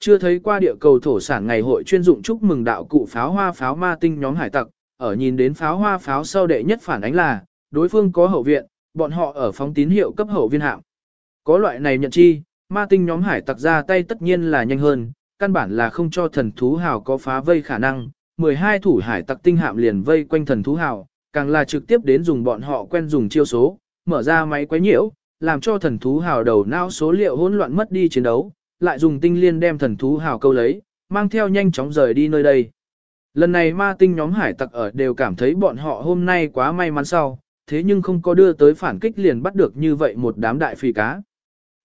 Chưa thấy qua địa cầu thổ sản ngày hội chuyên dụng chúc mừng đạo cụ pháo hoa pháo ma tinh nhóm hải tặc, ở nhìn đến pháo hoa pháo sau đệ nhất phản ánh là, đối phương có hậu viện, bọn họ ở phóng tín hiệu cấp hậu viên hạm. Có loại này nhận chi, ma tinh nhóm hải tặc ra tay tất nhiên là nhanh hơn, căn bản là không cho thần thú hào có phá vây khả năng. 12 thủ hải tặc tinh hạm liền vây quanh thần thú hào, càng là trực tiếp đến dùng bọn họ quen dùng chiêu số, mở ra máy quấy nhiễu, làm cho thần thú hào đầu não số liệu hỗn loạn mất đi chiến đấu, lại dùng tinh liên đem thần thú hào câu lấy, mang theo nhanh chóng rời đi nơi đây. Lần này ma tinh nhóm hải tặc ở đều cảm thấy bọn họ hôm nay quá may mắn sau, thế nhưng không có đưa tới phản kích liền bắt được như vậy một đám đại phì cá.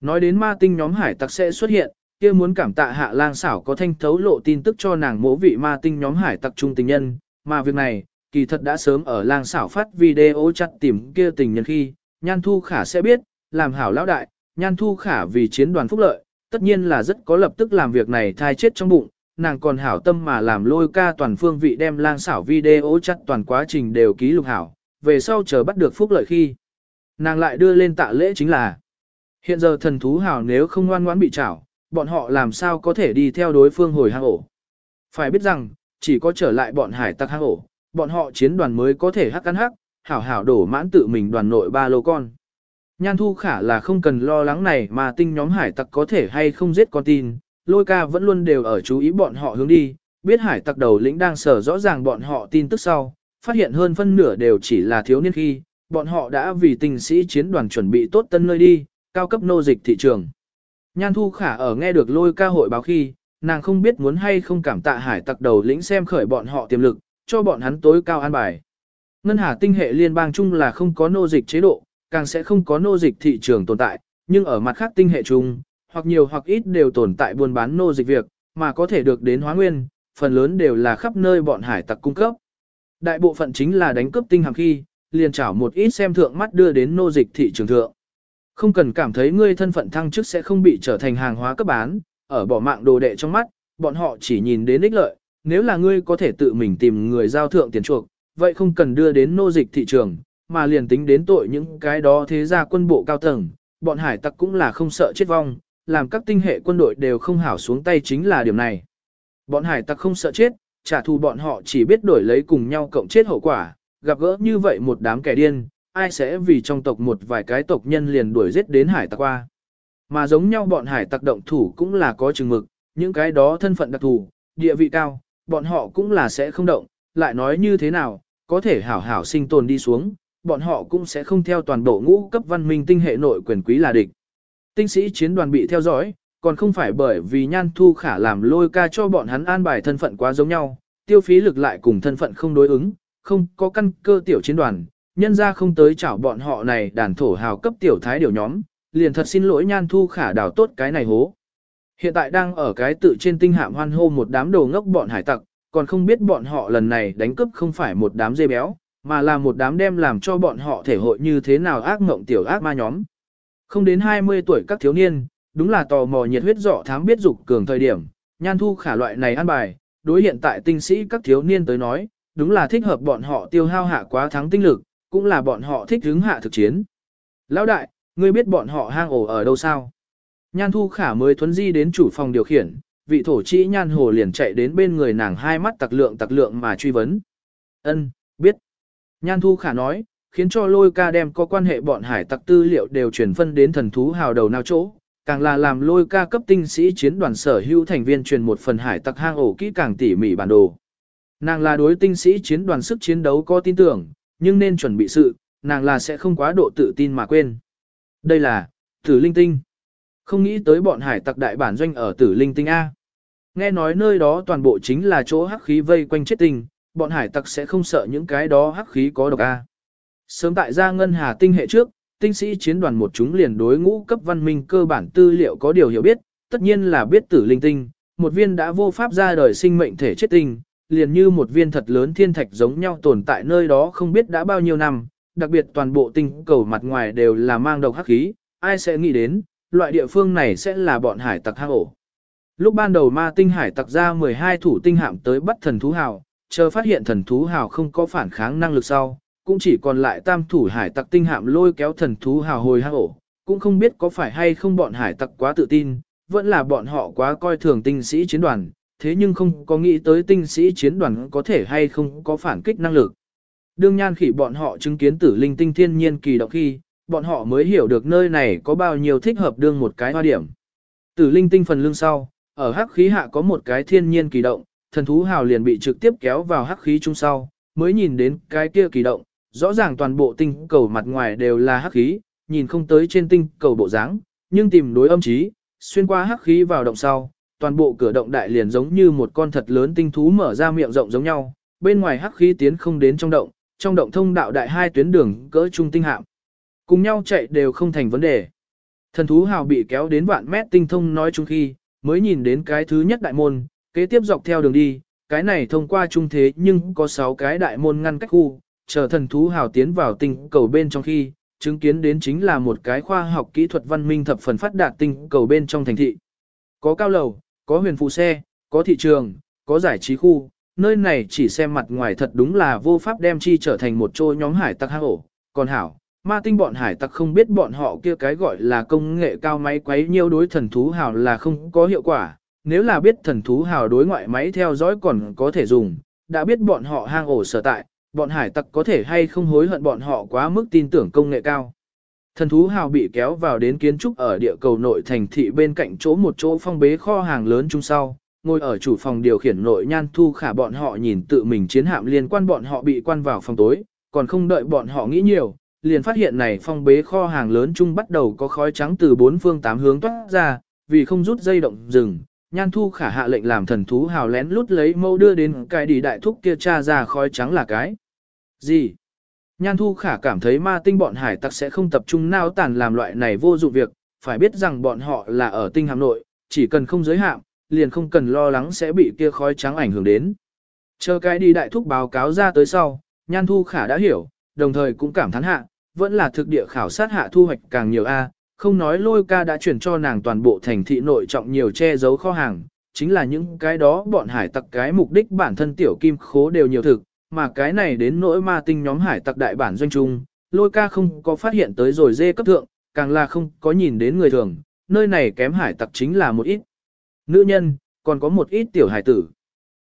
Nói đến ma tinh nhóm hải tặc sẽ xuất hiện, kia muốn cảm tạ hạ lang xảo có thanh thấu lộ tin tức cho nàng mỗ vị ma tinh nhóm hải tặc trung tình nhân, mà việc này, kỳ thật đã sớm ở lang xảo phát video chặt tìm kia tình nhân khi, nhan thu khả sẽ biết, làm hảo lão đại, nhan thu khả vì chiến đoàn phúc lợi, tất nhiên là rất có lập tức làm việc này thai chết trong bụng, nàng còn hảo tâm mà làm lôi ca toàn phương vị đem lang xảo video chặt toàn quá trình đều ký lục hảo, về sau chờ bắt được phúc lợi khi. Nàng lại đưa lên tạ lễ chính là, hiện giờ thần thú hảo nếu không ngoan ngoãn bị trảo, bọn họ làm sao có thể đi theo đối phương hồi hang ổ. Phải biết rằng, chỉ có trở lại bọn hải tặc hang ổ, bọn họ chiến đoàn mới có thể hắc ăn hắc, hảo hảo đổ mãn tự mình đoàn nội ba lô con. Nhan thu khả là không cần lo lắng này mà tinh nhóm hải tặc có thể hay không giết con tin, lôi ca vẫn luôn đều ở chú ý bọn họ hướng đi, biết hải tặc đầu lĩnh đang sở rõ ràng bọn họ tin tức sau, phát hiện hơn phân nửa đều chỉ là thiếu niên khi, bọn họ đã vì tình sĩ chiến đoàn chuẩn bị tốt tân nơi đi, cao cấp nô dịch thị trường. Nhan thu khả ở nghe được lôi ca hội báo khi, nàng không biết muốn hay không cảm tạ hải tặc đầu lĩnh xem khởi bọn họ tiềm lực, cho bọn hắn tối cao an bài. Ngân hà tinh hệ liên bang chung là không có nô dịch chế độ, càng sẽ không có nô dịch thị trường tồn tại, nhưng ở mặt khác tinh hệ chung, hoặc nhiều hoặc ít đều tồn tại buôn bán nô dịch việc, mà có thể được đến hóa nguyên, phần lớn đều là khắp nơi bọn hải tặc cung cấp. Đại bộ phận chính là đánh cướp tinh hàng khi, liền trảo một ít xem thượng mắt đưa đến nô dịch thị trường thượng. Không cần cảm thấy ngươi thân phận thăng chức sẽ không bị trở thành hàng hóa cấp bán, ở bỏ mạng đồ đệ trong mắt, bọn họ chỉ nhìn đến ích lợi, nếu là ngươi có thể tự mình tìm người giao thượng tiền chuộc, vậy không cần đưa đến nô dịch thị trường, mà liền tính đến tội những cái đó thế ra quân bộ cao tầng, bọn hải tặc cũng là không sợ chết vong, làm các tinh hệ quân đội đều không hảo xuống tay chính là điểm này. Bọn hải tặc không sợ chết, trả thù bọn họ chỉ biết đổi lấy cùng nhau cộng chết hậu quả, gặp gỡ như vậy một đám kẻ điên, ai sẽ vì trong tộc một vài cái tộc nhân liền đuổi giết đến hải tặc qua. Mà giống nhau bọn hải tặc động thủ cũng là có chừng mực, những cái đó thân phận đặc thù, địa vị cao, bọn họ cũng là sẽ không động, lại nói như thế nào, có thể hảo hảo sinh tồn đi xuống, bọn họ cũng sẽ không theo toàn bộ ngũ cấp văn minh tinh hệ nội quyền quý là địch. Tinh sĩ chiến đoàn bị theo dõi, còn không phải bởi vì nhan thu khả làm lôi ca cho bọn hắn an bài thân phận quá giống nhau, tiêu phí lực lại cùng thân phận không đối ứng, không có căn cơ tiểu chiến đoàn, nhân ra không tới chảo bọn họ này đàn thổ hào cấp tiểu thái điều nhóm, liền thật xin lỗi nhan thu khả đào tốt cái này hố. Hiện tại đang ở cái tự trên tinh hạm hoan hô một đám đồ ngốc bọn hải tặc, còn không biết bọn họ lần này đánh cướp không phải một đám dê béo, mà là một đám đem làm cho bọn họ thể hội như thế nào ác mộng tiểu ác ma nhóm. Không đến 20 tuổi các thiếu niên, đúng là tò mò nhiệt huyết dọ thám biết dục cường thời điểm, nhan thu khả loại này ăn bài, đối hiện tại tinh sĩ các thiếu niên tới nói, đúng là thích hợp bọn họ tiêu hao hạ quá thắng tinh lực, cũng là bọn họ thích hứng hạ thực chiến. Lão đại, ngươi biết bọn họ hang ổ ở đâu sao? Nhan thu khả mới thuấn di đến chủ phòng điều khiển, vị thổ chỉ nhan hồ liền chạy đến bên người nàng hai mắt tặc lượng tặc lượng mà truy vấn. Ân, biết. Nhan thu khả nói, khiến cho lôi ca đem có quan hệ bọn hải tặc tư liệu đều chuyển phân đến thần thú hào đầu nào chỗ, càng là làm lôi ca cấp tinh sĩ chiến đoàn sở hữu thành viên truyền một phần hải tặc hang ổ kỹ càng tỉ mỉ bản đồ. Nàng là đối tinh sĩ chiến đoàn sức chiến đấu có tin tưởng, nhưng nên chuẩn bị sự, nàng là sẽ không quá độ tự tin mà quên. Đây là, tử linh tinh. Không nghĩ tới bọn hải tặc đại bản doanh ở tử linh tinh A. Nghe nói nơi đó toàn bộ chính là chỗ hắc khí vây quanh chết tinh, bọn hải tặc sẽ không sợ những cái đó hắc khí có độc A. Sớm tại gia ngân hà tinh hệ trước, tinh sĩ chiến đoàn một chúng liền đối ngũ cấp văn minh cơ bản tư liệu có điều hiểu biết, tất nhiên là biết tử linh tinh, một viên đã vô pháp ra đời sinh mệnh thể chết tinh, liền như một viên thật lớn thiên thạch giống nhau tồn tại nơi đó không biết đã bao nhiêu năm, đặc biệt toàn bộ tinh cầu mặt ngoài đều là mang độc hắc khí, ai sẽ nghĩ đến, loại địa phương này sẽ là bọn hải tặc hang ổ. Lúc ban đầu ma tinh hải tặc ra 12 thủ tinh hạm tới bắt thần thú hào, chờ phát hiện thần thú hào không có phản kháng năng lực sau, cũng chỉ còn lại tam thủ hải tặc tinh hạm lôi kéo thần thú hào hồi hang ổ, cũng không biết có phải hay không bọn hải tặc quá tự tin, vẫn là bọn họ quá coi thường tinh sĩ chiến đoàn, thế nhưng không có nghĩ tới tinh sĩ chiến đoàn có thể hay không có phản kích năng lực. Đương nhan khỉ bọn họ chứng kiến tử linh tinh thiên nhiên kỳ động khi, bọn họ mới hiểu được nơi này có bao nhiêu thích hợp đương một cái hoa điểm. Tử linh tinh phần lưng sau, ở hắc khí hạ có một cái thiên nhiên kỳ động, thần thú hào liền bị trực tiếp kéo vào hắc khí chung sau, mới nhìn đến cái kia kỳ động, rõ ràng toàn bộ tinh cầu mặt ngoài đều là hắc khí, nhìn không tới trên tinh cầu bộ dáng, nhưng tìm đối âm trí, xuyên qua hắc khí vào động sau, toàn bộ cửa động đại liền giống như một con thật lớn tinh thú mở ra miệng rộng giống nhau, bên ngoài hắc khí tiến không đến trong động, trong động thông đạo đại hai tuyến đường cỡ trung tinh hạm. Cùng nhau chạy đều không thành vấn đề. Thần thú hào bị kéo đến vạn mét tinh thông nói chung khi, mới nhìn đến cái thứ nhất đại môn, kế tiếp dọc theo đường đi, cái này thông qua trung thế nhưng có 6 cái đại môn ngăn cách khu, chờ thần thú hào tiến vào tinh cầu bên trong khi, chứng kiến đến chính là một cái khoa học kỹ thuật văn minh thập phần phát đạt tinh cầu bên trong thành thị. Có cao lầu, có huyền phụ xe, có thị trường, có giải trí khu, nơi này chỉ xem mặt ngoài thật đúng là vô pháp đem chi trở thành một chỗ nhóm hải tặc hang ổ, còn hảo. Ma tinh bọn hải tặc không biết bọn họ kia cái gọi là công nghệ cao máy quấy nhiêu đối thần thú hào là không có hiệu quả, nếu là biết thần thú hào đối ngoại máy theo dõi còn có thể dùng, đã biết bọn họ hang ổ sở tại, bọn hải tặc có thể hay không hối hận bọn họ quá mức tin tưởng công nghệ cao. Thần thú hào bị kéo vào đến kiến trúc ở địa cầu nội thành thị bên cạnh chỗ một chỗ phong bế kho hàng lớn chung sau, ngồi ở chủ phòng điều khiển nội nhan thu khả bọn họ nhìn tự mình chiến hạm liên quan bọn họ bị quan vào phòng tối, còn không đợi bọn họ nghĩ nhiều, liền phát hiện này phong bế kho hàng lớn chung bắt đầu có khói trắng từ bốn phương tám hướng toát ra, vì không rút dây động rừng, nhan thu khả hạ lệnh làm thần thú hào lén lút lấy mâu đưa đến cái đi đại thúc kia tra ra khói trắng là cái. Gì? Nhan thu khả cảm thấy ma tinh bọn hải tặc sẽ không tập trung nao tàn làm loại này vô dụng việc, phải biết rằng bọn họ là ở tinh hạm nội, chỉ cần không giới hạn, liền không cần lo lắng sẽ bị kia khói trắng ảnh hưởng đến. Chờ cái đi đại thúc báo cáo ra tới sau, nhan thu khả đã hiểu, đồng thời cũng cảm thán hạ, vẫn là thực địa khảo sát hạ thu hoạch càng nhiều A, không nói lôi ca đã chuyển cho nàng toàn bộ thành thị nội trọng nhiều che giấu kho hàng, chính là những cái đó bọn hải tặc cái mục đích bản thân tiểu kim khố đều nhiều thực, mà cái này đến nỗi ma tinh nhóm hải tặc đại bản doanh trung, lôi ca không có phát hiện tới rồi dê cấp thượng, càng là không có nhìn đến người thường, nơi này kém hải tặc chính là một ít. Nữ nhân, còn có một ít tiểu hải tử.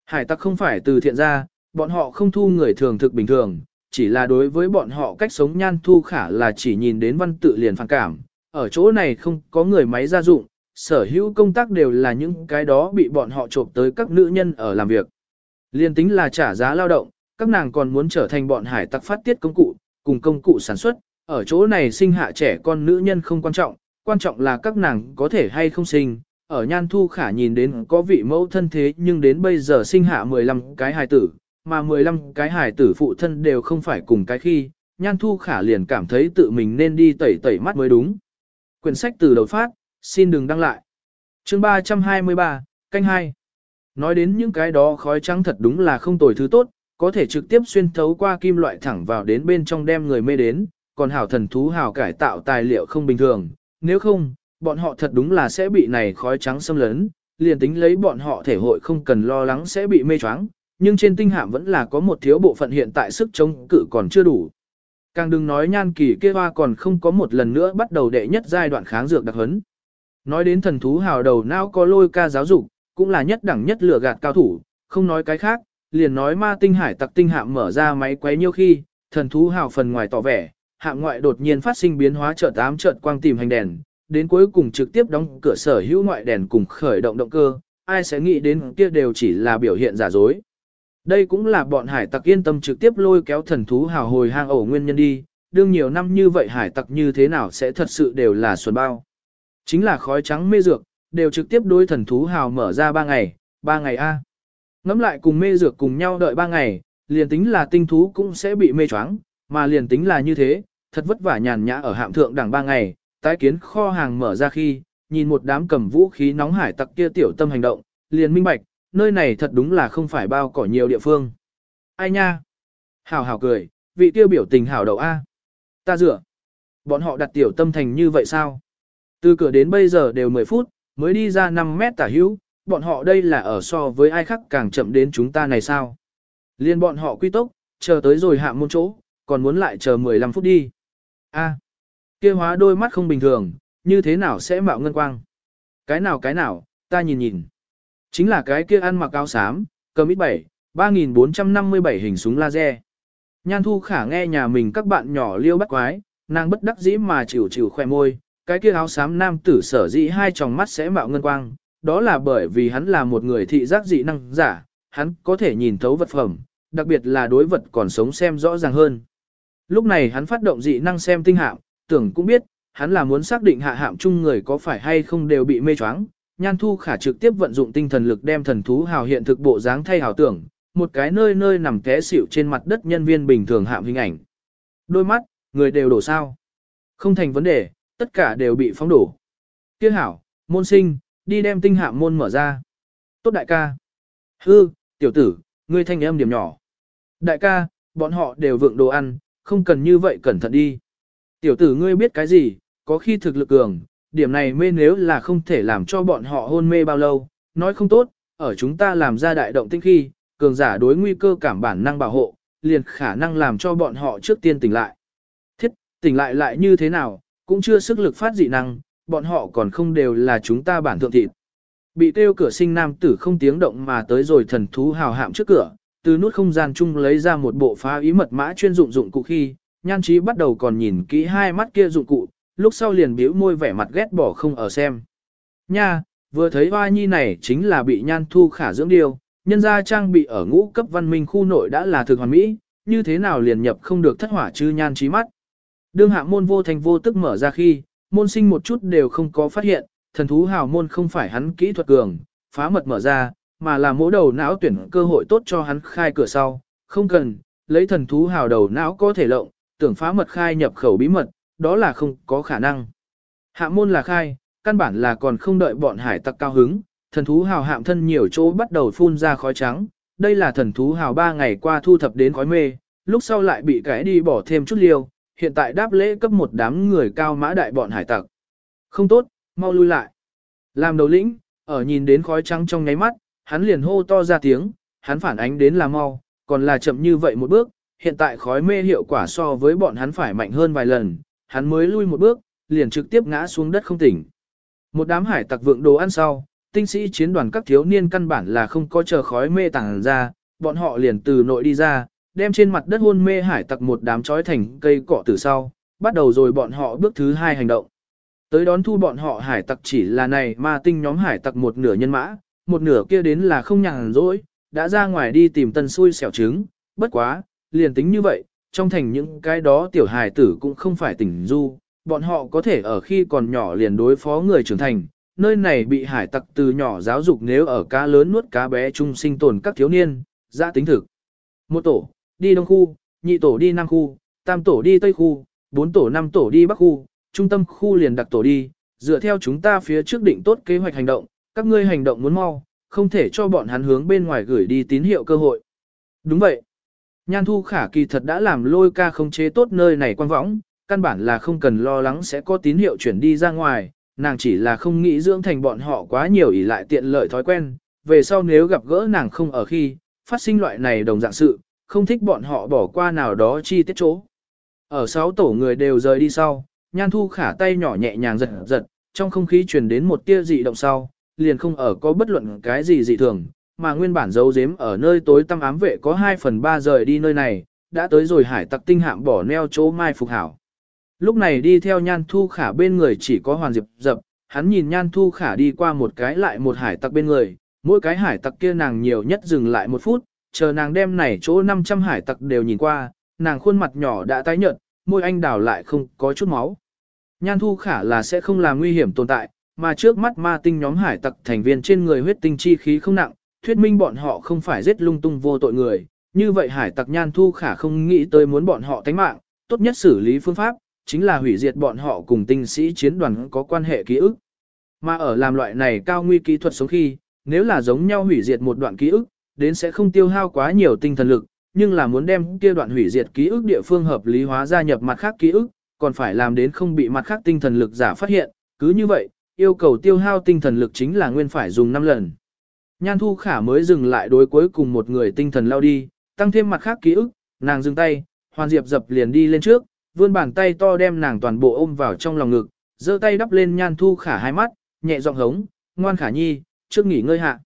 Hải tặc không phải từ thiện ra, bọn họ không thu người thường thực bình thường, chỉ là đối với bọn họ cách sống nhan thu khả là chỉ nhìn đến văn tự liền phản cảm. Ở chỗ này không có người máy gia dụng, sở hữu công tác đều là những cái đó bị bọn họ trộm tới các nữ nhân ở làm việc. Liên tính là trả giá lao động, các nàng còn muốn trở thành bọn hải tặc phát tiết công cụ, cùng công cụ sản xuất, ở chỗ này sinh hạ trẻ con nữ nhân không quan trọng, quan trọng là các nàng có thể hay không sinh. Ở Nhan Thu Khả nhìn đến có vị mẫu thân thế nhưng đến bây giờ sinh hạ 15 cái hài tử, mà 15 cái hài tử phụ thân đều không phải cùng cái khi, Nhan Thu Khả liền cảm thấy tự mình nên đi tẩy tẩy mắt mới đúng. Quyển sách từ đầu phát, xin đừng đăng lại. chương 323, canh 2. Nói đến những cái đó khói trắng thật đúng là không tồi thứ tốt, có thể trực tiếp xuyên thấu qua kim loại thẳng vào đến bên trong đem người mê đến, còn hảo thần thú hảo cải tạo tài liệu không bình thường, nếu không, bọn họ thật đúng là sẽ bị này khói trắng xâm lấn, liền tính lấy bọn họ thể hội không cần lo lắng sẽ bị mê choáng, nhưng trên tinh hạm vẫn là có một thiếu bộ phận hiện tại sức chống cự còn chưa đủ. Càng đừng nói nhan kỳ kia hoa còn không có một lần nữa bắt đầu đệ nhất giai đoạn kháng dược đặc hấn. Nói đến thần thú hào đầu não có lôi ca giáo dục, cũng là nhất đẳng nhất lửa gạt cao thủ, không nói cái khác, liền nói ma tinh hải tặc tinh hạm mở ra máy quấy nhiêu khi, thần thú hào phần ngoài tỏ vẻ, hạm ngoại đột nhiên phát sinh biến hóa chợt tám chợt quang tìm hành đèn, đến cuối cùng trực tiếp đóng cửa sở hữu ngoại đèn cùng khởi động động cơ, ai sẽ nghĩ đến kia đều chỉ là biểu hiện giả dối. Đây cũng là bọn hải tặc yên tâm trực tiếp lôi kéo thần thú hào hồi hang ổ nguyên nhân đi, đương nhiều năm như vậy hải tặc như thế nào sẽ thật sự đều là xuân bao. Chính là khói trắng mê dược, đều trực tiếp đối thần thú hào mở ra ba ngày, ba ngày A. Ngắm lại cùng mê dược cùng nhau đợi ba ngày, liền tính là tinh thú cũng sẽ bị mê choáng, mà liền tính là như thế, thật vất vả nhàn nhã ở hạm thượng đẳng ba ngày, tái kiến kho hàng mở ra khi, nhìn một đám cầm vũ khí nóng hải tặc kia tiểu tâm hành động, liền minh bạch, nơi này thật đúng là không phải bao cỏ nhiều địa phương. Ai nha? Hảo hảo cười, vị tiêu biểu tình hảo đầu A. Ta dựa. Bọn họ đặt tiểu tâm thành như vậy sao? Từ cửa đến bây giờ đều 10 phút, mới đi ra 5 mét tả hữu, bọn họ đây là ở so với ai khác càng chậm đến chúng ta này sao? Liên bọn họ quy tốc, chờ tới rồi hạ môn chỗ, còn muốn lại chờ 15 phút đi. A, kia hóa đôi mắt không bình thường, như thế nào sẽ mạo ngân quang? Cái nào cái nào, ta nhìn nhìn. Chính là cái kia ăn mặc áo xám, cầm ít bảy, 3457 hình súng laser. Nhan thu khả nghe nhà mình các bạn nhỏ liêu bắt quái, nàng bất đắc dĩ mà chịu chịu khoe môi, cái kia áo xám nam tử sở dĩ hai tròng mắt sẽ mạo ngân quang, đó là bởi vì hắn là một người thị giác dị năng giả, hắn có thể nhìn thấu vật phẩm, đặc biệt là đối vật còn sống xem rõ ràng hơn. Lúc này hắn phát động dị năng xem tinh hạm, tưởng cũng biết, hắn là muốn xác định hạ hạm chung người có phải hay không đều bị mê choáng. Nhan Thu Khả trực tiếp vận dụng tinh thần lực đem thần thú hào hiện thực bộ dáng thay hào tưởng, một cái nơi nơi nằm té xỉu trên mặt đất nhân viên bình thường hạm hình ảnh. Đôi mắt, người đều đổ sao. Không thành vấn đề, tất cả đều bị phóng đổ. Kia hảo, môn sinh, đi đem tinh hạm môn mở ra. Tốt đại ca. Hư, tiểu tử, ngươi thanh âm điểm nhỏ. Đại ca, bọn họ đều vượng đồ ăn, không cần như vậy cẩn thận đi. Tiểu tử ngươi biết cái gì, có khi thực lực cường, điểm này mê nếu là không thể làm cho bọn họ hôn mê bao lâu, nói không tốt, ở chúng ta làm ra đại động tinh khi, cường giả đối nguy cơ cảm bản năng bảo hộ, liền khả năng làm cho bọn họ trước tiên tỉnh lại. Thiết, tỉnh lại lại như thế nào, cũng chưa sức lực phát dị năng, bọn họ còn không đều là chúng ta bản thượng thịt. Bị tiêu cửa sinh nam tử không tiếng động mà tới rồi thần thú hào hạm trước cửa, từ nút không gian chung lấy ra một bộ phá ý mật mã chuyên dụng dụng cụ khi, nhan trí bắt đầu còn nhìn kỹ hai mắt kia dụng cụ, lúc sau liền bĩu môi vẻ mặt ghét bỏ không ở xem. Nha, vừa thấy hoa nhi này chính là bị nhan thu khả dưỡng điều, nhân gia trang bị ở ngũ cấp văn minh khu nội đã là thực hoàn mỹ, như thế nào liền nhập không được thất hỏa chư nhan trí mắt. Đương hạ môn vô thành vô tức mở ra khi, môn sinh một chút đều không có phát hiện, thần thú hào môn không phải hắn kỹ thuật cường, phá mật mở ra, mà là mỗi đầu não tuyển cơ hội tốt cho hắn khai cửa sau, không cần, lấy thần thú hào đầu não có thể lộng, tưởng phá mật khai nhập khẩu bí mật, đó là không có khả năng. Hạ môn là khai, căn bản là còn không đợi bọn hải tặc cao hứng, thần thú hào hạm thân nhiều chỗ bắt đầu phun ra khói trắng, đây là thần thú hào ba ngày qua thu thập đến khói mê, lúc sau lại bị cái đi bỏ thêm chút liều hiện tại đáp lễ cấp một đám người cao mã đại bọn hải tặc. Không tốt, mau lui lại. Làm đầu lĩnh, ở nhìn đến khói trắng trong nháy mắt, hắn liền hô to ra tiếng, hắn phản ánh đến là mau, còn là chậm như vậy một bước, hiện tại khói mê hiệu quả so với bọn hắn phải mạnh hơn vài lần, hắn mới lui một bước, liền trực tiếp ngã xuống đất không tỉnh. Một đám hải tặc vượng đồ ăn sau, tinh sĩ chiến đoàn các thiếu niên căn bản là không có chờ khói mê tàng ra, bọn họ liền từ nội đi ra, đem trên mặt đất hôn mê hải tặc một đám trói thành cây cỏ từ sau, bắt đầu rồi bọn họ bước thứ hai hành động. Tới đón thu bọn họ hải tặc chỉ là này mà tinh nhóm hải tặc một nửa nhân mã, một nửa kia đến là không nhàn rỗi, đã ra ngoài đi tìm tân xui xẻo trứng, bất quá, liền tính như vậy, trong thành những cái đó tiểu hài tử cũng không phải tỉnh du, bọn họ có thể ở khi còn nhỏ liền đối phó người trưởng thành, nơi này bị hải tặc từ nhỏ giáo dục nếu ở cá lớn nuốt cá bé chung sinh tồn các thiếu niên, ra tính thực. Một tổ, đi đông khu, nhị tổ đi nam khu, tam tổ đi tây khu, bốn tổ năm tổ đi bắc khu, trung tâm khu liền đặc tổ đi, dựa theo chúng ta phía trước định tốt kế hoạch hành động, các ngươi hành động muốn mau, không thể cho bọn hắn hướng bên ngoài gửi đi tín hiệu cơ hội. Đúng vậy. Nhan thu khả kỳ thật đã làm lôi ca không chế tốt nơi này quan võng, căn bản là không cần lo lắng sẽ có tín hiệu chuyển đi ra ngoài, nàng chỉ là không nghĩ dưỡng thành bọn họ quá nhiều ỷ lại tiện lợi thói quen, về sau nếu gặp gỡ nàng không ở khi, phát sinh loại này đồng dạng sự, không thích bọn họ bỏ qua nào đó chi tiết chỗ. Ở sáu tổ người đều rời đi sau, nhan thu khả tay nhỏ nhẹ nhàng giật giật, trong không khí truyền đến một tia dị động sau, liền không ở có bất luận cái gì dị thường, mà nguyên bản giấu giếm ở nơi tối tăm ám vệ có 2 phần 3 rời đi nơi này, đã tới rồi hải tặc tinh hạm bỏ neo chỗ mai phục hảo. Lúc này đi theo nhan thu khả bên người chỉ có hoàn diệp dập, hắn nhìn nhan thu khả đi qua một cái lại một hải tặc bên người, mỗi cái hải tặc kia nàng nhiều nhất dừng lại một phút, chờ nàng đem này chỗ 500 hải tặc đều nhìn qua, nàng khuôn mặt nhỏ đã tái nhợt, môi anh đào lại không có chút máu. Nhan thu khả là sẽ không làm nguy hiểm tồn tại, mà trước mắt ma tinh nhóm hải tặc thành viên trên người huyết tinh chi khí không nặng, thuyết minh bọn họ không phải giết lung tung vô tội người. Như vậy hải tặc nhan thu khả không nghĩ tới muốn bọn họ tánh mạng, tốt nhất xử lý phương pháp, chính là hủy diệt bọn họ cùng tinh sĩ chiến đoàn có quan hệ ký ức. Mà ở làm loại này cao nguy kỹ thuật sống khi, nếu là giống nhau hủy diệt một đoạn ký ức, đến sẽ không tiêu hao quá nhiều tinh thần lực, nhưng là muốn đem kia đoạn hủy diệt ký ức địa phương hợp lý hóa gia nhập mặt khác ký ức, còn phải làm đến không bị mặt khác tinh thần lực giả phát hiện, cứ như vậy, yêu cầu tiêu hao tinh thần lực chính là nguyên phải dùng 5 lần. Nhan Thu Khả mới dừng lại đối cuối cùng một người tinh thần lao đi, tăng thêm mặt khác ký ức, nàng dừng tay, Hoàn Diệp dập liền đi lên trước, vươn bàn tay to đem nàng toàn bộ ôm vào trong lòng ngực, giơ tay đắp lên Nhan Thu Khả hai mắt, nhẹ giọng hống, ngoan khả nhi, trước nghỉ ngơi hạ.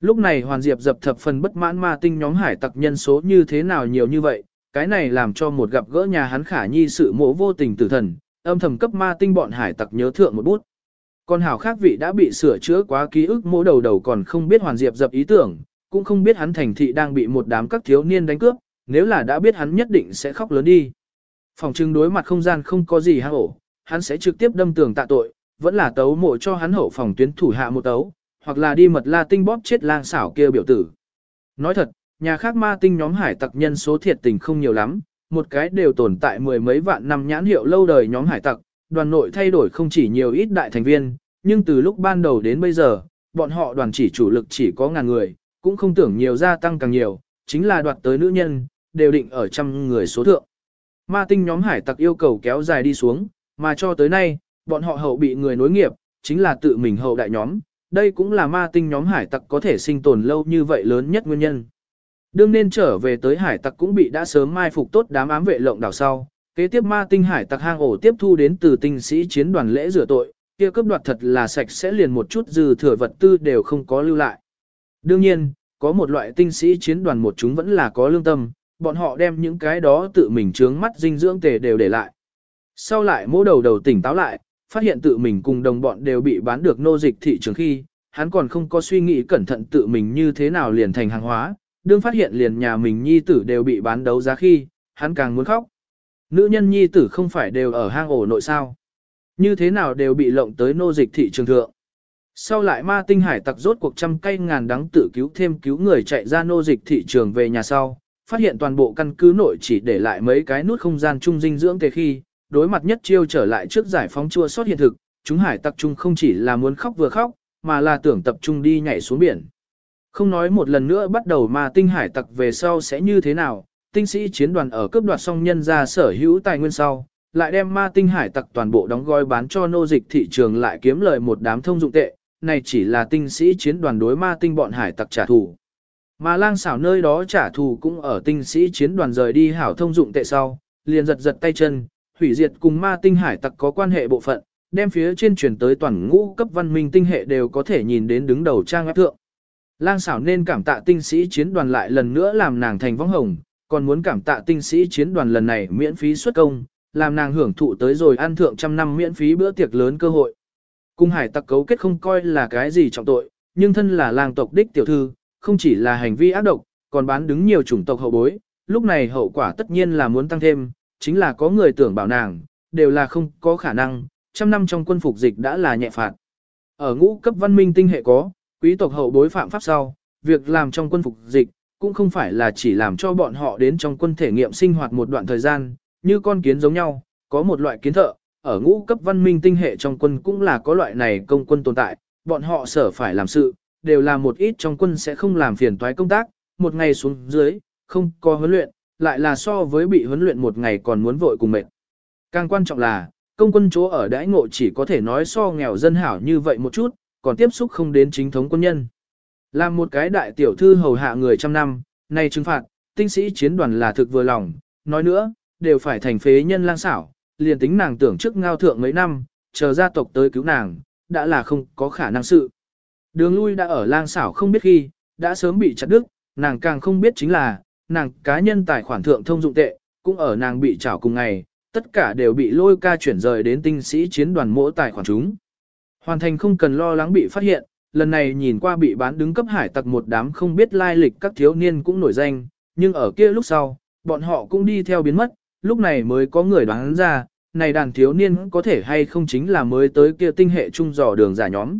Lúc này Hoàn Diệp dập thập phần bất mãn ma tinh nhóm hải tặc nhân số như thế nào nhiều như vậy, cái này làm cho một gặp gỡ nhà hắn khả nhi sự mộ vô tình tử thần, âm thầm cấp ma tinh bọn hải tặc nhớ thượng một bút. Con hảo khác vị đã bị sửa chữa quá ký ức mỗi đầu đầu còn không biết Hoàn Diệp dập ý tưởng, cũng không biết hắn thành thị đang bị một đám các thiếu niên đánh cướp, nếu là đã biết hắn nhất định sẽ khóc lớn đi. Phòng trưng đối mặt không gian không có gì hang ổ, hắn sẽ trực tiếp đâm tường tạ tội, vẫn là tấu mộ cho hắn hậu phòng tuyến thủ hạ một tấu, hoặc là đi mật la tinh bóp chết lang xảo kia biểu tử. Nói thật, nhà khác ma tinh nhóm hải tặc nhân số thiệt tình không nhiều lắm, một cái đều tồn tại mười mấy vạn năm nhãn hiệu lâu đời nhóm hải tặc, đoàn nội thay đổi không chỉ nhiều ít đại thành viên, nhưng từ lúc ban đầu đến bây giờ, bọn họ đoàn chỉ chủ lực chỉ có ngàn người, cũng không tưởng nhiều gia tăng càng nhiều, chính là đoạt tới nữ nhân, đều định ở trăm người số thượng. Ma tinh nhóm hải tặc yêu cầu kéo dài đi xuống, mà cho tới nay, bọn họ hậu bị người nối nghiệp, chính là tự mình hậu đại nhóm, đây cũng là ma tinh nhóm hải tặc có thể sinh tồn lâu như vậy lớn nhất nguyên nhân. Đương nên trở về tới hải tặc cũng bị đã sớm mai phục tốt đám ám vệ lộng đảo sau, kế tiếp ma tinh hải tặc hang ổ tiếp thu đến từ tinh sĩ chiến đoàn lễ rửa tội, kia cướp đoạt thật là sạch sẽ liền một chút dư thừa vật tư đều không có lưu lại. Đương nhiên, có một loại tinh sĩ chiến đoàn một chúng vẫn là có lương tâm, bọn họ đem những cái đó tự mình trướng mắt dinh dưỡng tề đều để lại. Sau lại mỗ đầu đầu tỉnh táo lại, phát hiện tự mình cùng đồng bọn đều bị bán được nô dịch thị trường khi, hắn còn không có suy nghĩ cẩn thận tự mình như thế nào liền thành hàng hóa, đương phát hiện liền nhà mình nhi tử đều bị bán đấu giá khi, hắn càng muốn khóc. Nữ nhân nhi tử không phải đều ở hang ổ nội sao. Như thế nào đều bị lộng tới nô dịch thị trường thượng. Sau lại ma tinh hải tặc rốt cuộc trăm cây ngàn đắng tự cứu thêm cứu người chạy ra nô dịch thị trường về nhà sau, phát hiện toàn bộ căn cứ nội chỉ để lại mấy cái nút không gian trung dinh dưỡng tề khi, đối mặt nhất chiêu trở lại trước giải phóng chua sót hiện thực, chúng hải tặc trung không chỉ là muốn khóc vừa khóc, mà là tưởng tập trung đi nhảy xuống biển. Không nói một lần nữa bắt đầu mà tinh hải tặc về sau sẽ như thế nào, tinh sĩ chiến đoàn ở cướp đoạt song nhân ra sở hữu tài nguyên sau, lại đem ma tinh hải tặc toàn bộ đóng gói bán cho nô dịch thị trường lại kiếm lời một đám thông dụng tệ, này chỉ là tinh sĩ chiến đoàn đối ma tinh bọn hải tặc trả thù. Mà lang xảo nơi đó trả thù cũng ở tinh sĩ chiến đoàn rời đi hảo thông dụng tệ sau, liền giật giật tay chân, hủy diệt cùng ma tinh hải tặc có quan hệ bộ phận, đem phía trên truyền tới toàn ngũ cấp văn minh tinh hệ đều có thể nhìn đến đứng đầu trang áp thượng. Lang xảo nên cảm tạ tinh sĩ chiến đoàn lại lần nữa làm nàng thành võng hồng, còn muốn cảm tạ tinh sĩ chiến đoàn lần này miễn phí xuất công, làm nàng hưởng thụ tới rồi ăn thượng trăm năm miễn phí bữa tiệc lớn cơ hội. Cung hải tặc cấu kết không coi là cái gì trọng tội, nhưng thân là làng tộc đích tiểu thư, không chỉ là hành vi ác độc, còn bán đứng nhiều chủng tộc hậu bối, lúc này hậu quả tất nhiên là muốn tăng thêm, chính là có người tưởng bảo nàng, đều là không có khả năng, trăm năm trong quân phục dịch đã là nhẹ phạt. Ở ngũ cấp văn minh tinh hệ có, quý tộc hậu bối phạm pháp sau, việc làm trong quân phục dịch, cũng không phải là chỉ làm cho bọn họ đến trong quân thể nghiệm sinh hoạt một đoạn thời gian, như con kiến giống nhau, có một loại kiến thợ, ở ngũ cấp văn minh tinh hệ trong quân cũng là có loại này công quân tồn tại, bọn họ sở phải làm sự, đều là một ít trong quân sẽ không làm phiền toái công tác, một ngày xuống dưới, không có huấn luyện, lại là so với bị huấn luyện một ngày còn muốn vội cùng mệt. Càng quan trọng là, công quân chỗ ở đãi ngộ chỉ có thể nói so nghèo dân hảo như vậy một chút, còn tiếp xúc không đến chính thống quân nhân. Làm một cái đại tiểu thư hầu hạ người trăm năm, nay trừng phạt, tinh sĩ chiến đoàn là thực vừa lòng, nói nữa, đều phải thành phế nhân lang xảo, liền tính nàng tưởng trước ngao thượng mấy năm, chờ gia tộc tới cứu nàng, đã là không có khả năng sự. Đường lui đã ở lang xảo không biết khi, đã sớm bị chặt đứt, nàng càng không biết chính là, nàng cá nhân tài khoản thượng thông dụng tệ, cũng ở nàng bị trảo cùng ngày, tất cả đều bị lôi ca chuyển rời đến tinh sĩ chiến đoàn mỗi tài khoản chúng. Hoàn thành không cần lo lắng bị phát hiện, lần này nhìn qua bị bán đứng cấp hải tặc một đám không biết lai lịch các thiếu niên cũng nổi danh, nhưng ở kia lúc sau, bọn họ cũng đi theo biến mất, lúc này mới có người đoán ra, này đàn thiếu niên có thể hay không chính là mới tới kia tinh hệ trung dò đường giả nhóm.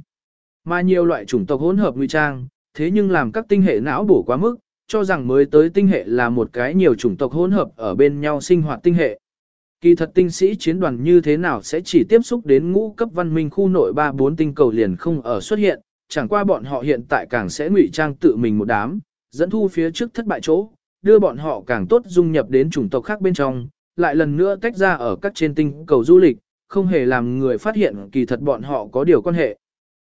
Mà nhiều loại chủng tộc hỗn hợp nguy trang, thế nhưng làm các tinh hệ não bổ quá mức, cho rằng mới tới tinh hệ là một cái nhiều chủng tộc hỗn hợp ở bên nhau sinh hoạt tinh hệ. Kỳ thật tinh sĩ chiến đoàn như thế nào sẽ chỉ tiếp xúc đến ngũ cấp văn minh khu nội 3-4 tinh cầu liền không ở xuất hiện, chẳng qua bọn họ hiện tại càng sẽ ngụy trang tự mình một đám, dẫn thu phía trước thất bại chỗ, đưa bọn họ càng tốt dung nhập đến chủng tộc khác bên trong, lại lần nữa tách ra ở các trên tinh cầu du lịch, không hề làm người phát hiện kỳ thật bọn họ có điều quan hệ.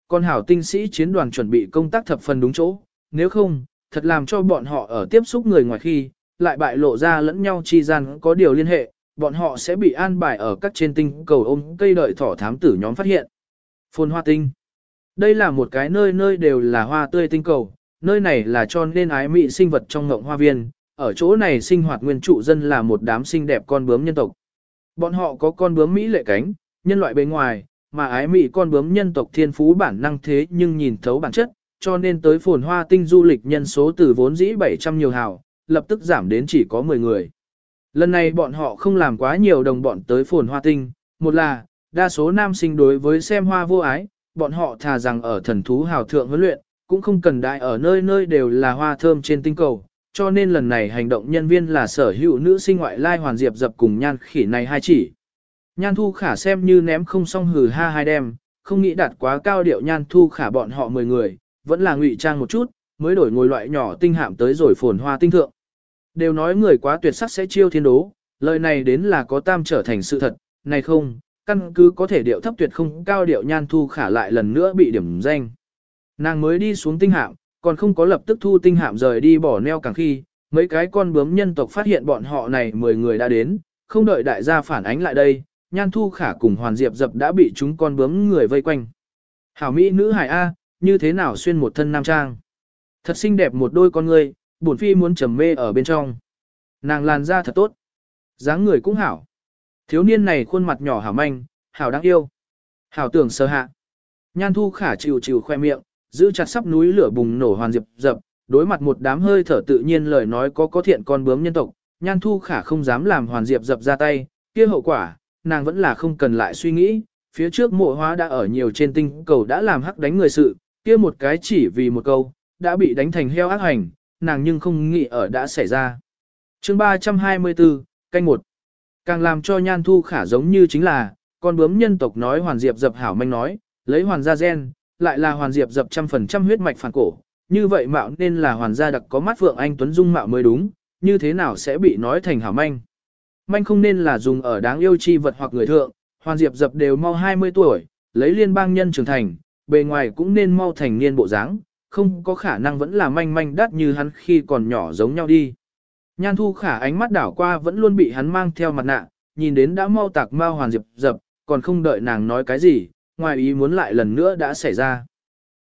Con hảo tinh sĩ chiến đoàn chuẩn bị công tác thập phần đúng chỗ, nếu không, thật làm cho bọn họ ở tiếp xúc người ngoài khi, lại bại lộ ra lẫn nhau chi gian có điều liên hệ, bọn họ sẽ bị an bài ở các trên tinh cầu ôm cây đợi thỏ thám tử nhóm phát hiện. Phồn hoa tinh. Đây là một cái nơi nơi đều là hoa tươi tinh cầu, nơi này là cho nên ái mị sinh vật trong ngộng hoa viên, ở chỗ này sinh hoạt nguyên trụ dân là một đám xinh đẹp con bướm nhân tộc. Bọn họ có con bướm Mỹ lệ cánh, nhân loại bên ngoài, mà ái mỹ con bướm nhân tộc thiên phú bản năng thế nhưng nhìn thấu bản chất, cho nên tới phồn hoa tinh du lịch nhân số từ vốn dĩ 700 nhiều hào, lập tức giảm đến chỉ có 10 người. Lần này bọn họ không làm quá nhiều đồng bọn tới phồn hoa tinh, một là, đa số nam sinh đối với xem hoa vô ái, bọn họ thà rằng ở thần thú hào thượng huấn luyện, cũng không cần đại ở nơi nơi đều là hoa thơm trên tinh cầu, cho nên lần này hành động nhân viên là sở hữu nữ sinh ngoại lai hoàn diệp dập cùng nhan khỉ này hai chỉ. Nhan thu khả xem như ném không xong hừ ha hai đem, không nghĩ đạt quá cao điệu nhan thu khả bọn họ 10 người, vẫn là ngụy trang một chút, mới đổi ngồi loại nhỏ tinh hạm tới rồi phồn hoa tinh thượng. Đều nói người quá tuyệt sắc sẽ chiêu thiên đố, lời này đến là có tam trở thành sự thật, này không, căn cứ có thể điệu thấp tuyệt không cao điệu nhan thu khả lại lần nữa bị điểm danh. Nàng mới đi xuống tinh hạm, còn không có lập tức thu tinh hạm rời đi bỏ neo càng khi, mấy cái con bướm nhân tộc phát hiện bọn họ này 10 người đã đến, không đợi đại gia phản ánh lại đây, nhan thu khả cùng hoàn diệp dập đã bị chúng con bướm người vây quanh. Hảo Mỹ nữ hải A, như thế nào xuyên một thân nam trang. Thật xinh đẹp một đôi con người, bổn phi muốn trầm mê ở bên trong. Nàng làn da thật tốt. dáng người cũng hảo. Thiếu niên này khuôn mặt nhỏ hảo manh, hảo đáng yêu. Hảo tưởng sơ hạ. Nhan thu khả chịu chịu khoe miệng, giữ chặt sắp núi lửa bùng nổ hoàn diệp dập, đối mặt một đám hơi thở tự nhiên lời nói có có thiện con bướm nhân tộc, nhan thu khả không dám làm hoàn diệp dập ra tay, kia hậu quả, nàng vẫn là không cần lại suy nghĩ, phía trước mộ hóa đã ở nhiều trên tinh cầu đã làm hắc đánh người sự, kia một cái chỉ vì một câu, đã bị đánh thành heo ác hành, nàng nhưng không nghĩ ở đã xảy ra. chương 324, canh một Càng làm cho nhan thu khả giống như chính là, con bướm nhân tộc nói hoàn diệp dập hảo manh nói, lấy hoàn gia gen, lại là hoàn diệp dập trăm phần trăm huyết mạch phản cổ, như vậy mạo nên là hoàn gia đặc có mắt vượng anh Tuấn Dung mạo mới đúng, như thế nào sẽ bị nói thành hảo manh. Manh không nên là dùng ở đáng yêu chi vật hoặc người thượng, hoàn diệp dập đều mau 20 tuổi, lấy liên bang nhân trưởng thành, bề ngoài cũng nên mau thành niên bộ dáng, không có khả năng vẫn là manh manh đắt như hắn khi còn nhỏ giống nhau đi. Nhan thu khả ánh mắt đảo qua vẫn luôn bị hắn mang theo mặt nạ, nhìn đến đã mau tạc mau hoàn diệp dập, còn không đợi nàng nói cái gì, ngoài ý muốn lại lần nữa đã xảy ra.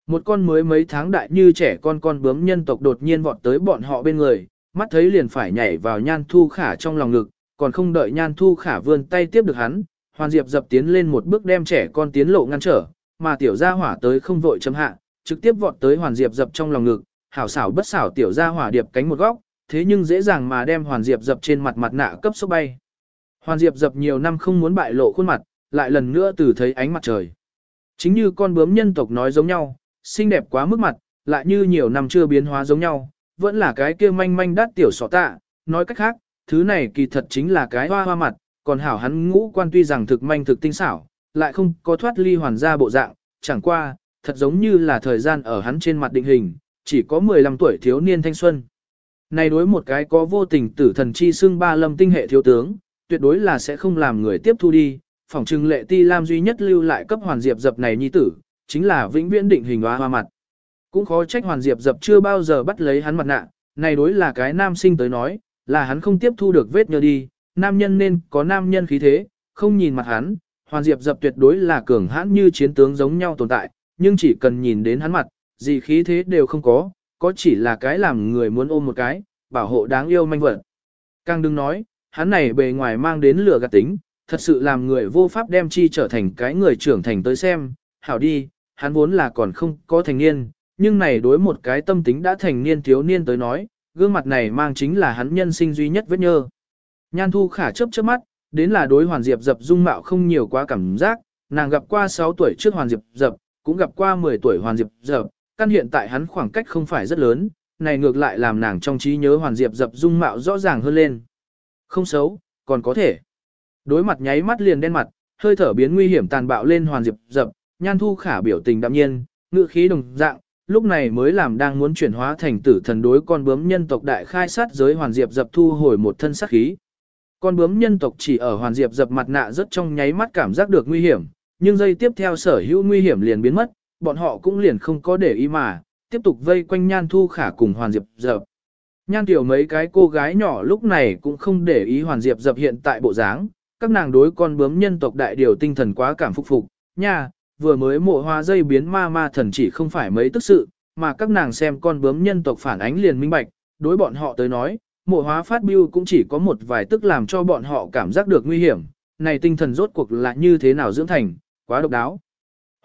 Một con mới mấy tháng đại như trẻ con con bướm nhân tộc đột nhiên vọt tới bọn họ bên người, mắt thấy liền phải nhảy vào nhan thu khả trong lòng ngực, còn không đợi nhan thu khả vươn tay tiếp được hắn, hoàn diệp dập tiến lên một bước đem trẻ con tiến lộ ngăn trở, mà tiểu gia hỏa tới không vội chấm hạ, trực tiếp vọt tới hoàn diệp dập trong lòng ngực, hảo xảo bất xảo tiểu gia hỏa điệp cánh một góc, thế nhưng dễ dàng mà đem hoàn diệp dập trên mặt mặt nạ cấp số bay. Hoàn diệp dập nhiều năm không muốn bại lộ khuôn mặt, lại lần nữa từ thấy ánh mặt trời. Chính như con bướm nhân tộc nói giống nhau, xinh đẹp quá mức mặt, lại như nhiều năm chưa biến hóa giống nhau, vẫn là cái kia manh manh đắt tiểu sọ tạ, nói cách khác, thứ này kỳ thật chính là cái hoa hoa mặt, còn hảo hắn ngũ quan tuy rằng thực manh thực tinh xảo, lại không có thoát ly hoàn ra bộ dạng, chẳng qua, thật giống như là thời gian ở hắn trên mặt định hình, chỉ có 15 tuổi thiếu niên thanh xuân. Này đối một cái có vô tình tử thần chi xưng ba lâm tinh hệ thiếu tướng, tuyệt đối là sẽ không làm người tiếp thu đi, phỏng trừng lệ ti lam duy nhất lưu lại cấp hoàn diệp dập này nhi tử, chính là vĩnh viễn định hình hoa hoa mặt. Cũng khó trách hoàn diệp dập chưa bao giờ bắt lấy hắn mặt nạ, này đối là cái nam sinh tới nói, là hắn không tiếp thu được vết nhơ đi, nam nhân nên có nam nhân khí thế, không nhìn mặt hắn, hoàn diệp dập tuyệt đối là cường hãn như chiến tướng giống nhau tồn tại, nhưng chỉ cần nhìn đến hắn mặt, gì khí thế đều không có, có chỉ là cái làm người muốn ôm một cái, bảo hộ đáng yêu manh vật. Càng đừng nói, hắn này bề ngoài mang đến lửa gạt tính, thật sự làm người vô pháp đem chi trở thành cái người trưởng thành tới xem, hảo đi, hắn vốn là còn không có thành niên, nhưng này đối một cái tâm tính đã thành niên thiếu niên tới nói, gương mặt này mang chính là hắn nhân sinh duy nhất vết nhơ. Nhan thu khả chớp chớp mắt, đến là đối hoàn diệp dập dung mạo không nhiều quá cảm giác, nàng gặp qua 6 tuổi trước hoàn diệp dập, cũng gặp qua 10 tuổi hoàn diệp dập, căn hiện tại hắn khoảng cách không phải rất lớn, này ngược lại làm nàng trong trí nhớ hoàn diệp dập dung mạo rõ ràng hơn lên. Không xấu, còn có thể. Đối mặt nháy mắt liền đen mặt, hơi thở biến nguy hiểm tàn bạo lên hoàn diệp dập, nhan thu khả biểu tình đạm nhiên, ngựa khí đồng dạng, lúc này mới làm đang muốn chuyển hóa thành tử thần đối con bướm nhân tộc đại khai sát giới hoàn diệp dập thu hồi một thân sát khí. Con bướm nhân tộc chỉ ở hoàn diệp dập mặt nạ rất trong nháy mắt cảm giác được nguy hiểm, nhưng giây tiếp theo sở hữu nguy hiểm liền biến mất, bọn họ cũng liền không có để ý mà, tiếp tục vây quanh nhan thu khả cùng hoàn diệp dập. Nhan tiểu mấy cái cô gái nhỏ lúc này cũng không để ý hoàn diệp dập hiện tại bộ dáng, các nàng đối con bướm nhân tộc đại điều tinh thần quá cảm phục phục, nha, vừa mới mộ hoa dây biến ma ma thần chỉ không phải mấy tức sự, mà các nàng xem con bướm nhân tộc phản ánh liền minh bạch, đối bọn họ tới nói, mộ hóa phát biêu cũng chỉ có một vài tức làm cho bọn họ cảm giác được nguy hiểm, này tinh thần rốt cuộc là như thế nào dưỡng thành, quá độc đáo.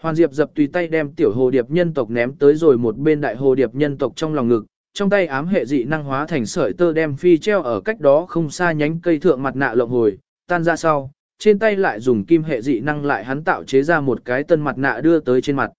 Hoàn Diệp dập tùy tay đem tiểu hồ điệp nhân tộc ném tới rồi một bên đại hồ điệp nhân tộc trong lòng ngực, trong tay ám hệ dị năng hóa thành sợi tơ đem phi treo ở cách đó không xa nhánh cây thượng mặt nạ lộng hồi, tan ra sau, trên tay lại dùng kim hệ dị năng lại hắn tạo chế ra một cái tân mặt nạ đưa tới trên mặt.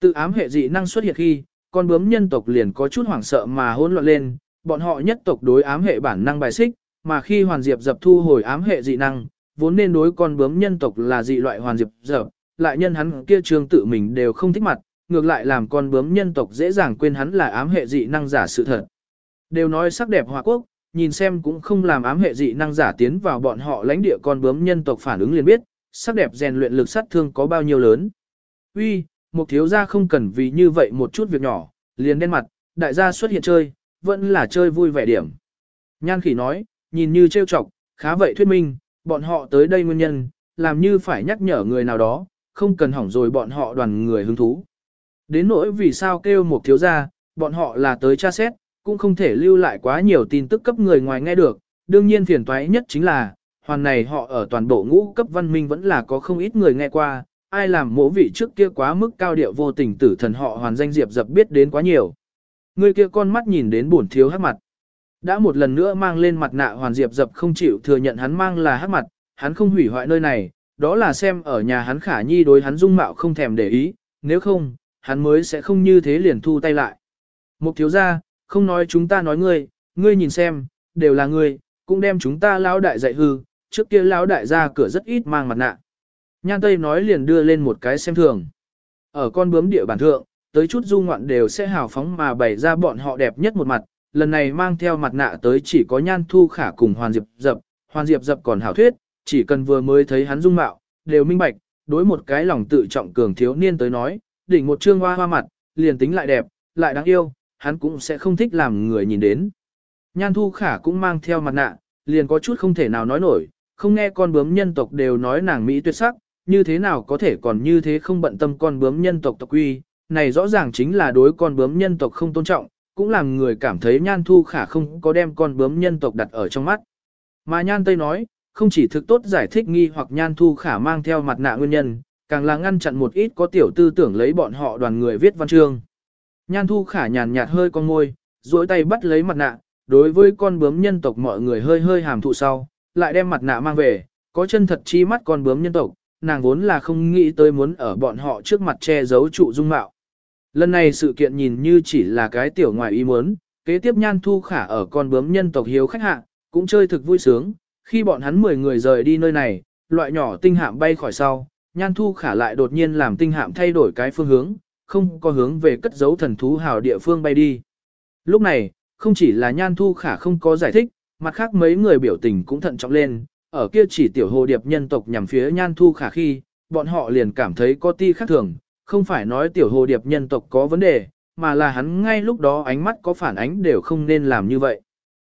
Tự ám hệ dị năng xuất hiện khi, con bướm nhân tộc liền có chút hoảng sợ mà hỗn loạn lên, bọn họ nhất tộc đối ám hệ bản năng bài xích, mà khi hoàn diệp dập thu hồi ám hệ dị năng, vốn nên đối con bướm nhân tộc là dị loại hoàn diệp dập, lại nhân hắn kia trường tự mình đều không thích mặt, ngược lại làm con bướm nhân tộc dễ dàng quên hắn là ám hệ dị năng giả sự thật. Đều nói sắc đẹp hòa quốc, nhìn xem cũng không làm ám hệ dị năng giả tiến vào bọn họ lãnh địa con bướm nhân tộc phản ứng liền biết, sắc đẹp rèn luyện lực sát thương có bao nhiêu lớn. Uy, một thiếu gia không cần vì như vậy một chút việc nhỏ, liền đen mặt, đại gia xuất hiện chơi, vẫn là chơi vui vẻ điểm. Nhan khỉ nói, nhìn như trêu chọc, khá vậy thuyết minh, bọn họ tới đây nguyên nhân, làm như phải nhắc nhở người nào đó, không cần hỏng rồi bọn họ đoàn người hứng thú. Đến nỗi vì sao kêu một thiếu gia, bọn họ là tới tra xét, cũng không thể lưu lại quá nhiều tin tức cấp người ngoài nghe được, đương nhiên phiền toái nhất chính là, hoàn này họ ở toàn bộ ngũ cấp văn minh vẫn là có không ít người nghe qua, ai làm mỗ vị trước kia quá mức cao điệu vô tình tử thần họ hoàn danh diệp dập biết đến quá nhiều. Người kia con mắt nhìn đến buồn thiếu hắc mặt. Đã một lần nữa mang lên mặt nạ hoàn diệp dập không chịu thừa nhận hắn mang là hắc mặt, hắn không hủy hoại nơi này, đó là xem ở nhà hắn khả nhi đối hắn dung mạo không thèm để ý, nếu không, hắn mới sẽ không như thế liền thu tay lại. Một thiếu gia, không nói chúng ta nói ngươi, ngươi nhìn xem, đều là ngươi, cũng đem chúng ta lão đại dạy hư, trước kia lão đại ra cửa rất ít mang mặt nạ. Nhan Tây nói liền đưa lên một cái xem thường. Ở con bướm địa bản thượng, tới chút du ngoạn đều sẽ hào phóng mà bày ra bọn họ đẹp nhất một mặt, lần này mang theo mặt nạ tới chỉ có Nhan Thu Khả cùng Hoàn Diệp Dập, Hoàn Diệp Dập còn hảo thuyết, chỉ cần vừa mới thấy hắn dung mạo, đều minh bạch, đối một cái lòng tự trọng cường thiếu niên tới nói, đỉnh một trương hoa hoa mặt, liền tính lại đẹp, lại đáng yêu, hắn cũng sẽ không thích làm người nhìn đến. Nhan Thu Khả cũng mang theo mặt nạ, liền có chút không thể nào nói nổi, không nghe con bướm nhân tộc đều nói nàng Mỹ tuyệt sắc, như thế nào có thể còn như thế không bận tâm con bướm nhân tộc tộc quy, này rõ ràng chính là đối con bướm nhân tộc không tôn trọng, cũng làm người cảm thấy Nhan Thu Khả không có đem con bướm nhân tộc đặt ở trong mắt. Mà Nhan Tây nói, không chỉ thực tốt giải thích nghi hoặc Nhan Thu Khả mang theo mặt nạ nguyên nhân, càng là ngăn chặn một ít có tiểu tư tưởng lấy bọn họ đoàn người viết văn chương. Nhan Thu Khả nhàn nhạt hơi con môi, duỗi tay bắt lấy mặt nạ, đối với con bướm nhân tộc mọi người hơi hơi hàm thụ sau, lại đem mặt nạ mang về, có chân thật chi mắt con bướm nhân tộc, nàng vốn là không nghĩ tới muốn ở bọn họ trước mặt che giấu trụ dung mạo. Lần này sự kiện nhìn như chỉ là cái tiểu ngoài ý muốn, kế tiếp Nhan Thu Khả ở con bướm nhân tộc hiếu khách hạ, cũng chơi thực vui sướng, khi bọn hắn 10 người rời đi nơi này, loại nhỏ tinh hạm bay khỏi sau, Nhan Thu Khả lại đột nhiên làm tinh hạm thay đổi cái phương hướng, không có hướng về cất giấu thần thú hào địa phương bay đi. Lúc này, không chỉ là Nhan Thu Khả không có giải thích, mặt khác mấy người biểu tình cũng thận trọng lên, ở kia chỉ tiểu hồ điệp nhân tộc nhằm phía Nhan Thu Khả khi, bọn họ liền cảm thấy có ti khác thường, không phải nói tiểu hồ điệp nhân tộc có vấn đề, mà là hắn ngay lúc đó ánh mắt có phản ánh đều không nên làm như vậy.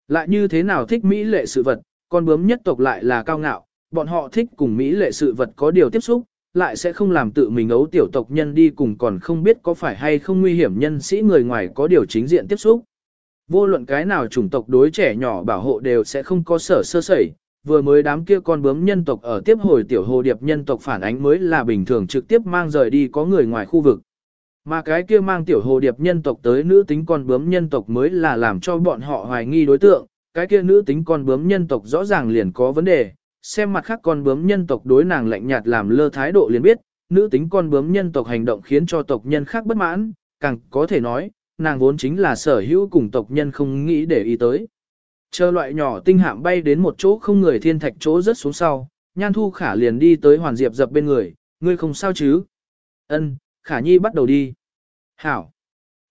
Lại như thế nào thích Mỹ lệ sự vật, con bướm nhất tộc lại là cao ngạo, bọn họ thích cùng Mỹ lệ sự vật có điều tiếp xúc, lại sẽ không làm tự mình ấu tiểu tộc nhân đi cùng còn không biết có phải hay không nguy hiểm nhân sĩ người ngoài có điều chính diện tiếp xúc. Vô luận cái nào chủng tộc đối trẻ nhỏ bảo hộ đều sẽ không có sở sơ sẩy, vừa mới đám kia con bướm nhân tộc ở tiếp hồi tiểu hồ điệp nhân tộc phản ánh mới là bình thường trực tiếp mang rời đi có người ngoài khu vực. Mà cái kia mang tiểu hồ điệp nhân tộc tới nữ tính con bướm nhân tộc mới là làm cho bọn họ hoài nghi đối tượng, cái kia nữ tính con bướm nhân tộc rõ ràng liền có vấn đề, xem mặt khác con bướm nhân tộc đối nàng lạnh nhạt làm lơ thái độ liền biết, nữ tính con bướm nhân tộc hành động khiến cho tộc nhân khác bất mãn, càng có thể nói, nàng vốn chính là sở hữu cùng tộc nhân không nghĩ để ý tới. Chờ loại nhỏ tinh hạm bay đến một chỗ không người thiên thạch chỗ rất xuống sau, Nhan Thu Khả liền đi tới Hoàn Diệp dập bên người, ngươi không sao chứ? Ân, Khả Nhi bắt đầu đi. Hảo.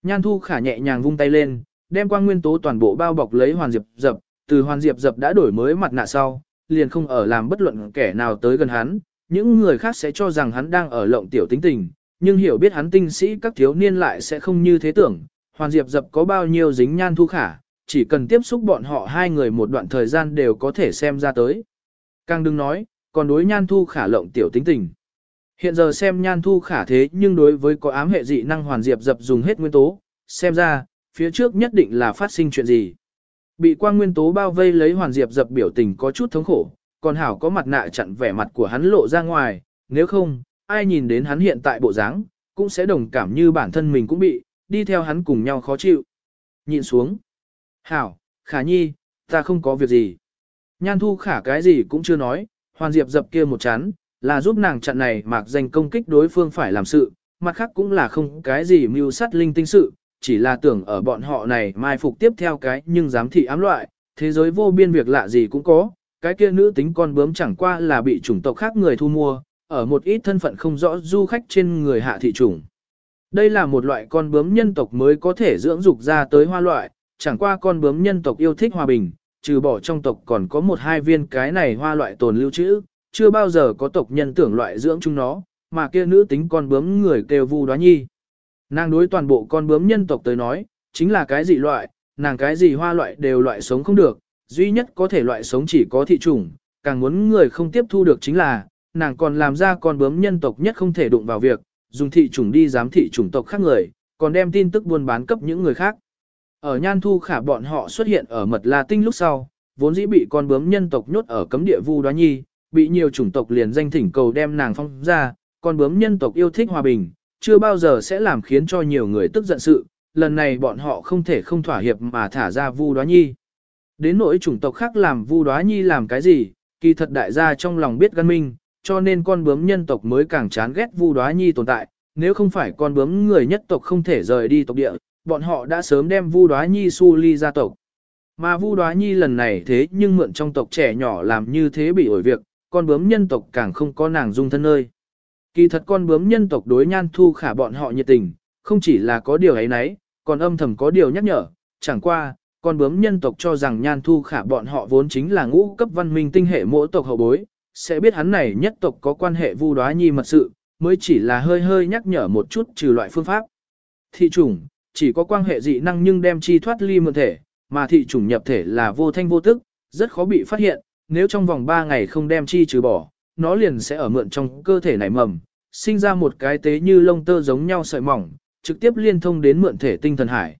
Nhan Thu Khả nhẹ nhàng vung tay lên, đem quang nguyên tố toàn bộ bao bọc lấy Hoàn Diệp dập, từ Hoàn Diệp dập đã đổi mới mặt nạ sau, liền không ở làm bất luận kẻ nào tới gần hắn, những người khác sẽ cho rằng hắn đang ở lộng tiểu tính tình, nhưng hiểu biết hắn tinh sĩ các thiếu niên lại sẽ không như thế tưởng, Hoàn Diệp dập có bao nhiêu dính nhan thu khả, chỉ cần tiếp xúc bọn họ hai người một đoạn thời gian đều có thể xem ra tới. Càng đừng nói, còn đối nhan thu khả lộng tiểu tính tình. Hiện giờ xem nhan thu khả thế nhưng đối với có ám hệ dị năng hoàn diệp dập dùng hết nguyên tố, xem ra, phía trước nhất định là phát sinh chuyện gì. Bị quang nguyên tố bao vây lấy hoàn diệp dập biểu tình có chút thống khổ, còn hảo có mặt nạ chặn vẻ mặt của hắn lộ ra ngoài, nếu không, ai nhìn đến hắn hiện tại bộ dáng, cũng sẽ đồng cảm như bản thân mình cũng bị, đi theo hắn cùng nhau khó chịu. Nhìn xuống. Hảo, khả nhi, ta không có việc gì. Nhan thu khả cái gì cũng chưa nói, hoàn diệp dập kia một chán, là giúp nàng chặn này mạc danh công kích đối phương phải làm sự, mặt khác cũng là không cái gì mưu sát linh tinh sự, chỉ là tưởng ở bọn họ này mai phục tiếp theo cái nhưng giám thị ám loại, thế giới vô biên việc lạ gì cũng có, cái kia nữ tính con bướm chẳng qua là bị chủng tộc khác người thu mua, ở một ít thân phận không rõ du khách trên người hạ thị chủng. Đây là một loại con bướm nhân tộc mới có thể dưỡng dục ra tới hoa loại, chẳng qua con bướm nhân tộc yêu thích hòa bình, trừ bỏ trong tộc còn có một hai viên cái này hoa loại tồn lưu trữ, chưa bao giờ có tộc nhân tưởng loại dưỡng chúng nó, mà kia nữ tính con bướm người kêu vu đoá nhi. Nàng đối toàn bộ con bướm nhân tộc tới nói, chính là cái gì loại, nàng cái gì hoa loại đều loại sống không được, duy nhất có thể loại sống chỉ có thị chủng, càng muốn người không tiếp thu được chính là, nàng còn làm ra con bướm nhân tộc nhất không thể đụng vào việc, dùng thị chủng đi giám thị chủng tộc khác người, còn đem tin tức buôn bán cấp những người khác. Ở Nhan Thu Khả bọn họ xuất hiện ở mật La Tinh lúc sau, vốn dĩ bị con bướm nhân tộc nhốt ở cấm địa Vu Đoá Nhi, bị nhiều chủng tộc liền danh thỉnh cầu đem nàng phong ra, con bướm nhân tộc yêu thích hòa bình, chưa bao giờ sẽ làm khiến cho nhiều người tức giận sự, lần này bọn họ không thể không thỏa hiệp mà thả ra Vu Đoá Nhi. Đến nỗi chủng tộc khác làm Vu Đoá Nhi làm cái gì, kỳ thật đại gia trong lòng biết gan minh, cho nên con bướm nhân tộc mới càng chán ghét Vu Đoá Nhi tồn tại, nếu không phải con bướm người nhất tộc không thể rời đi tộc địa, bọn họ đã sớm đem Vu Đoá Nhi su ly ra tộc. Mà Vu Đoá Nhi lần này thế nhưng mượn trong tộc trẻ nhỏ làm như thế bị ổi việc, con bướm nhân tộc càng không có nàng dung thân nơi. Kỳ thật con bướm nhân tộc đối nhan thu khả bọn họ nhiệt tình, không chỉ là có điều ấy nấy, còn âm thầm có điều nhắc nhở, chẳng qua, con bướm nhân tộc cho rằng nhan thu khả bọn họ vốn chính là ngũ cấp văn minh tinh hệ mỗi tộc hậu bối, sẽ biết hắn này nhất tộc có quan hệ vu đoá nhi mật sự, mới chỉ là hơi hơi nhắc nhở một chút trừ loại phương pháp. Thị chủng, chỉ có quan hệ dị năng nhưng đem chi thoát ly mượn thể, mà thị chủng nhập thể là vô thanh vô tức, rất khó bị phát hiện, nếu trong vòng 3 ngày không đem chi trừ bỏ, nó liền sẽ ở mượn trong cơ thể nảy mầm, sinh ra một cái tế như lông tơ giống nhau sợi mỏng, trực tiếp liên thông đến mượn thể tinh thần hải.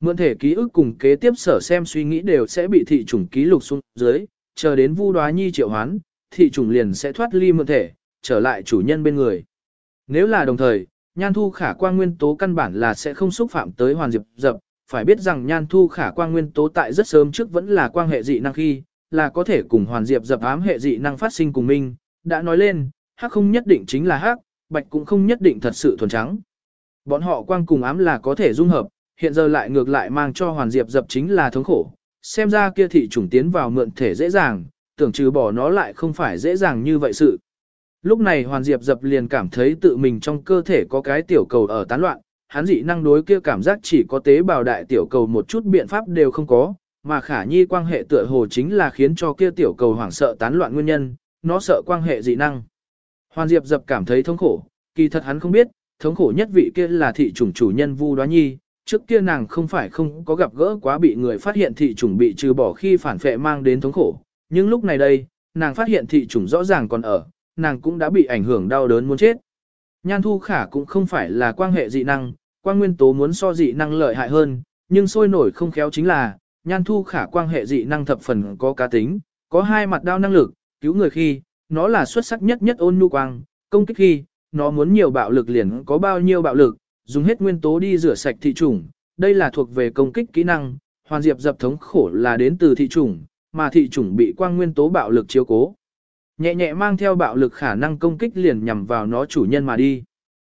Mượn thể ký ức cùng kế tiếp sở xem suy nghĩ đều sẽ bị thị chủng ký lục xuống dưới, chờ đến vu đoá nhi triệu hoán, thị chủng liền sẽ thoát ly mượn thể, trở lại chủ nhân bên người. Nếu là đồng thời, nhan thu khả quan nguyên tố căn bản là sẽ không xúc phạm tới hoàn diệp dập, phải biết rằng nhan thu khả quan nguyên tố tại rất sớm trước vẫn là quan hệ dị năng khi, là có thể cùng hoàn diệp dập ám hệ dị năng phát sinh cùng minh, đã nói lên, hắc không nhất định chính là hắc, bạch cũng không nhất định thật sự thuần trắng. Bọn họ quang cùng ám là có thể dung hợp, hiện giờ lại ngược lại mang cho hoàn diệp dập chính là thống khổ, xem ra kia thị chủng tiến vào mượn thể dễ dàng, tưởng trừ bỏ nó lại không phải dễ dàng như vậy sự. Lúc này hoàn diệp dập liền cảm thấy tự mình trong cơ thể có cái tiểu cầu ở tán loạn, hắn dị năng đối kia cảm giác chỉ có tế bào đại tiểu cầu một chút biện pháp đều không có, mà khả nhi quan hệ tựa hồ chính là khiến cho kia tiểu cầu hoảng sợ tán loạn nguyên nhân, nó sợ quan hệ dị năng. Hoàn Diệp dập cảm thấy thống khổ, kỳ thật hắn không biết, thống khổ nhất vị kia là thị chủng chủ nhân Vu Đoá Nhi, trước kia nàng không phải không có gặp gỡ quá bị người phát hiện thị chủng bị trừ bỏ khi phản phệ mang đến thống khổ, nhưng lúc này đây, nàng phát hiện thị chủng rõ ràng còn ở, nàng cũng đã bị ảnh hưởng đau đớn muốn chết. Nhan Thu Khả cũng không phải là quan hệ dị năng, quan nguyên tố muốn so dị năng lợi hại hơn, nhưng sôi nổi không khéo chính là, nhan thu khả quan hệ dị năng thập phần có cá tính, có hai mặt đao năng lực, cứu người khi, nó là xuất sắc nhất nhất ôn nhu quang, công kích khi, nó muốn nhiều bạo lực liền có bao nhiêu bạo lực, dùng hết nguyên tố đi rửa sạch thị chủng, đây là thuộc về công kích kỹ năng, hoàn diệp dập thống khổ là đến từ thị chủng, mà thị chủng bị quang nguyên tố bạo lực chiếu cố. Nhẹ nhẹ mang theo bạo lực khả năng công kích liền nhằm vào nó chủ nhân mà đi.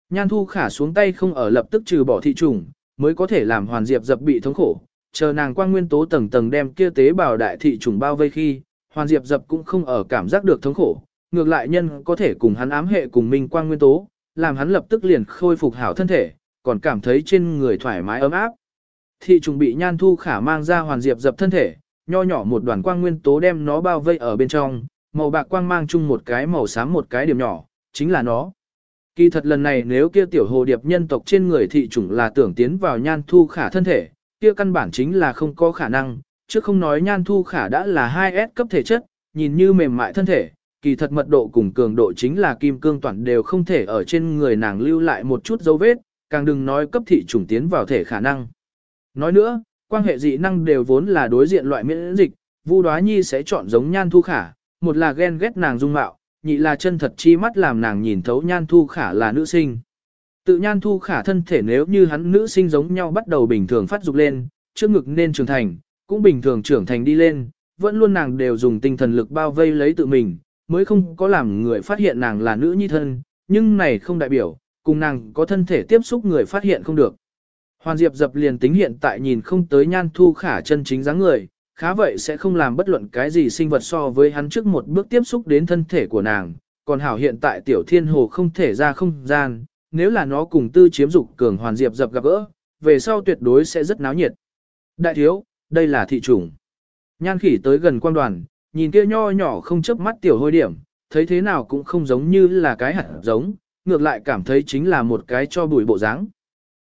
Nhan thu khả xuống tay không ở lập tức trừ bỏ thị chủng, mới có thể làm hoàn diệp dập bị thống khổ, chờ nàng quang nguyên tố tầng tầng đem kia tế bào đại thị trùng bao vây khi, hoàn diệp dập cũng không ở cảm giác được thống khổ, ngược lại nhân có thể cùng hắn ám hệ cùng minh quang nguyên tố, làm hắn lập tức liền khôi phục hảo thân thể, còn cảm thấy trên người thoải mái ấm áp. Thị trùng bị nhan thu khả mang ra hoàn diệp dập thân thể, nho nhỏ một đoàn quang nguyên tố đem nó bao vây ở bên trong, màu bạc quang mang chung một cái màu xám một cái điểm nhỏ, chính là nó. Kỳ thật lần này nếu kia tiểu hồ điệp nhân tộc trên người thị trùng là tưởng tiến vào nhan thu khả thân thể, kia căn bản chính là không có khả năng, chứ không nói nhan thu khả đã là 2S cấp thể chất, nhìn như mềm mại thân thể, kỳ thật mật độ cùng cường độ chính là kim cương toàn đều không thể ở trên người nàng lưu lại một chút dấu vết, càng đừng nói cấp thị trùng tiến vào thể khả năng. Nói nữa, quan hệ dị năng đều vốn là đối diện loại miễn dịch, Vu Đóa Nhi sẽ chọn giống Nhan Thu Khả, một là ghen ghét nàng dung mạo, nhị là chân thật chi mắt làm nàng nhìn thấu Nhan Thu Khả là nữ sinh. Tự Nhan Thu Khả thân thể nếu như hắn nữ sinh giống nhau bắt đầu bình thường phát dục lên, trước ngực nên trưởng thành, cũng bình thường trưởng thành đi lên, vẫn luôn nàng đều dùng tinh thần lực bao vây lấy tự mình, mới không có làm người phát hiện nàng là nữ nhi thân, nhưng này không đại biểu, cùng nàng có thân thể tiếp xúc người phát hiện không được. Hoàn Diệp dập liền tính hiện tại nhìn không tới nhan thu khả chân chính dáng người, khá vậy sẽ không làm bất luận cái gì sinh vật so với hắn trước một bước tiếp xúc đến thân thể của nàng, còn hảo hiện tại tiểu thiên hồ không thể ra không gian, nếu là nó cùng tư chiếm dục cường Hoàn Diệp dập gặp gỡ, về sau tuyệt đối sẽ rất náo nhiệt. Đại thiếu, đây là thị trùng. Nhan khỉ tới gần quan đoàn, nhìn kia nho nhỏ không chớp mắt tiểu hôi điểm, thấy thế nào cũng không giống như là cái hạt giống, ngược lại cảm thấy chính là một cái cho bùi bộ dáng.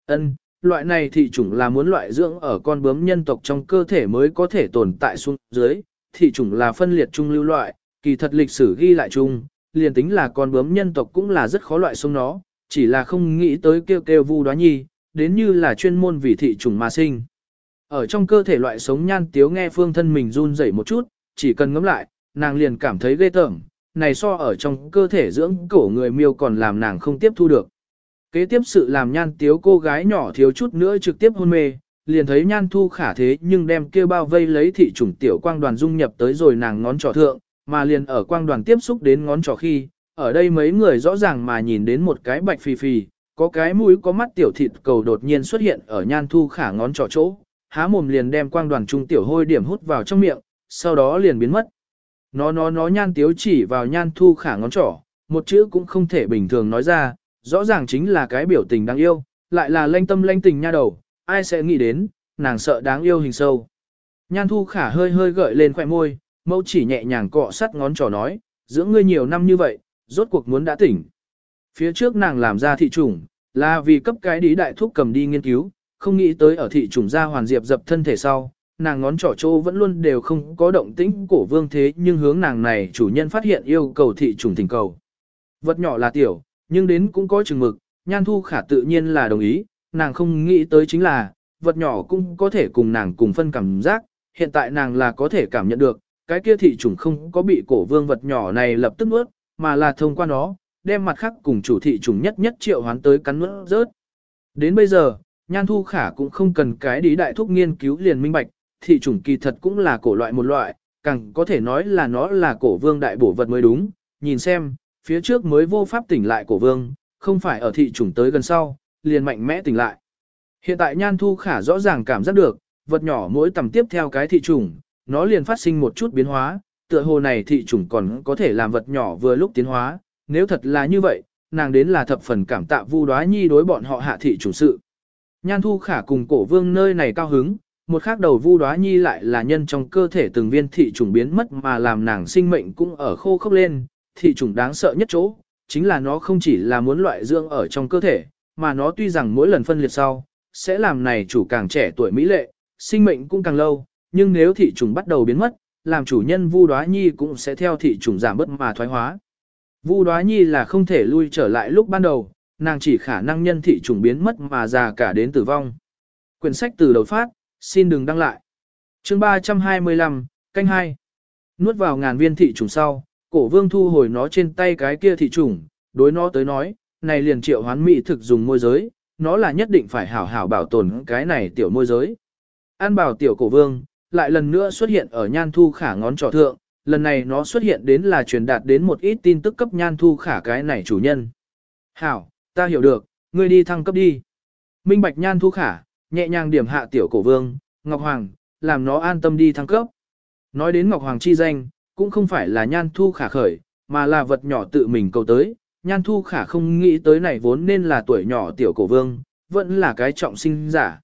Ân, loại này thị chủng là muốn loại dưỡng ở con bướm nhân tộc trong cơ thể mới có thể tồn tại xuống dưới, thị chủng là phân liệt trung lưu loại, kỳ thật lịch sử ghi lại chung, liền tính là con bướm nhân tộc cũng là rất khó loại xuống nó, chỉ là không nghĩ tới kêu kêu vu đoá nhi, đến như là chuyên môn vì thị chủng mà sinh. Ở trong cơ thể loại sống nhan tiếu nghe phương thân mình run rẩy một chút, chỉ cần ngẫm lại, nàng liền cảm thấy ghê tởm, này so ở trong cơ thể dưỡng cổ người miêu còn làm nàng không tiếp thu được. Kế tiếp sự làm nhan tiếu cô gái nhỏ thiếu chút nữa trực tiếp hôn mê, liền thấy nhan thu khả thế nhưng đem kêu bao vây lấy thị chủng tiểu quang đoàn dung nhập tới rồi nàng ngón trỏ thượng, mà liền ở quang đoàn tiếp xúc đến ngón trỏ khi, ở đây mấy người rõ ràng mà nhìn đến một cái bạch phì phì, có cái mũi có mắt tiểu thịt cầu đột nhiên xuất hiện ở nhan thu khả ngón trỏ chỗ, há mồm liền đem quang đoàn trung tiểu hôi điểm hút vào trong miệng, sau đó liền biến mất. Nó nó nó nhan tiếu chỉ vào nhan thu khả ngón trỏ, một chữ cũng không thể bình thường nói ra, rõ ràng chính là cái biểu tình đáng yêu, lại là lanh tâm lanh tình nha đầu, ai sẽ nghĩ đến, nàng sợ đáng yêu hình sâu. Nhan thu khả hơi hơi gợi lên khỏe môi, mẫu chỉ nhẹ nhàng cọ sắt ngón trỏ nói, dưỡng ngươi nhiều năm như vậy, rốt cuộc muốn đã tỉnh. Phía trước nàng làm ra thị trùng, là vì cấp cái đí đại thuốc cầm đi nghiên cứu, không nghĩ tới ở thị trùng gia hoàn diệp dập thân thể sau, nàng ngón trỏ trô vẫn luôn đều không có động tĩnh cổ vương thế nhưng hướng nàng này chủ nhân phát hiện yêu cầu thị trùng tình cầu. Vật nhỏ là tiểu, nhưng đến cũng có chừng mực, nhan thu khả tự nhiên là đồng ý, nàng không nghĩ tới chính là, vật nhỏ cũng có thể cùng nàng cùng phân cảm giác, hiện tại nàng là có thể cảm nhận được, cái kia thị trùng không có bị cổ vương vật nhỏ này lập tức nuốt, mà là thông qua nó, đem mặt khác cùng chủ thị trùng nhất nhất triệu hoán tới cắn nuốt rớt. Đến bây giờ, nhan thu khả cũng không cần cái đi đại thúc nghiên cứu liền minh bạch, thị trùng kỳ thật cũng là cổ loại một loại, càng có thể nói là nó là cổ vương đại bổ vật mới đúng, nhìn xem, phía trước mới vô pháp tỉnh lại cổ vương, không phải ở thị trùng tới gần sau, liền mạnh mẽ tỉnh lại. Hiện tại nhan thu khả rõ ràng cảm giác được, vật nhỏ mỗi tầm tiếp theo cái thị trùng, nó liền phát sinh một chút biến hóa, tựa hồ này thị trùng còn có thể làm vật nhỏ vừa lúc tiến hóa, nếu thật là như vậy, nàng đến là thập phần cảm tạ vu đoá nhi đối bọn họ hạ thị trùng sự. Nhan thu khả cùng cổ vương nơi này cao hứng, một khác đầu vu đoá nhi lại là nhân trong cơ thể từng viên thị trùng biến mất mà làm nàng sinh mệnh cũng ở khô khốc lên, thị trùng đáng sợ nhất chỗ, chính là nó không chỉ là muốn loại dưỡng ở trong cơ thể, mà nó tuy rằng mỗi lần phân liệt sau, sẽ làm này chủ càng trẻ tuổi mỹ lệ, sinh mệnh cũng càng lâu, nhưng nếu thị trùng bắt đầu biến mất, làm chủ nhân Vu đoá Nhi cũng sẽ theo thị trùng giảm bớt mà thoái hóa. Vu đoá Nhi là không thể lui trở lại lúc ban đầu, nàng chỉ khả năng nhân thị trùng biến mất mà già cả đến tử vong. Quyển sách từ đầu phát, xin đừng đăng lại. Chương 325, canh 2. Nuốt vào ngàn viên thị trùng sau, cổ vương thu hồi nó trên tay cái kia thị trùng, đối nó tới nói, này liền triệu hoán mỹ thực dùng môi giới, nó là nhất định phải hảo hảo bảo tồn cái này tiểu môi giới. An bảo tiểu cổ vương, lại lần nữa xuất hiện ở nhan thu khả ngón trỏ thượng, lần này nó xuất hiện đến là truyền đạt đến một ít tin tức cấp nhan thu khả cái này chủ nhân. Hảo, ta hiểu được, ngươi đi thăng cấp đi. Minh bạch nhan thu khả, nhẹ nhàng điểm hạ tiểu cổ vương, Ngọc Hoàng, làm nó an tâm đi thăng cấp. Nói đến Ngọc Hoàng chi danh, cũng không phải là nhan thu khả khởi, mà là vật nhỏ tự mình cầu tới. Nhan thu khả không nghĩ tới này vốn nên là tuổi nhỏ tiểu cổ vương, vẫn là cái trọng sinh giả.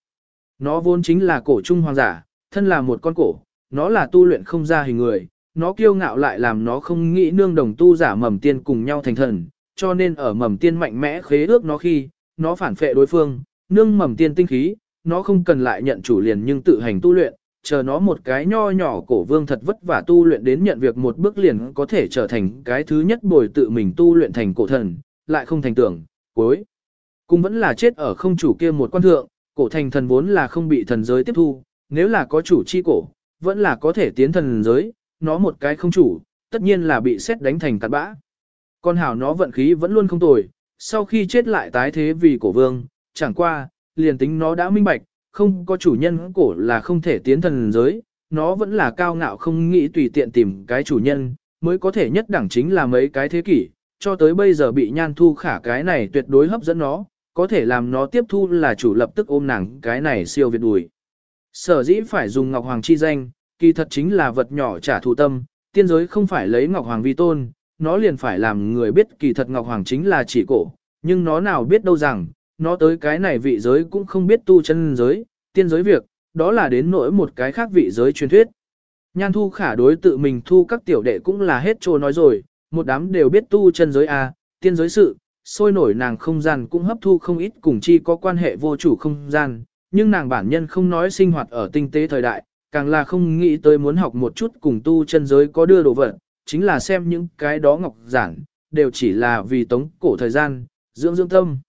Nó vốn chính là cổ trung hoàng giả, thân là một con cổ, nó là tu luyện không ra hình người, nó kiêu ngạo lại làm nó không nghĩ nương đồng tu giả mầm tiên cùng nhau thành thần, cho nên ở mầm tiên mạnh mẽ khế ước nó khi, nó phản phệ đối phương, nương mầm tiên tinh khí, nó không cần lại nhận chủ liền nhưng tự hành tu luyện, chờ nó một cái nho nhỏ cổ vương thật vất vả tu luyện đến nhận việc một bước liền có thể trở thành cái thứ nhất bồi tự mình tu luyện thành cổ thần, lại không thành tưởng, cuối. Cũng vẫn là chết ở không chủ kia một quan thượng, cổ thành thần vốn là không bị thần giới tiếp thu, nếu là có chủ chi cổ, vẫn là có thể tiến thần giới, nó một cái không chủ, tất nhiên là bị xét đánh thành cặn bã. Con hảo nó vận khí vẫn luôn không tồi, sau khi chết lại tái thế vì cổ vương, chẳng qua, liền tính nó đã minh bạch, không có chủ nhân cổ là không thể tiến thần giới, nó vẫn là cao ngạo không nghĩ tùy tiện tìm cái chủ nhân, mới có thể nhất đẳng chính là mấy cái thế kỷ, cho tới bây giờ bị nhan thu khả cái này tuyệt đối hấp dẫn nó, có thể làm nó tiếp thu là chủ lập tức ôm nàng cái này siêu việt đùi. Sở dĩ phải dùng Ngọc Hoàng chi danh, kỳ thật chính là vật nhỏ trả thù tâm, tiên giới không phải lấy Ngọc Hoàng vi tôn, nó liền phải làm người biết kỳ thật Ngọc Hoàng chính là chỉ cổ, nhưng nó nào biết đâu rằng, nó tới cái này vị giới cũng không biết tu chân giới, tiên giới việc, đó là đến nỗi một cái khác vị giới truyền thuyết. Nhan thu khả đối tự mình thu các tiểu đệ cũng là hết trô nói rồi, một đám đều biết tu chân giới A, tiên giới sự, sôi nổi nàng không gian cũng hấp thu không ít cùng chi có quan hệ vô chủ không gian, nhưng nàng bản nhân không nói sinh hoạt ở tinh tế thời đại, càng là không nghĩ tới muốn học một chút cùng tu chân giới có đưa đồ vật, chính là xem những cái đó ngọc giản, đều chỉ là vì tống cổ thời gian, dưỡng dưỡng tâm.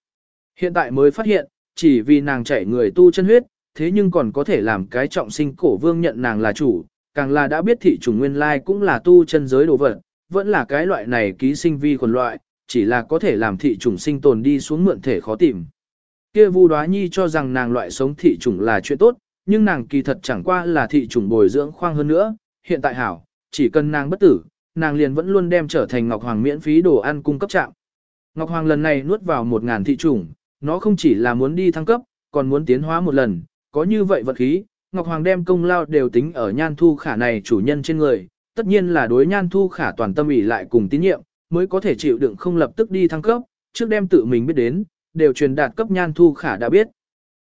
Hiện tại mới phát hiện, chỉ vì nàng chảy người tu chân huyết, thế nhưng còn có thể làm cái trọng sinh cổ vương nhận nàng là chủ, càng là đã biết thị trùng nguyên lai cũng là tu chân giới đồ vật, vẫn là cái loại này ký sinh vi quần loại, chỉ là có thể làm thị trùng sinh tồn đi xuống mượn thể khó tìm. Kia Vu Đoá Nhi cho rằng nàng loại sống thị trùng là chuyện tốt, nhưng nàng kỳ thật chẳng qua là thị trùng bồi dưỡng khoang hơn nữa, hiện tại hảo, chỉ cần nàng bất tử, nàng liền vẫn luôn đem trở thành Ngọc Hoàng miễn phí đồ ăn cung cấp trạm. Ngọc Hoàng lần này nuốt vào một ngàn thị chủng, nó không chỉ là muốn đi thăng cấp, còn muốn tiến hóa một lần, có như vậy vật khí, Ngọc Hoàng đem công lao đều tính ở nhan thu khả này chủ nhân trên người, tất nhiên là đối nhan thu khả toàn tâm ủy lại cùng tín nhiệm, mới có thể chịu đựng không lập tức đi thăng cấp, trước đem tự mình biết đến, đều truyền đạt cấp nhan thu khả đã biết.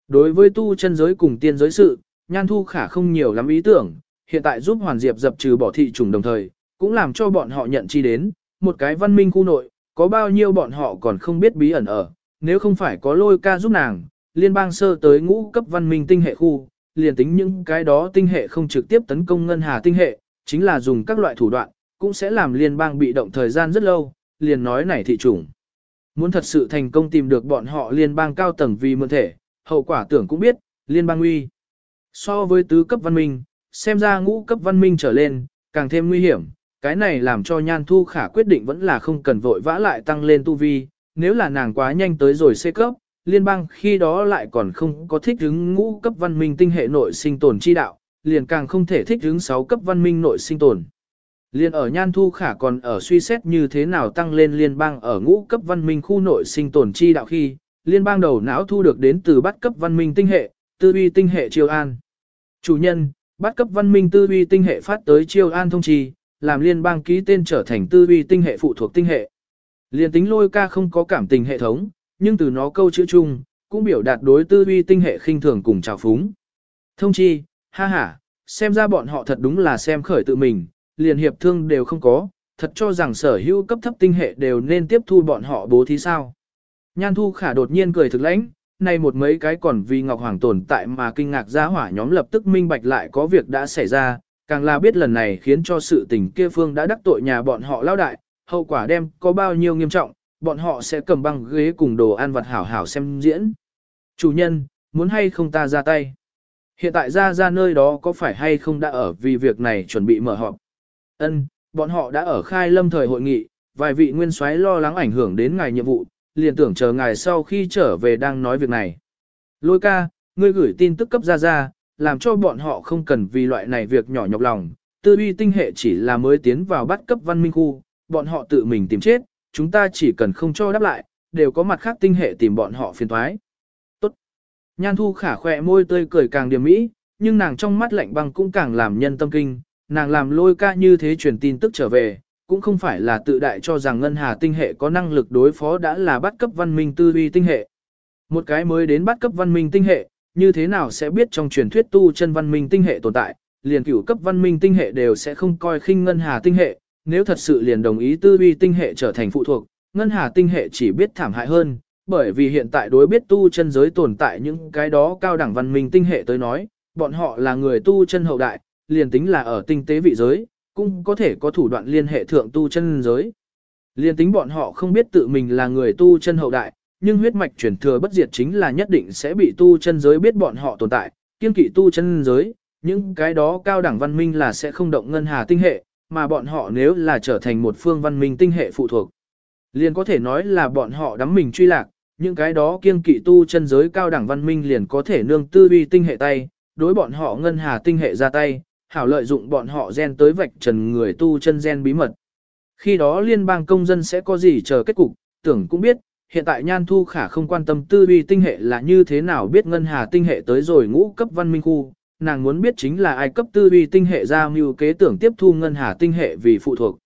Đối với tu chân giới cùng tiên giới sự, nhan thu khả không nhiều lắm ý tưởng, hiện tại giúp Hoàn Diệp dập trừ bỏ thị trùng đồng thời, cũng làm cho bọn họ nhận chi đến, một cái văn minh khu nội, có bao nhiêu bọn họ còn không biết bí ẩn ở, nếu không phải có lôi ca giúp nàng, liên bang sơ tới ngũ cấp văn minh tinh hệ khu, liền tính những cái đó tinh hệ không trực tiếp tấn công ngân hà tinh hệ, chính là dùng các loại thủ đoạn, cũng sẽ làm liên bang bị động thời gian rất lâu, liền nói này thị trùng. Muốn thật sự thành công tìm được bọn họ liên bang cao tầng vì mượn thể, hậu quả tưởng cũng biết, liên bang uy. So với tứ cấp văn minh, xem ra ngũ cấp văn minh trở lên, càng thêm nguy hiểm, cái này làm cho Nhan Thu Khả quyết định vẫn là không cần vội vã lại tăng lên tu vi, nếu là nàng quá nhanh tới rồi C cấp, liên bang khi đó lại còn không có thích ứng ngũ cấp văn minh tinh hệ nội sinh tồn chi đạo, liền càng không thể thích ứng 6 cấp văn minh nội sinh tồn. Liên ở Nhan Thu Khả còn ở suy xét như thế nào tăng lên liên bang ở ngũ cấp văn minh khu nội sinh tồn chi đạo khi, liên bang đầu não thu được đến từ bắt cấp văn minh tinh hệ, tư uy tinh hệ Triều An. Chủ nhân, bắt cấp văn minh tư uy tinh hệ phát tới Triều An thông trì, làm liên bang ký tên trở thành tư duy tinh hệ phụ thuộc tinh hệ. Liên tính lôi ca không có cảm tình hệ thống, nhưng từ nó câu chữ chung, cũng biểu đạt đối tư duy tinh hệ khinh thường cùng trào phúng. Thông chi, ha ha, xem ra bọn họ thật đúng là xem khởi tự mình, liền hiệp thương đều không có, thật cho rằng sở hữu cấp thấp tinh hệ đều nên tiếp thu bọn họ bố thí sao. Nhan thu khả đột nhiên cười thực lãnh, nay một mấy cái còn vì Ngọc Hoàng tồn tại mà kinh ngạc ra hỏa nhóm lập tức minh bạch lại có việc đã xảy ra, càng là biết lần này khiến cho sự tình kia phương đã đắc tội nhà bọn họ lao đại, hậu quả đem có bao nhiêu nghiêm trọng, bọn họ sẽ cầm băng ghế cùng đồ ăn vặt hảo hảo xem diễn. Chủ nhân, muốn hay không ta ra tay? Hiện tại ra ra nơi đó có phải hay không đã ở vì việc này chuẩn bị mở họp? Ân, bọn họ đã ở khai lâm thời hội nghị, vài vị nguyên soái lo lắng ảnh hưởng đến ngài nhiệm vụ, liền tưởng chờ ngài sau khi trở về đang nói việc này. Lôi ca, ngươi gửi tin tức cấp ra ra, làm cho bọn họ không cần vì loại này việc nhỏ nhọc lòng, tư uy tinh hệ chỉ là mới tiến vào bắt cấp văn minh khu, bọn họ tự mình tìm chết, chúng ta chỉ cần không cho đáp lại, đều có mặt khác tinh hệ tìm bọn họ phiền thoái. Tốt. Nhan thu khả khỏe môi tươi cười càng điểm mỹ, nhưng nàng trong mắt lạnh băng cũng càng làm nhân tâm kinh, nàng làm lôi ca như thế truyền tin tức trở về, cũng không phải là tự đại cho rằng ngân hà tinh hệ có năng lực đối phó đã là bắt cấp văn minh tư uy tinh hệ. Một cái mới đến bắt cấp văn minh tinh hệ, như thế nào sẽ biết trong truyền thuyết tu chân văn minh tinh hệ tồn tại, liền cửu cấp văn minh tinh hệ đều sẽ không coi khinh ngân hà tinh hệ, nếu thật sự liền đồng ý tư uy tinh hệ trở thành phụ thuộc, ngân hà tinh hệ chỉ biết thảm hại hơn, bởi vì hiện tại đối biết tu chân giới tồn tại những cái đó cao đẳng văn minh tinh hệ tới nói, bọn họ là người tu chân hậu đại, liền tính là ở tinh tế vị giới, cũng có thể có thủ đoạn liên hệ thượng tu chân giới. Liên tính bọn họ không biết tự mình là người tu chân hậu đại, nhưng huyết mạch truyền thừa bất diệt chính là nhất định sẽ bị tu chân giới biết bọn họ tồn tại, kiên kỵ tu chân giới, những cái đó cao đẳng văn minh là sẽ không động ngân hà tinh hệ, mà bọn họ nếu là trở thành một phương văn minh tinh hệ phụ thuộc. Liền có thể nói là bọn họ đắm mình truy lạc, những cái đó kiên kỵ tu chân giới cao đẳng văn minh liền có thể nương tư vi tinh hệ tay, đối bọn họ ngân hà tinh hệ ra tay, hảo lợi dụng bọn họ gen tới vạch trần người tu chân gen bí mật. Khi đó liên bang công dân sẽ có gì chờ kết cục, tưởng cũng biết, hiện tại Nhan Thu Khả không quan tâm tư vi tinh hệ là như thế nào biết ngân hà tinh hệ tới rồi ngũ cấp văn minh khu, nàng muốn biết chính là ai cấp tư vi tinh hệ ra mưu kế tưởng tiếp thu ngân hà tinh hệ vì phụ thuộc.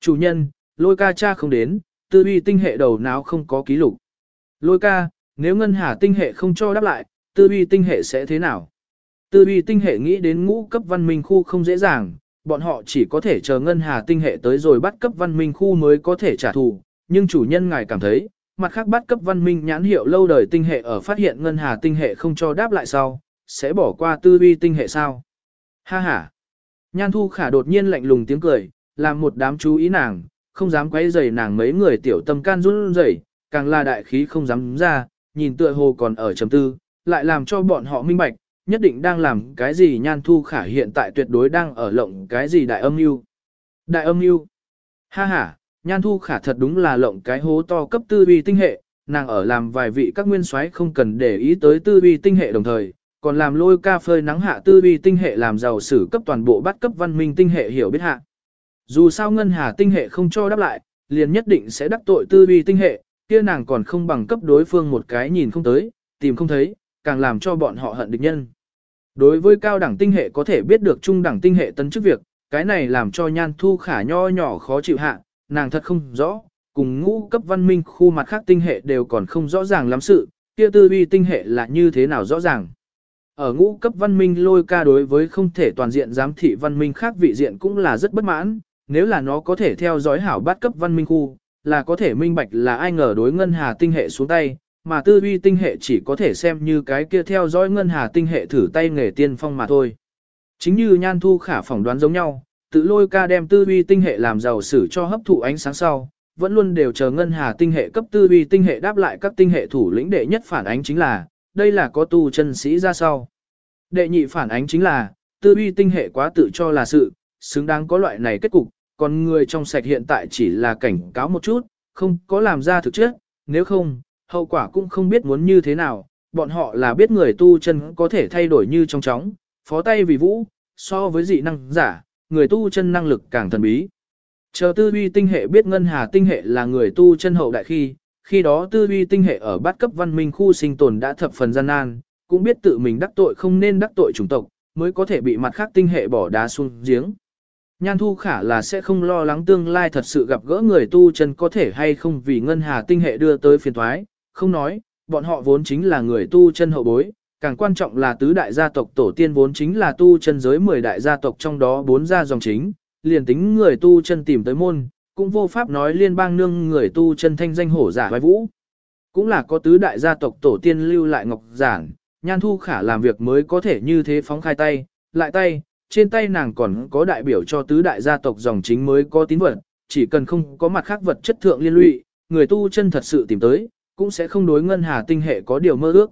Chủ nhân, lôi ca cha không đến, tư vi tinh hệ đầu não không có ký lục. Lôi ca, nếu ngân hà tinh hệ không cho đáp lại, tư vi tinh hệ sẽ thế nào? Tư vi tinh hệ nghĩ đến ngũ cấp văn minh khu không dễ dàng, bọn họ chỉ có thể chờ ngân hà tinh hệ tới rồi bắt cấp văn minh khu mới có thể trả thù, nhưng chủ nhân ngài cảm thấy, mặt khác bắt cấp văn minh nhãn hiệu lâu đời tinh hệ ở phát hiện ngân hà tinh hệ không cho đáp lại sau, sẽ bỏ qua tư vi tinh hệ sao? Ha ha! Nhan thu khả đột nhiên lạnh lùng tiếng cười, làm một đám chú ý nàng, không dám quấy rầy nàng mấy người tiểu tâm can run rẩy, càng là đại khí không dám ra, nhìn tựa hồ còn ở chấm tư, lại làm cho bọn họ minh bạch, nhất định đang làm cái gì nhan thu khả hiện tại tuyệt đối đang ở lộng cái gì đại âm mưu Đại âm mưu Ha ha, nhan thu khả thật đúng là lộng cái hố to cấp tư vi tinh hệ, nàng ở làm vài vị các nguyên soái không cần để ý tới tư vi tinh hệ đồng thời, còn làm lôi ca phơi nắng hạ tư vi tinh hệ làm giàu sử cấp toàn bộ bắt cấp văn minh tinh hệ hiểu biết hạ. Dù sao ngân hà tinh hệ không cho đáp lại, liền nhất định sẽ đắc tội tư vi tinh hệ, kia nàng còn không bằng cấp đối phương một cái nhìn không tới, tìm không thấy, càng làm cho bọn họ hận địch nhân. Đối với cao đẳng tinh hệ có thể biết được trung đẳng tinh hệ tấn chức việc, cái này làm cho nhan thu khả nho nhỏ khó chịu hạ, nàng thật không rõ, cùng ngũ cấp văn minh khu mặt khác tinh hệ đều còn không rõ ràng lắm sự, kia tư vi tinh hệ là như thế nào rõ ràng. Ở ngũ cấp văn minh lôi ca đối với không thể toàn diện giám thị văn minh khác vị diện cũng là rất bất mãn, nếu là nó có thể theo dõi hảo bát cấp văn minh khu, là có thể minh bạch là ai ngờ đối ngân hà tinh hệ xuống tay, mà tư vi tinh hệ chỉ có thể xem như cái kia theo dõi ngân hà tinh hệ thử tay nghề tiên phong mà thôi. Chính như nhan thu khả phỏng đoán giống nhau, tự lôi ca đem tư vi tinh hệ làm giàu sử cho hấp thụ ánh sáng sau, vẫn luôn đều chờ ngân hà tinh hệ cấp tư vi tinh hệ đáp lại các tinh hệ thủ lĩnh đệ nhất phản ánh chính là, đây là có tu chân sĩ ra sau. Đệ nhị phản ánh chính là, tư vi tinh hệ quá tự cho là sự, xứng đáng có loại này kết cục, còn người trong sạch hiện tại chỉ là cảnh cáo một chút, không có làm ra thực chất, nếu không, hậu quả cũng không biết muốn như thế nào, bọn họ là biết người tu chân có thể thay đổi như trong chóng, phó tay vì vũ, so với dị năng giả, người tu chân năng lực càng thần bí. Chờ tư duy tinh hệ biết ngân hà tinh hệ là người tu chân hậu đại khi, khi đó tư duy tinh hệ ở bát cấp văn minh khu sinh tồn đã thập phần gian nan, cũng biết tự mình đắc tội không nên đắc tội chủng tộc, mới có thể bị mặt khác tinh hệ bỏ đá xuống giếng. Nhan thu khả là sẽ không lo lắng tương lai thật sự gặp gỡ người tu chân có thể hay không vì ngân hà tinh hệ đưa tới phiền thoái, không nói, bọn họ vốn chính là người tu chân hậu bối, càng quan trọng là tứ đại gia tộc tổ tiên vốn chính là tu chân giới 10 đại gia tộc trong đó bốn gia dòng chính, liền tính người tu chân tìm tới môn, cũng vô pháp nói liên bang nương người tu chân thanh danh hổ giả vai vũ. Cũng là có tứ đại gia tộc tổ tiên lưu lại ngọc giản, nhan thu khả làm việc mới có thể như thế phóng khai tay, lại tay, trên tay nàng còn có đại biểu cho tứ đại gia tộc dòng chính mới có tín vật, chỉ cần không có mặt khác vật chất thượng liên lụy, người tu chân thật sự tìm tới, cũng sẽ không đối ngân hà tinh hệ có điều mơ ước.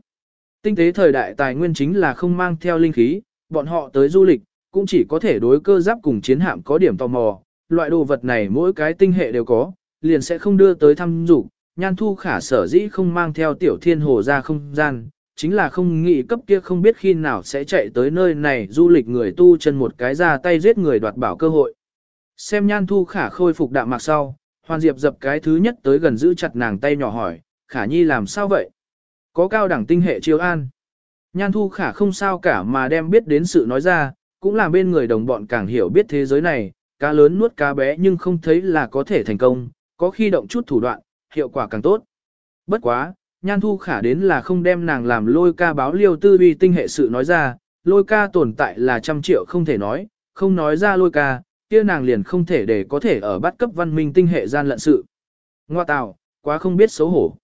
Tinh tế thời đại tài nguyên chính là không mang theo linh khí, bọn họ tới du lịch, cũng chỉ có thể đối cơ giáp cùng chiến hạm có điểm tò mò, loại đồ vật này mỗi cái tinh hệ đều có, liền sẽ không đưa tới thăm dục nhan thu khả sở dĩ không mang theo tiểu thiên hồ ra không gian, chính là không nghĩ cấp kia không biết khi nào sẽ chạy tới nơi này du lịch người tu chân một cái ra tay giết người đoạt bảo cơ hội. Xem nhan thu khả khôi phục đạm mạc sau, hoàn diệp dập cái thứ nhất tới gần giữ chặt nàng tay nhỏ hỏi, khả nhi làm sao vậy? Có cao đẳng tinh hệ chiêu an. Nhan thu khả không sao cả mà đem biết đến sự nói ra, cũng là bên người đồng bọn càng hiểu biết thế giới này, cá lớn nuốt cá bé nhưng không thấy là có thể thành công, có khi động chút thủ đoạn, hiệu quả càng tốt. Bất quá, nhan thu khả đến là không đem nàng làm lôi ca báo liêu tư vi tinh hệ sự nói ra, lôi ca tồn tại là trăm triệu không thể nói, không nói ra lôi ca, kia nàng liền không thể để có thể ở bắt cấp văn minh tinh hệ gian lận sự. Ngoa tạo, quá không biết xấu hổ.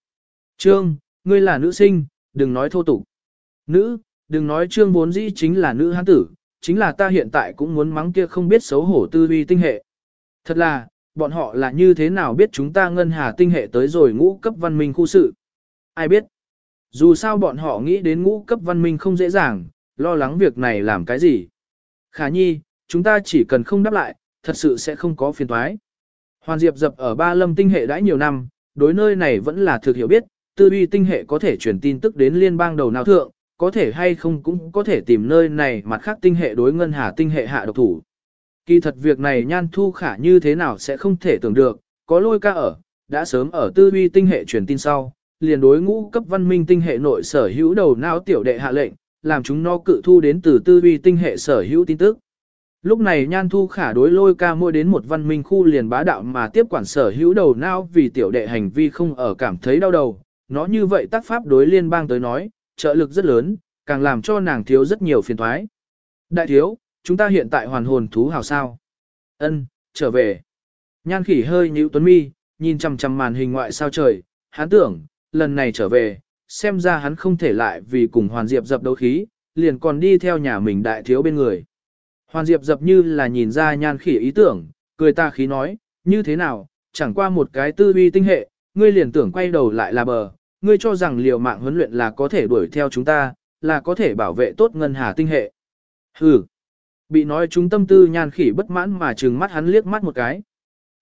Trương, ngươi là nữ sinh, đừng nói thô tục. Nữ, đừng nói trương vốn dĩ chính là nữ hán tử, chính là ta hiện tại cũng muốn mắng kia không biết xấu hổ tư vi tinh hệ. Thật là, bọn họ là như thế nào biết chúng ta ngân hà tinh hệ tới rồi ngũ cấp văn minh khu sự. Ai biết? Dù sao bọn họ nghĩ đến ngũ cấp văn minh không dễ dàng, lo lắng việc này làm cái gì. Khả nhi, chúng ta chỉ cần không đáp lại, thật sự sẽ không có phiền toái. Hoàn Diệp dập ở ba lâm tinh hệ đã nhiều năm, đối nơi này vẫn là thực hiểu biết, tư uy tinh hệ có thể truyền tin tức đến liên bang đầu nào thượng, có thể hay không cũng có thể tìm nơi này mặt khác tinh hệ đối ngân hà tinh hệ hạ độc thủ. Kỳ thật việc này nhan thu khả như thế nào sẽ không thể tưởng được, có lôi ca ở, đã sớm ở tư uy tinh hệ truyền tin sau, liền đối ngũ cấp văn minh tinh hệ nội sở hữu đầu não tiểu đệ hạ lệnh, làm chúng nó cự thu đến từ tư uy tinh hệ sở hữu tin tức. Lúc này nhan thu khả đối lôi ca mua đến một văn minh khu liền bá đạo mà tiếp quản sở hữu đầu não vì tiểu đệ hành vi không ở cảm thấy đau đầu, nó như vậy tác pháp đối liên bang tới nói, trợ lực rất lớn, càng làm cho nàng thiếu rất nhiều phiền thoái. Đại thiếu, chúng ta hiện tại hoàn hồn thú hào sao. Ân, trở về. Nhan khỉ hơi nhíu tuấn mi, nhìn chằm chằm màn hình ngoại sao trời, hắn tưởng, lần này trở về, xem ra hắn không thể lại vì cùng Hoàn Diệp dập đấu khí, liền còn đi theo nhà mình đại thiếu bên người. Hoàn Diệp dập như là nhìn ra nhan khỉ ý tưởng, cười ta khí nói, như thế nào, chẳng qua một cái tư uy tinh hệ, ngươi liền tưởng quay đầu lại là bờ, ngươi cho rằng liều mạng huấn luyện là có thể đuổi theo chúng ta, là có thể bảo vệ tốt ngân hà tinh hệ. Hừ. Bị nói chúng tâm tư nhan khỉ bất mãn mà trừng mắt hắn liếc mắt một cái.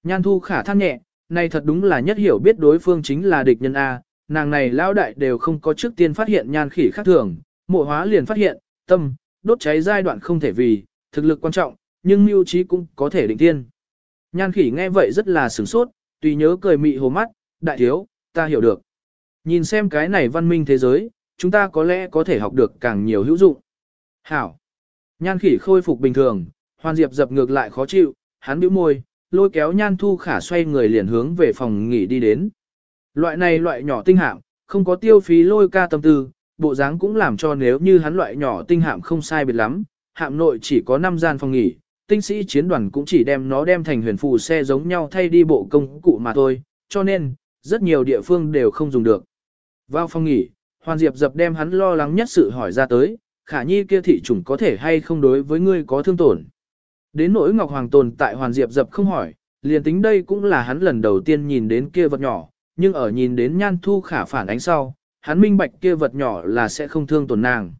Nhan thu khả than nhẹ, này thật đúng là nhất hiểu biết đối phương chính là địch nhân A, nàng này lao đại đều không có trước tiên phát hiện nhan khỉ khác thường, mộ hóa liền phát hiện, tâm, đốt cháy giai đoạn không thể vì, thực lực quan trọng, nhưng mưu trí cũng có thể định tiên. Nhan khỉ nghe vậy rất là sửng sốt, tùy nhớ cười mị hồ mắt, đại thiếu, ta hiểu được. Nhìn xem cái này văn minh thế giới, chúng ta có lẽ có thể học được càng nhiều hữu dụng. Hảo. Nhan khỉ khôi phục bình thường, hoàn diệp dập ngược lại khó chịu, hắn bĩu môi, lôi kéo nhan thu khả xoay người liền hướng về phòng nghỉ đi đến. Loại này loại nhỏ tinh hạm, không có tiêu phí lôi ca tâm tư, bộ dáng cũng làm cho nếu như hắn loại nhỏ tinh hạm không sai biệt lắm, hạm nội chỉ có 5 gian phòng nghỉ, tinh sĩ chiến đoàn cũng chỉ đem nó đem thành huyền phù xe giống nhau thay đi bộ công cụ mà thôi, cho nên, rất nhiều địa phương đều không dùng được. Vào phòng nghỉ, Hoàn Diệp dập đem hắn lo lắng nhất sự hỏi ra tới, khả nhi kia thị chủng có thể hay không đối với ngươi có thương tổn. Đến nỗi Ngọc Hoàng tồn tại Hoàn Diệp dập không hỏi, liền tính đây cũng là hắn lần đầu tiên nhìn đến kia vật nhỏ, nhưng ở nhìn đến nhan thu khả phản ánh sau, hắn minh bạch kia vật nhỏ là sẽ không thương tổn nàng.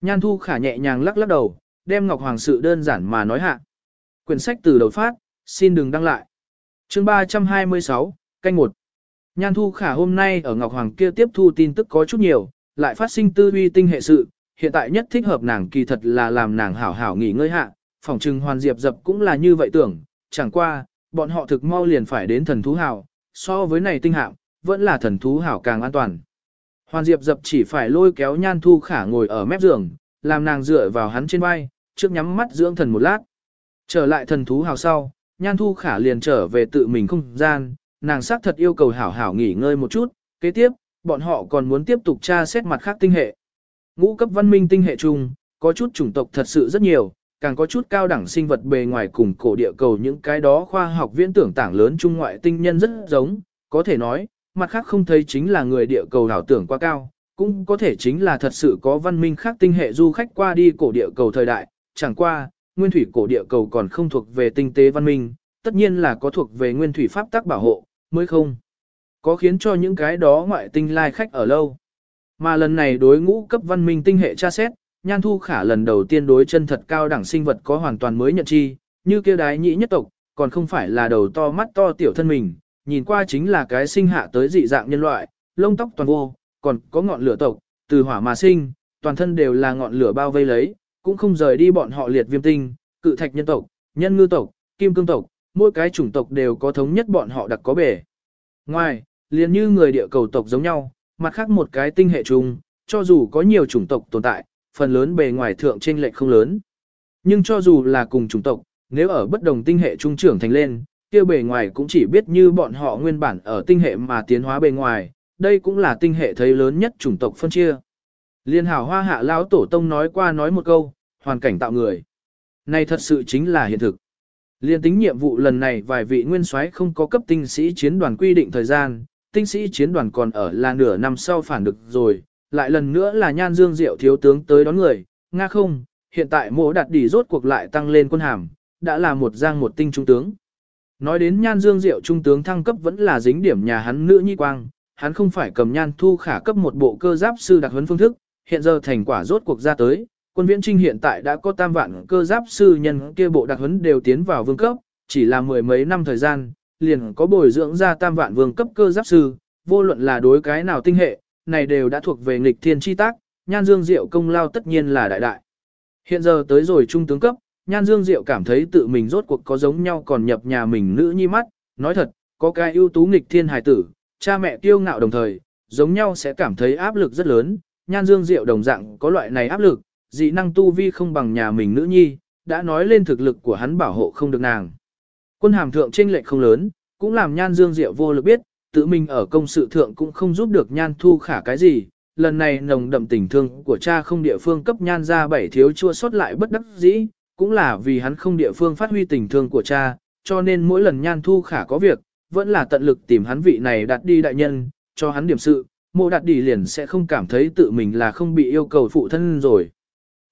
Nhan thu khả nhẹ nhàng lắc lắc đầu, đem Ngọc Hoàng sự đơn giản mà nói hạ. Quyển sách từ đầu phát, xin đừng đăng lại. chương 326, canh 1. Nhan thu khả hôm nay ở Ngọc Hoàng kia tiếp thu tin tức có chút nhiều, lại phát sinh tư uy tinh hệ sự, hiện tại nhất thích hợp nàng kỳ thật là làm nàng hảo hảo nghỉ ngơi hạ, phòng trừng hoàn diệp dập cũng là như vậy tưởng, chẳng qua, bọn họ thực mau liền phải đến thần thú hảo, so với này tinh hạm, vẫn là thần thú hảo càng an toàn. Hoàn diệp dập chỉ phải lôi kéo nhan thu khả ngồi ở mép giường, làm nàng dựa vào hắn trên vai, trước nhắm mắt dưỡng thần một lát. Trở lại thần thú hảo sau, nhan thu khả liền trở về tự mình không gian, nàng xác thật yêu cầu hảo hảo nghỉ ngơi một chút, kế tiếp, bọn họ còn muốn tiếp tục tra xét mặt khác tinh hệ. Ngũ cấp văn minh tinh hệ chung, có chút chủng tộc thật sự rất nhiều, càng có chút cao đẳng sinh vật bề ngoài cùng cổ địa cầu những cái đó khoa học viễn tưởng tảng lớn trung ngoại tinh nhân rất giống, có thể nói, mặt khác không thấy chính là người địa cầu đảo tưởng quá cao, cũng có thể chính là thật sự có văn minh khác tinh hệ du khách qua đi cổ địa cầu thời đại, chẳng qua, nguyên thủy cổ địa cầu còn không thuộc về tinh tế văn minh, tất nhiên là có thuộc về nguyên thủy pháp tác bảo hộ, mới không. Có khiến cho những cái đó ngoại tinh lai khách ở lâu. Mà lần này đối ngũ cấp văn minh tinh hệ tra xét, Nhan Thu Khả lần đầu tiên đối chân thật cao đẳng sinh vật có hoàn toàn mới nhận chi, như kia đái nhĩ nhất tộc, còn không phải là đầu to mắt to tiểu thân mình, nhìn qua chính là cái sinh hạ tới dị dạng nhân loại, lông tóc toàn vô, còn có ngọn lửa tộc, từ hỏa mà sinh, toàn thân đều là ngọn lửa bao vây lấy, cũng không rời đi bọn họ liệt viêm tinh, cự thạch nhân tộc, nhân ngư tộc, kim cương tộc, mỗi cái chủng tộc đều có thống nhất bọn họ đặc có bể. Ngoài, liền như người địa cầu tộc giống nhau, mặt khác một cái tinh hệ chung, cho dù có nhiều chủng tộc tồn tại, phần lớn bề ngoài thượng trên lệch không lớn. Nhưng cho dù là cùng chủng tộc, nếu ở bất đồng tinh hệ trung trưởng thành lên, kia bề ngoài cũng chỉ biết như bọn họ nguyên bản ở tinh hệ mà tiến hóa bề ngoài, đây cũng là tinh hệ thấy lớn nhất chủng tộc phân chia. Liên hảo hoa hạ lão tổ tông nói qua nói một câu, hoàn cảnh tạo người. Này thật sự chính là hiện thực. Liên tính nhiệm vụ lần này vài vị nguyên soái không có cấp tinh sĩ chiến đoàn quy định thời gian, tinh sĩ chiến đoàn còn ở là nửa năm sau phản được rồi, lại lần nữa là nhan dương diệu thiếu tướng tới đón người, nga không, hiện tại mộ đạt đỉ rốt cuộc lại tăng lên quân hàm, đã là một giang một tinh trung tướng. Nói đến nhan dương diệu trung tướng thăng cấp vẫn là dính điểm nhà hắn nữ nhi quang, hắn không phải cầm nhan thu khả cấp một bộ cơ giáp sư đặc huấn phương thức, hiện giờ thành quả rốt cuộc ra tới, quân viễn trinh hiện tại đã có tam vạn cơ giáp sư nhân kia bộ đặc huấn đều tiến vào vương cấp, chỉ là mười mấy năm thời gian, liền có bồi dưỡng ra tam vạn vương cấp cơ giáp sư, vô luận là đối cái nào tinh hệ, này đều đã thuộc về nghịch thiên chi tác, nhan dương diệu công lao tất nhiên là đại đại. Hiện giờ tới rồi trung tướng cấp, nhan dương diệu cảm thấy tự mình rốt cuộc có giống nhau còn nhập nhà mình nữ nhi mắt, nói thật, có cái ưu tú nghịch thiên hài tử, cha mẹ kiêu ngạo đồng thời, giống nhau sẽ cảm thấy áp lực rất lớn, nhan dương diệu đồng dạng có loại này áp lực, dị năng tu vi không bằng nhà mình nữ nhi, đã nói lên thực lực của hắn bảo hộ không được nàng. Quân hàm thượng trên lệch không lớn, cũng làm nhan dương diệu vô lực biết, tự mình ở công sự thượng cũng không giúp được nhan thu khả cái gì, lần này nồng đậm tình thương của cha không địa phương cấp nhan ra bảy thiếu chua sót lại bất đắc dĩ, cũng là vì hắn không địa phương phát huy tình thương của cha, cho nên mỗi lần nhan thu khả có việc, vẫn là tận lực tìm hắn vị này đặt đi đại nhân, cho hắn điểm sự, mộ đặt đi liền sẽ không cảm thấy tự mình là không bị yêu cầu phụ thân rồi.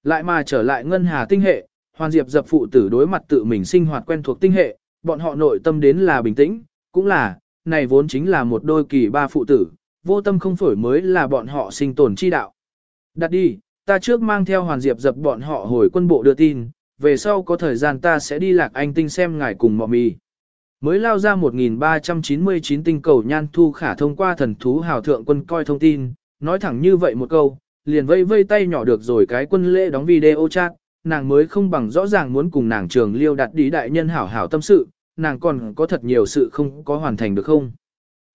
Lại mà trở lại ngân hà tinh hệ, hoàn diệp dập phụ tử đối mặt tự mình sinh hoạt quen thuộc tinh hệ, bọn họ nội tâm đến là bình tĩnh, cũng là, này vốn chính là một đôi kỳ ba phụ tử, vô tâm không phổi mới là bọn họ sinh tồn chi đạo. Đặt đi, ta trước mang theo hoàn diệp dập bọn họ hồi quân bộ đưa tin, về sau có thời gian ta sẽ đi lạc anh tinh xem ngài cùng mọ mì. Mới lao ra 1399 tinh cầu nhan thu khả thông qua thần thú hào thượng quân coi thông tin, nói thẳng như vậy một câu, liền vây vây tay nhỏ được rồi cái quân lễ đóng video chat, nàng mới không bằng rõ ràng muốn cùng nàng trường liêu đặt đi đại nhân hảo hảo tâm sự, nàng còn có thật nhiều sự không có hoàn thành được không.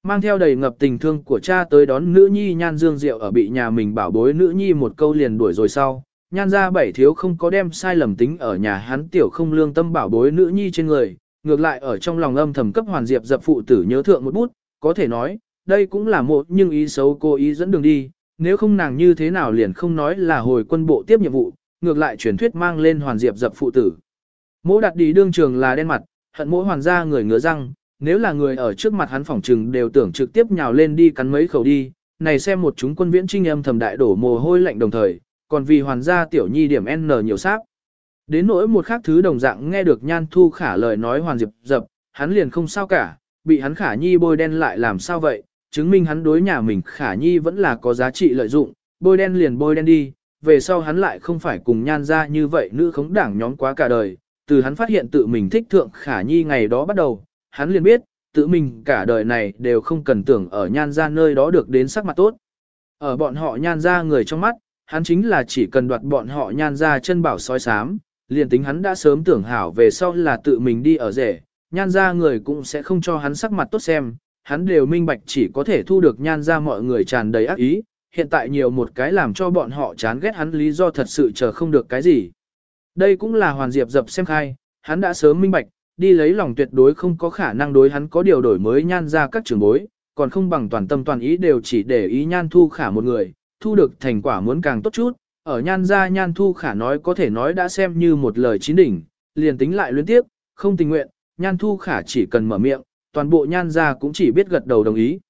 Mang theo đầy ngập tình thương của cha tới đón nữ nhi nhan dương diệu ở bị nhà mình bảo bối nữ nhi một câu liền đuổi rồi sau, nhan ra bảy thiếu không có đem sai lầm tính ở nhà hắn tiểu không lương tâm bảo bối nữ nhi trên người, ngược lại ở trong lòng âm thầm cấp hoàn diệp dập phụ tử nhớ thượng một bút, có thể nói, đây cũng là một nhưng ý xấu cô ý dẫn đường đi, nếu không nàng như thế nào liền không nói là hồi quân bộ tiếp nhiệm vụ, ngược lại truyền thuyết mang lên hoàn diệp dập phụ tử. Mỗ đặt đi đương trường là đen mặt, hận mỗi hoàn gia người ngứa răng, nếu là người ở trước mặt hắn phỏng trừng đều tưởng trực tiếp nhào lên đi cắn mấy khẩu đi, này xem một chúng quân viễn trinh âm thầm đại đổ mồ hôi lạnh đồng thời, còn vì hoàn gia tiểu nhi điểm N nhiều sáp. Đến nỗi một khác thứ đồng dạng nghe được nhan thu khả lời nói hoàn diệp dập, hắn liền không sao cả, bị hắn khả nhi bôi đen lại làm sao vậy, chứng minh hắn đối nhà mình khả nhi vẫn là có giá trị lợi dụng, bôi đen liền bôi đen đi, về sau hắn lại không phải cùng nhan ra như vậy nữ khống đảng nhóm quá cả đời, từ hắn phát hiện tự mình thích thượng khả nhi ngày đó bắt đầu, hắn liền biết, tự mình cả đời này đều không cần tưởng ở nhan ra nơi đó được đến sắc mặt tốt. Ở bọn họ nhan ra người trong mắt, hắn chính là chỉ cần đoạt bọn họ nhan ra chân bảo soi sám, liền tính hắn đã sớm tưởng hảo về sau là tự mình đi ở rể, nhan ra người cũng sẽ không cho hắn sắc mặt tốt xem, hắn đều minh bạch chỉ có thể thu được nhan ra mọi người tràn đầy ác ý, hiện tại nhiều một cái làm cho bọn họ chán ghét hắn lý do thật sự chờ không được cái gì. Đây cũng là hoàn diệp dập xem khai, hắn đã sớm minh bạch, đi lấy lòng tuyệt đối không có khả năng đối hắn có điều đổi mới nhan ra các trường bối, còn không bằng toàn tâm toàn ý đều chỉ để ý nhan thu khả một người, thu được thành quả muốn càng tốt chút, ở nhan ra nhan thu khả nói có thể nói đã xem như một lời chín đỉnh, liền tính lại luyến tiếp, không tình nguyện, nhan thu khả chỉ cần mở miệng, toàn bộ nhan gia cũng chỉ biết gật đầu đồng ý.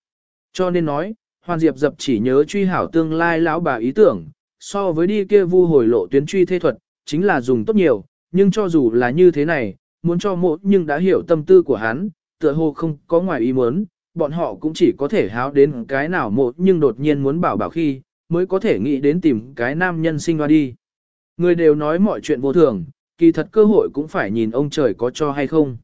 Cho nên nói, hoàn diệp dập chỉ nhớ truy hảo tương lai lão bà ý tưởng, so với đi kia vu hồi lộ tuyến truy thê thuật, chính là dùng tốt nhiều, nhưng cho dù là như thế này, muốn cho mộ nhưng đã hiểu tâm tư của hắn, tựa hồ không có ngoài ý muốn, bọn họ cũng chỉ có thể háo đến cái nào mộ nhưng đột nhiên muốn bảo bảo khi, mới có thể nghĩ đến tìm cái nam nhân sinh hoa đi. Người đều nói mọi chuyện vô thường, kỳ thật cơ hội cũng phải nhìn ông trời có cho hay không.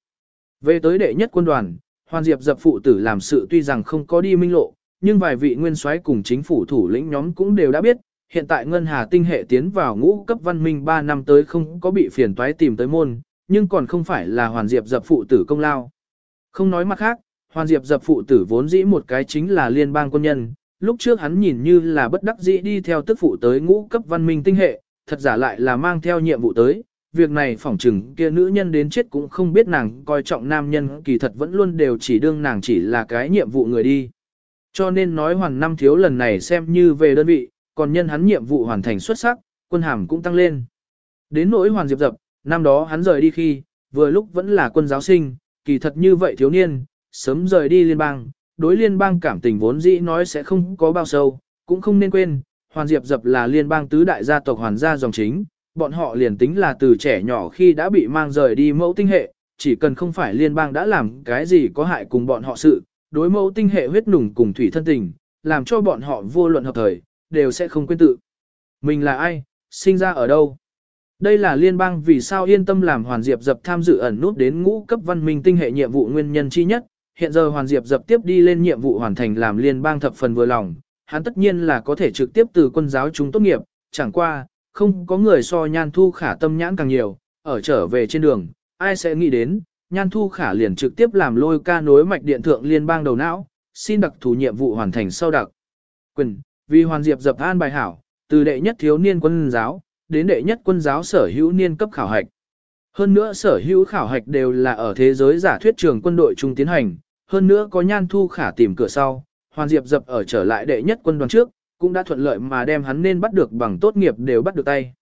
Về tới đệ nhất quân đoàn, Hoàn Diệp dập phụ tử làm sự tuy rằng không có đi minh lộ, nhưng vài vị nguyên soái cùng chính phủ thủ lĩnh nhóm cũng đều đã biết, hiện tại Ngân Hà tinh hệ tiến vào ngũ cấp văn minh 3 năm tới không có bị phiền toái tìm tới môn, nhưng còn không phải là Hoàn Diệp dập phụ tử công lao. Không nói mặt khác, Hoàn Diệp dập phụ tử vốn dĩ một cái chính là liên bang quân nhân, lúc trước hắn nhìn như là bất đắc dĩ đi theo tức phụ tới ngũ cấp văn minh tinh hệ, thật giả lại là mang theo nhiệm vụ tới. Việc này phỏng chừng kia nữ nhân đến chết cũng không biết nàng coi trọng nam nhân kỳ thật vẫn luôn đều chỉ đương nàng chỉ là cái nhiệm vụ người đi. Cho nên nói hoàng năm thiếu lần này xem như về đơn vị, còn nhân hắn nhiệm vụ hoàn thành xuất sắc, quân hàm cũng tăng lên. Đến nỗi hoàng diệp dập, năm đó hắn rời đi khi, vừa lúc vẫn là quân giáo sinh, kỳ thật như vậy thiếu niên, sớm rời đi liên bang, đối liên bang cảm tình vốn dĩ nói sẽ không có bao sâu, cũng không nên quên, Hoàn Diệp Dập là liên bang tứ đại gia tộc hoàn gia dòng chính, bọn họ liền tính là từ trẻ nhỏ khi đã bị mang rời đi mẫu tinh hệ, chỉ cần không phải liên bang đã làm cái gì có hại cùng bọn họ sự, đối mẫu tinh hệ huyết nùng cùng thủy thân tình, làm cho bọn họ vô luận hợp thời, đều sẽ không quên tự. Mình là ai, sinh ra ở đâu? Đây là liên bang vì sao yên tâm làm Hoàn Diệp Dập tham dự ẩn nút đến ngũ cấp văn minh tinh hệ nhiệm vụ nguyên nhân chi nhất. Hiện giờ Hoàn Diệp Dập tiếp đi lên nhiệm vụ hoàn thành làm liên bang thập phần vừa lòng, hắn tất nhiên là có thể trực tiếp từ quân giáo chúng tốt nghiệp, chẳng qua, không có người so nhan thu khả tâm nhãn càng nhiều, ở trở về trên đường, ai sẽ nghĩ đến, nhan thu khả liền trực tiếp làm lôi ca nối mạch điện thượng liên bang đầu não, xin đặc thù nhiệm vụ hoàn thành sau đặc. Quyền, vì hoàn diệp dập an bài hảo, từ đệ nhất thiếu niên quân giáo, đến đệ nhất quân giáo sở hữu niên cấp khảo hạch. Hơn nữa sở hữu khảo hạch đều là ở thế giới giả thuyết trường quân đội trung tiến hành, hơn nữa có nhan thu khả tìm cửa sau, hoàn diệp dập ở trở lại đệ nhất quân đoàn trước, cũng đã thuận lợi mà đem hắn nên bắt được bằng tốt nghiệp đều bắt được tay.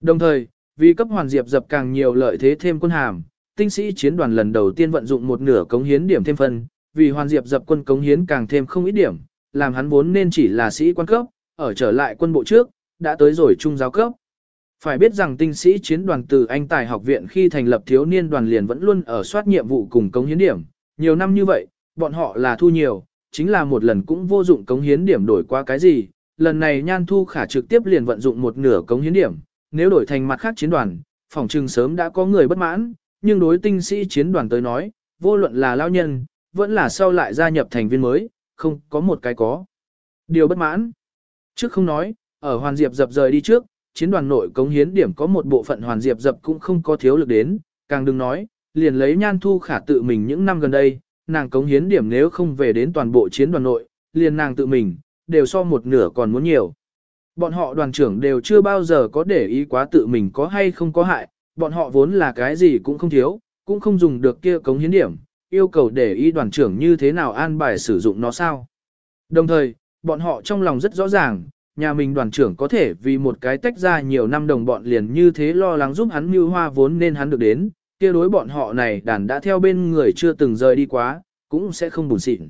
Đồng thời, vì cấp hoàn diệp dập càng nhiều lợi thế thêm quân hàm, tinh sĩ chiến đoàn lần đầu tiên vận dụng một nửa cống hiến điểm thêm phân, vì hoàn diệp dập quân cống hiến càng thêm không ít điểm, làm hắn vốn nên chỉ là sĩ quan cấp, ở trở lại quân bộ trước, đã tới rồi trung giáo cấp. Phải biết rằng tinh sĩ chiến đoàn từ Anh Tài học viện khi thành lập thiếu niên đoàn liền vẫn luôn ở soát nhiệm vụ cùng cống hiến điểm, nhiều năm như vậy, bọn họ là thu nhiều, chính là một lần cũng vô dụng cống hiến điểm đổi qua cái gì, lần này Nhan Thu Khả trực tiếp liền vận dụng một nửa cống hiến điểm, nếu đổi thành mặt khác chiến đoàn, phòng trừng sớm đã có người bất mãn, nhưng đối tinh sĩ chiến đoàn tới nói, vô luận là lao nhân, vẫn là sau lại gia nhập thành viên mới, không có một cái có. Điều bất mãn. Trước không nói, ở Hoàn Diệp dập rời đi trước, chiến đoàn nội cống hiến điểm có một bộ phận Hoàn Diệp dập cũng không có thiếu lực đến, càng đừng nói, liền lấy nhan thu khả tự mình những năm gần đây, nàng cống hiến điểm nếu không về đến toàn bộ chiến đoàn nội, liền nàng tự mình, đều so một nửa còn muốn nhiều. Bọn họ đoàn trưởng đều chưa bao giờ có để ý quá tự mình có hay không có hại, bọn họ vốn là cái gì cũng không thiếu, cũng không dùng được kia cống hiến điểm, yêu cầu để ý đoàn trưởng như thế nào an bài sử dụng nó sao. Đồng thời, bọn họ trong lòng rất rõ ràng, nhà mình đoàn trưởng có thể vì một cái tách ra nhiều năm đồng bọn liền như thế lo lắng giúp hắn mưu hoa vốn nên hắn được đến, kia đối bọn họ này đàn đã theo bên người chưa từng rời đi quá, cũng sẽ không buồn xịn.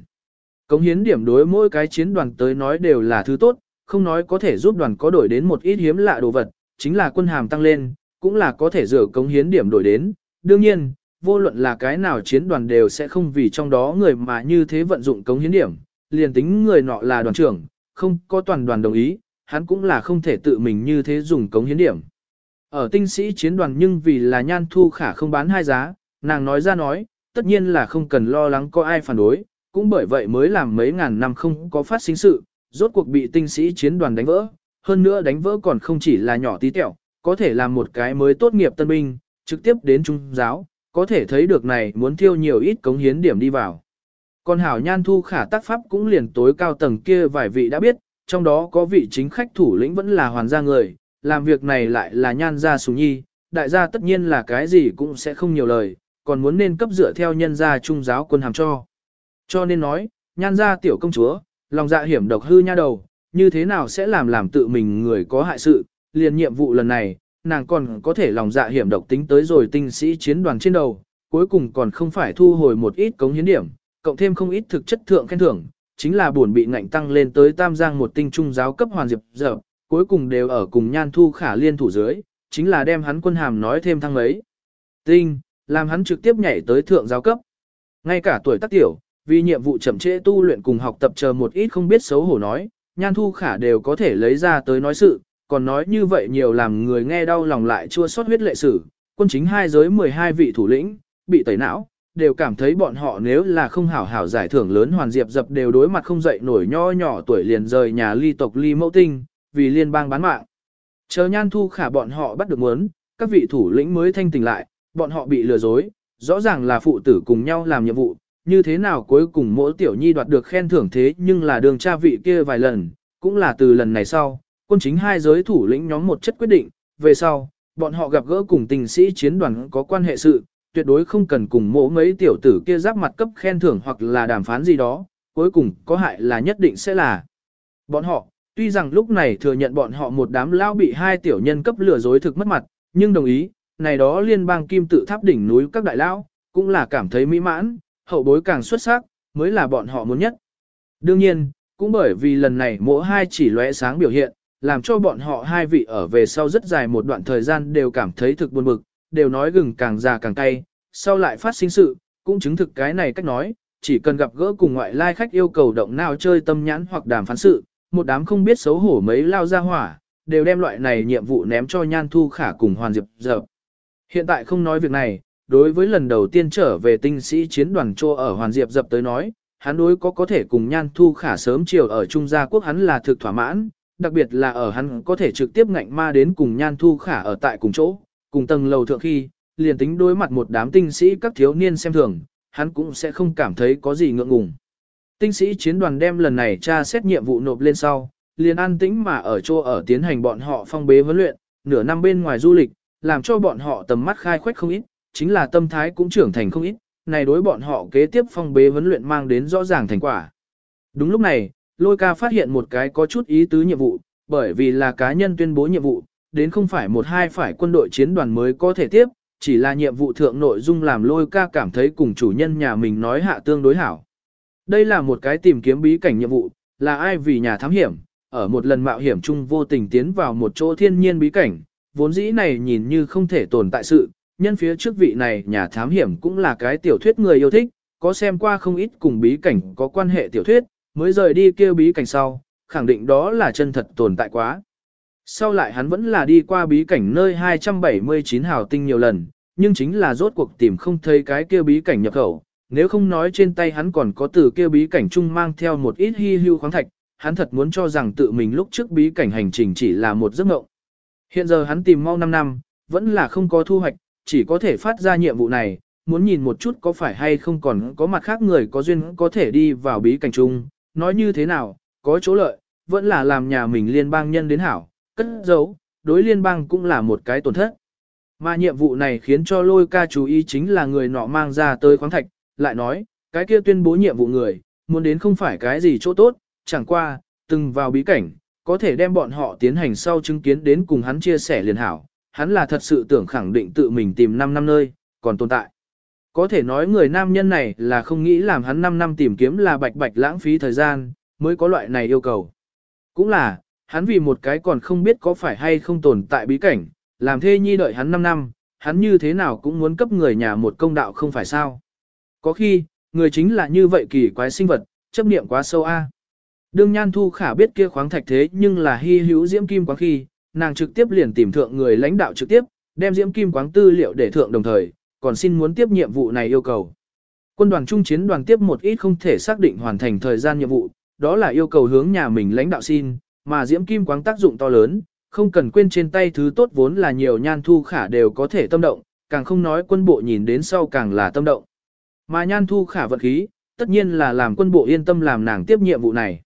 Cống hiến điểm đối mỗi cái chiến đoàn tới nói đều là thứ tốt, không nói có thể giúp đoàn có đổi đến một ít hiếm lạ đồ vật, chính là quân hàm tăng lên, cũng là có thể rửa cống hiến điểm đổi đến. Đương nhiên, vô luận là cái nào chiến đoàn đều sẽ không vì trong đó người mà như thế vận dụng cống hiến điểm, liền tính người nọ là đoàn trưởng, không có toàn đoàn đồng ý, hắn cũng là không thể tự mình như thế dùng cống hiến điểm. Ở tinh sĩ chiến đoàn nhưng vì là nhan thu khả không bán hai giá, nàng nói ra nói, tất nhiên là không cần lo lắng có ai phản đối, cũng bởi vậy mới làm mấy ngàn năm không có phát sinh sự, rốt cuộc bị tinh sĩ chiến đoàn đánh vỡ, hơn nữa đánh vỡ còn không chỉ là nhỏ tí tẹo, có thể làm một cái mới tốt nghiệp tân binh, trực tiếp đến trung giáo, có thể thấy được này muốn tiêu nhiều ít cống hiến điểm đi vào. Còn hảo nhan thu khả tác pháp cũng liền tối cao tầng kia vài vị đã biết, trong đó có vị chính khách thủ lĩnh vẫn là hoàn gia người, làm việc này lại là nhan gia sùng nhi, đại gia tất nhiên là cái gì cũng sẽ không nhiều lời, còn muốn nên cấp dựa theo nhân gia trung giáo quân hàm cho. Cho nên nói, nhan gia tiểu công chúa, lòng dạ hiểm độc hư nha đầu, như thế nào sẽ làm làm tự mình người có hại sự, liền nhiệm vụ lần này, nàng còn có thể lòng dạ hiểm độc tính tới rồi tinh sĩ chiến đoàn trên đầu, cuối cùng còn không phải thu hồi một ít cống hiến điểm, cộng thêm không ít thực chất thượng khen thưởng, chính là buồn bị ngạnh tăng lên tới tam giang một tinh trung giáo cấp hoàn diệp dở cuối cùng đều ở cùng nhan thu khả liên thủ dưới, chính là đem hắn quân hàm nói thêm thăng ấy. Tinh, làm hắn trực tiếp nhảy tới thượng giáo cấp. Ngay cả tuổi tác tiểu, vì nhiệm vụ chậm trễ tu luyện cùng học tập chờ một ít không biết xấu hổ nói, nhan thu khả đều có thể lấy ra tới nói sự, còn nói như vậy nhiều làm người nghe đau lòng lại chua xót huyết lệ sử, quân chính hai giới 12 vị thủ lĩnh, bị tẩy não, đều cảm thấy bọn họ nếu là không hảo hảo giải thưởng lớn hoàn diệp dập đều đối mặt không dậy nổi nho nhỏ tuổi liền rời nhà ly tộc ly mẫu tinh, vì liên bang bán mạng. Chờ nhan thu khả bọn họ bắt được muốn, các vị thủ lĩnh mới thanh tỉnh lại, bọn họ bị lừa dối, rõ ràng là phụ tử cùng nhau làm nhiệm vụ, như thế nào cuối cùng mỗi tiểu nhi đoạt được khen thưởng thế nhưng là đường cha vị kia vài lần, cũng là từ lần này sau, quân chính hai giới thủ lĩnh nhóm một chất quyết định, về sau, bọn họ gặp gỡ cùng tình sĩ chiến đoàn có quan hệ sự, tuyệt đối không cần cùng mỗ mấy tiểu tử kia giáp mặt cấp khen thưởng hoặc là đàm phán gì đó, cuối cùng có hại là nhất định sẽ là bọn họ. Tuy rằng lúc này thừa nhận bọn họ một đám lao bị hai tiểu nhân cấp lừa dối thực mất mặt, nhưng đồng ý, này đó liên bang kim tự tháp đỉnh núi các đại lao, cũng là cảm thấy mỹ mãn, hậu bối càng xuất sắc, mới là bọn họ muốn nhất. Đương nhiên, cũng bởi vì lần này mỗi hai chỉ lóe sáng biểu hiện, làm cho bọn họ hai vị ở về sau rất dài một đoạn thời gian đều cảm thấy thực buồn bực, đều nói gừng càng già càng cay, sau lại phát sinh sự, cũng chứng thực cái này cách nói, chỉ cần gặp gỡ cùng ngoại lai khách yêu cầu động nào chơi tâm nhãn hoặc đàm phán sự, một đám không biết xấu hổ mấy lao ra hỏa, đều đem loại này nhiệm vụ ném cho Nhan Thu Khả cùng Hoàn Diệp Dập. Hiện tại không nói việc này, đối với lần đầu tiên trở về tinh sĩ chiến đoàn trô ở Hoàn Diệp Dập tới nói, hắn đối có có thể cùng Nhan Thu Khả sớm chiều ở Trung Gia Quốc hắn là thực thỏa mãn, đặc biệt là ở hắn có thể trực tiếp ngạnh ma đến cùng Nhan Thu Khả ở tại cùng chỗ, cùng tầng lầu thượng khi, liền tính đối mặt một đám tinh sĩ các thiếu niên xem thường, hắn cũng sẽ không cảm thấy có gì ngượng ngùng. Tinh sĩ chiến đoàn đem lần này tra xét nhiệm vụ nộp lên sau, liền an tĩnh mà ở chỗ ở tiến hành bọn họ phong bế huấn luyện, nửa năm bên ngoài du lịch, làm cho bọn họ tầm mắt khai khoách không ít, chính là tâm thái cũng trưởng thành không ít, này đối bọn họ kế tiếp phong bế huấn luyện mang đến rõ ràng thành quả. Đúng lúc này, lôi ca phát hiện một cái có chút ý tứ nhiệm vụ, bởi vì là cá nhân tuyên bố nhiệm vụ, đến không phải một hai phải quân đội chiến đoàn mới có thể tiếp, chỉ là nhiệm vụ thượng nội dung làm lôi ca cảm thấy cùng chủ nhân nhà mình nói hạ tương đối hảo. Đây là một cái tìm kiếm bí cảnh nhiệm vụ, là ai vì nhà thám hiểm, ở một lần mạo hiểm chung vô tình tiến vào một chỗ thiên nhiên bí cảnh, vốn dĩ này nhìn như không thể tồn tại sự, nhân phía trước vị này nhà thám hiểm cũng là cái tiểu thuyết người yêu thích, có xem qua không ít cùng bí cảnh có quan hệ tiểu thuyết, mới rời đi kêu bí cảnh sau, khẳng định đó là chân thật tồn tại quá. Sau lại hắn vẫn là đi qua bí cảnh nơi 279 hào tinh nhiều lần, nhưng chính là rốt cuộc tìm không thấy cái kia bí cảnh nhập khẩu, nếu không nói trên tay hắn còn có từ kia bí cảnh chung mang theo một ít hy hưu khoáng thạch, hắn thật muốn cho rằng tự mình lúc trước bí cảnh hành trình chỉ là một giấc mộng. Hiện giờ hắn tìm mau 5 năm, vẫn là không có thu hoạch, chỉ có thể phát ra nhiệm vụ này, muốn nhìn một chút có phải hay không còn có mặt khác người có duyên có thể đi vào bí cảnh chung, nói như thế nào, có chỗ lợi, vẫn là làm nhà mình liên bang nhân đến hảo, cất giấu, đối liên bang cũng là một cái tổn thất. Mà nhiệm vụ này khiến cho lôi ca chú ý chính là người nọ mang ra tới khoáng thạch, lại nói, cái kia tuyên bố nhiệm vụ người, muốn đến không phải cái gì chỗ tốt, chẳng qua, từng vào bí cảnh, có thể đem bọn họ tiến hành sau chứng kiến đến cùng hắn chia sẻ liền hảo, hắn là thật sự tưởng khẳng định tự mình tìm 5 năm nơi, còn tồn tại. Có thể nói người nam nhân này là không nghĩ làm hắn 5 năm tìm kiếm là bạch bạch lãng phí thời gian, mới có loại này yêu cầu. Cũng là, hắn vì một cái còn không biết có phải hay không tồn tại bí cảnh, làm thê nhi đợi hắn 5 năm, hắn như thế nào cũng muốn cấp người nhà một công đạo không phải sao. Có khi, người chính là như vậy kỳ quái sinh vật, chấp niệm quá sâu a. Đương Nhan Thu Khả biết kia khoáng thạch thế nhưng là hy hữu diễm kim quáng khi, nàng trực tiếp liền tìm thượng người lãnh đạo trực tiếp, đem diễm kim quáng tư liệu để thượng đồng thời, còn xin muốn tiếp nhiệm vụ này yêu cầu. Quân đoàn trung chiến đoàn tiếp một ít không thể xác định hoàn thành thời gian nhiệm vụ, đó là yêu cầu hướng nhà mình lãnh đạo xin, mà diễm kim quáng tác dụng to lớn, không cần quên trên tay thứ tốt vốn là nhiều nhan thu khả đều có thể tâm động, càng không nói quân bộ nhìn đến sau càng là tâm động. Mà nhan thu khả vật khí, tất nhiên là làm quân bộ yên tâm làm nàng tiếp nhiệm vụ này.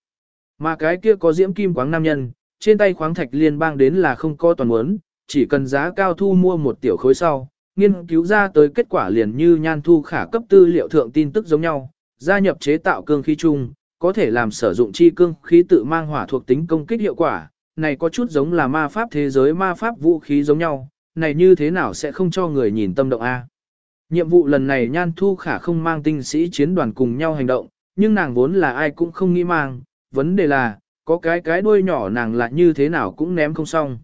Mà cái kia có diễm kim quáng nam nhân, trên tay khoáng thạch liên bang đến là không có toàn muốn, chỉ cần giá cao thu mua một tiểu khối sau, nghiên cứu ra tới kết quả liền như nhan thu khả cấp tư liệu thượng tin tức giống nhau, gia nhập chế tạo cương khí chung, có thể làm sử dụng chi cương khí tự mang hỏa thuộc tính công kích hiệu quả, này có chút giống là ma pháp thế giới ma pháp vũ khí giống nhau, này như thế nào sẽ không cho người nhìn tâm động a? Nhiệm vụ lần này Nhan Thu Khả không mang tinh sĩ chiến đoàn cùng nhau hành động, nhưng nàng vốn là ai cũng không nghĩ mang, vấn đề là, có cái cái đuôi nhỏ nàng là như thế nào cũng ném không xong.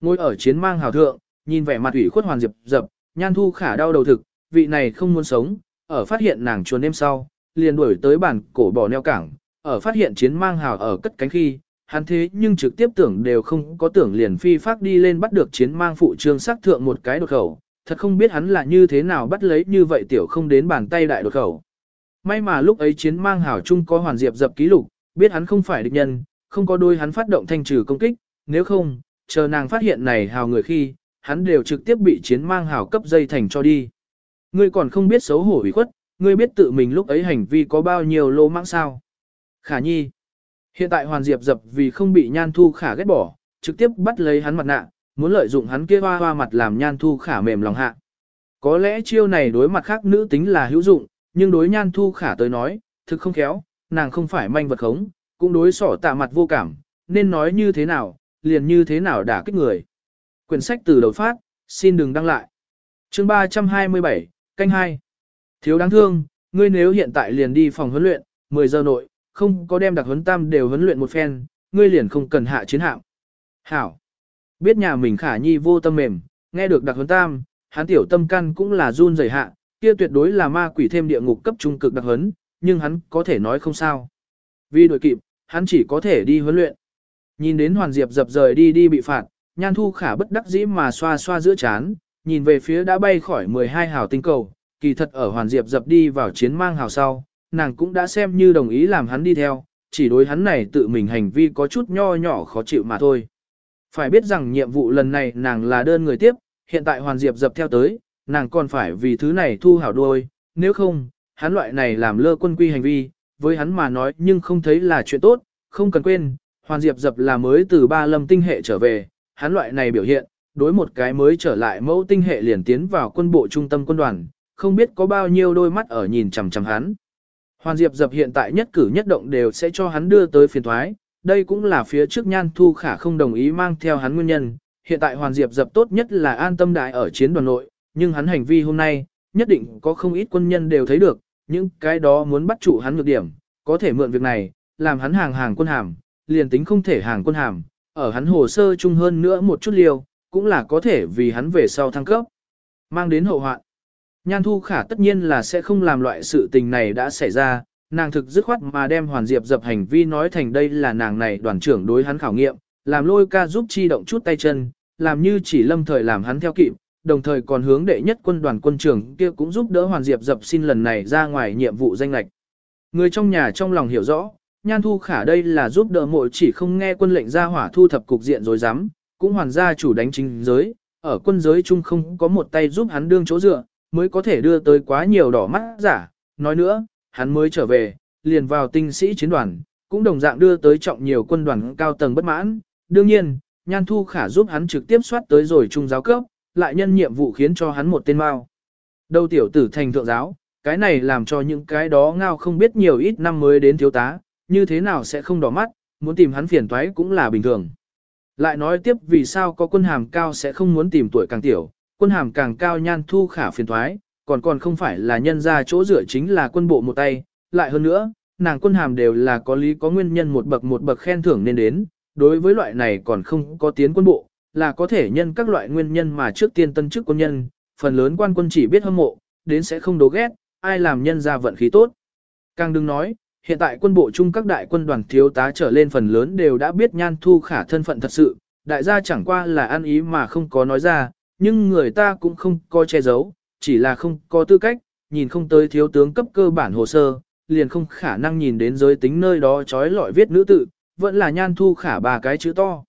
Ngồi ở chiến mang hào thượng, nhìn vẻ mặt ủy khuất hoàn diệp dập, Nhan Thu Khả đau đầu thực, vị này không muốn sống, ở phát hiện nàng chuồn đêm sau, liền đuổi tới bản cổ bỏ neo cảng, ở phát hiện chiến mang hào ở cất cánh khi, hắn thế nhưng trực tiếp tưởng đều không có tưởng liền phi phát đi lên bắt được chiến mang phụ trương sắc thượng một cái đột khẩu, thật không biết hắn là như thế nào bắt lấy như vậy tiểu không đến bàn tay đại đột khẩu. May mà lúc ấy chiến mang hảo chung có hoàn diệp dập ký lục, biết hắn không phải địch nhân, không có đôi hắn phát động thanh trừ công kích, nếu không, chờ nàng phát hiện này hào người khi, hắn đều trực tiếp bị chiến mang hảo cấp dây thành cho đi. Ngươi còn không biết xấu hổ ủy khuất, ngươi biết tự mình lúc ấy hành vi có bao nhiêu lô mãng sao. Khả nhi. Hiện tại Hoàn Diệp dập vì không bị Nhan Thu Khả ghét bỏ, trực tiếp bắt lấy hắn mặt nạ, muốn lợi dụng hắn kia hoa hoa mặt làm Nhan Thu Khả mềm lòng hạ. Có lẽ chiêu này đối mặt khác nữ tính là hữu dụng, nhưng đối Nhan Thu Khả tới nói, thực không khéo, nàng không phải manh vật khống, cũng đối sỏ tạ mặt vô cảm, nên nói như thế nào, liền như thế nào đả kích người. Quyển sách từ đầu phát, xin đừng đăng lại. Chương 327, canh 2. Thiếu đáng thương, ngươi nếu hiện tại liền đi phòng huấn luyện, 10 giờ nội, không có đem đặc huấn tam đều huấn luyện một phen, ngươi liền không cần hạ chiến hạm. Hảo. Biết nhà mình khả nhi vô tâm mềm, nghe được đặc huấn tam, hắn tiểu tâm căn cũng là run rẩy hạ, kia tuyệt đối là ma quỷ thêm địa ngục cấp trung cực đặc huấn, nhưng hắn có thể nói không sao. Vì đội kịp, hắn chỉ có thể đi huấn luyện. Nhìn đến Hoàn Diệp dập rời đi đi bị phạt, Nhan Thu Khả bất đắc dĩ mà xoa xoa giữa chán, nhìn về phía đã bay khỏi 12 hào tinh cầu, kỳ thật ở Hoàn Diệp dập đi vào chiến mang hào sau, nàng cũng đã xem như đồng ý làm hắn đi theo, chỉ đối hắn này tự mình hành vi có chút nho nhỏ khó chịu mà thôi. Phải biết rằng nhiệm vụ lần này nàng là đơn người tiếp, hiện tại Hoàn Diệp dập theo tới, nàng còn phải vì thứ này thu hảo đôi, nếu không, hắn loại này làm lơ quân quy hành vi, với hắn mà nói nhưng không thấy là chuyện tốt, không cần quên, Hoàn Diệp dập là mới từ ba lâm tinh hệ trở về, hắn loại này biểu hiện, đối một cái mới trở lại mẫu tinh hệ liền tiến vào quân bộ trung tâm quân đoàn, không biết có bao nhiêu đôi mắt ở nhìn chằm chằm hắn. Hoàn Diệp dập hiện tại nhất cử nhất động đều sẽ cho hắn đưa tới phiền thoái, đây cũng là phía trước Nhan Thu Khả không đồng ý mang theo hắn nguyên nhân. Hiện tại Hoàn Diệp dập tốt nhất là an tâm đại ở chiến đoàn nội, nhưng hắn hành vi hôm nay, nhất định có không ít quân nhân đều thấy được, những cái đó muốn bắt chủ hắn nhược điểm, có thể mượn việc này, làm hắn hàng hàng quân hàm, liền tính không thể hàng quân hàm, ở hắn hồ sơ chung hơn nữa một chút liều, cũng là có thể vì hắn về sau thăng cấp. Mang đến hậu hoạn. Nhan Thu Khả tất nhiên là sẽ không làm loại sự tình này đã xảy ra, nàng thực dứt khoát mà đem Hoàn Diệp dập hành vi nói thành đây là nàng này đoàn trưởng đối hắn khảo nghiệm, làm lôi ca giúp chi động chút tay chân, làm như chỉ lâm thời làm hắn theo kịp, đồng thời còn hướng đệ nhất quân đoàn quân trưởng kia cũng giúp đỡ Hoàn Diệp dập xin lần này ra ngoài nhiệm vụ danh lệch. Người trong nhà trong lòng hiểu rõ, Nhan Thu Khả đây là giúp đỡ mội chỉ không nghe quân lệnh ra hỏa thu thập cục diện rồi dám, cũng hoàn gia chủ đánh chính giới, ở quân giới chung không có một tay giúp hắn đương chỗ dựa, mới có thể đưa tới quá nhiều đỏ mắt giả. Nói nữa, hắn mới trở về, liền vào tinh sĩ chiến đoàn, cũng đồng dạng đưa tới trọng nhiều quân đoàn cao tầng bất mãn. Đương nhiên, Nhan Thu Khả giúp hắn trực tiếp soát tới rồi trung giáo cấp, lại nhân nhiệm vụ khiến cho hắn một tên mao. Đầu tiểu tử thành thượng giáo, cái này làm cho những cái đó ngao không biết nhiều ít năm mới đến thiếu tá, như thế nào sẽ không đỏ mắt, muốn tìm hắn phiền toái cũng là bình thường. Lại nói tiếp vì sao có quân hàm cao sẽ không muốn tìm tuổi càng tiểu, quân hàm càng cao nhan thu khả phiền thoái, còn còn không phải là nhân ra chỗ rửa chính là quân bộ một tay, lại hơn nữa, nàng quân hàm đều là có lý có nguyên nhân một bậc một bậc khen thưởng nên đến, đối với loại này còn không có tiến quân bộ, là có thể nhân các loại nguyên nhân mà trước tiên tân chức quân nhân, phần lớn quan quân chỉ biết hâm mộ, đến sẽ không đố ghét, ai làm nhân ra vận khí tốt. Càng đừng nói, hiện tại quân bộ chung các đại quân đoàn thiếu tá trở lên phần lớn đều đã biết nhan thu khả thân phận thật sự, đại gia chẳng qua là ăn ý mà không có nói ra, nhưng người ta cũng không coi che giấu, chỉ là không có tư cách, nhìn không tới thiếu tướng cấp cơ bản hồ sơ, liền không khả năng nhìn đến giới tính nơi đó trói lọi viết nữ tự, vẫn là nhan thu khả ba cái chữ to.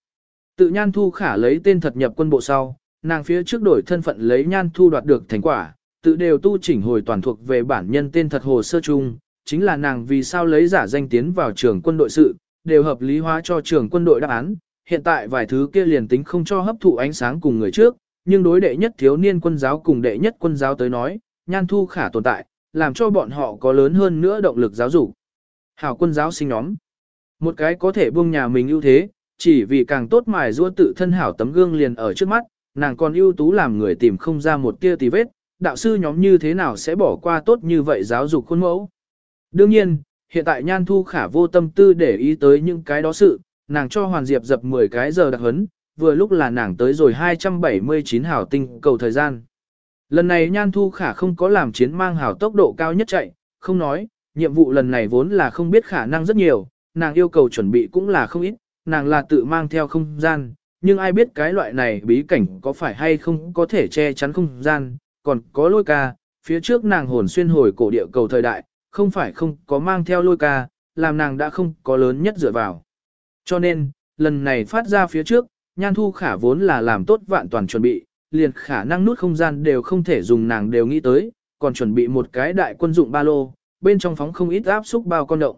Tự nhan thu khả lấy tên thật nhập quân bộ sau, nàng phía trước đổi thân phận lấy nhan thu đoạt được thành quả, tự đều tu chỉnh hồi toàn thuộc về bản nhân tên thật hồ sơ chung, chính là nàng vì sao lấy giả danh tiến vào trường quân đội sự, đều hợp lý hóa cho trường quân đội đáp án, hiện tại vài thứ kia liền tính không cho hấp thụ ánh sáng cùng người trước, nhưng đối đệ nhất thiếu niên quân giáo cùng đệ nhất quân giáo tới nói, nhan thu khả tồn tại, làm cho bọn họ có lớn hơn nữa động lực giáo dục. Hảo quân giáo sinh nhóm. Một cái có thể buông nhà mình ưu thế, chỉ vì càng tốt mài rua tự thân hảo tấm gương liền ở trước mắt, nàng còn ưu tú làm người tìm không ra một tia tì vết, đạo sư nhóm như thế nào sẽ bỏ qua tốt như vậy giáo dục khuôn mẫu. Đương nhiên, hiện tại Nhan Thu Khả vô tâm tư để ý tới những cái đó sự, nàng cho Hoàn Diệp dập 10 cái giờ đặc hấn, vừa lúc là nàng tới rồi 279 hảo tinh cầu thời gian. Lần này Nhan Thu Khả không có làm chiến mang hảo tốc độ cao nhất chạy, không nói, nhiệm vụ lần này vốn là không biết khả năng rất nhiều, nàng yêu cầu chuẩn bị cũng là không ít, nàng là tự mang theo không gian, nhưng ai biết cái loại này bí cảnh có phải hay không có thể che chắn không gian, còn có lôi ca, phía trước nàng hồn xuyên hồi cổ địa cầu thời đại, không phải không có mang theo lôi ca, làm nàng đã không có lớn nhất dựa vào. Cho nên, lần này phát ra phía trước, nhan thu khả vốn là làm tốt vạn toàn chuẩn bị, liền khả năng nút không gian đều không thể dùng nàng đều nghĩ tới, còn chuẩn bị một cái đại quân dụng ba lô, bên trong phóng không ít áp xúc bao con động.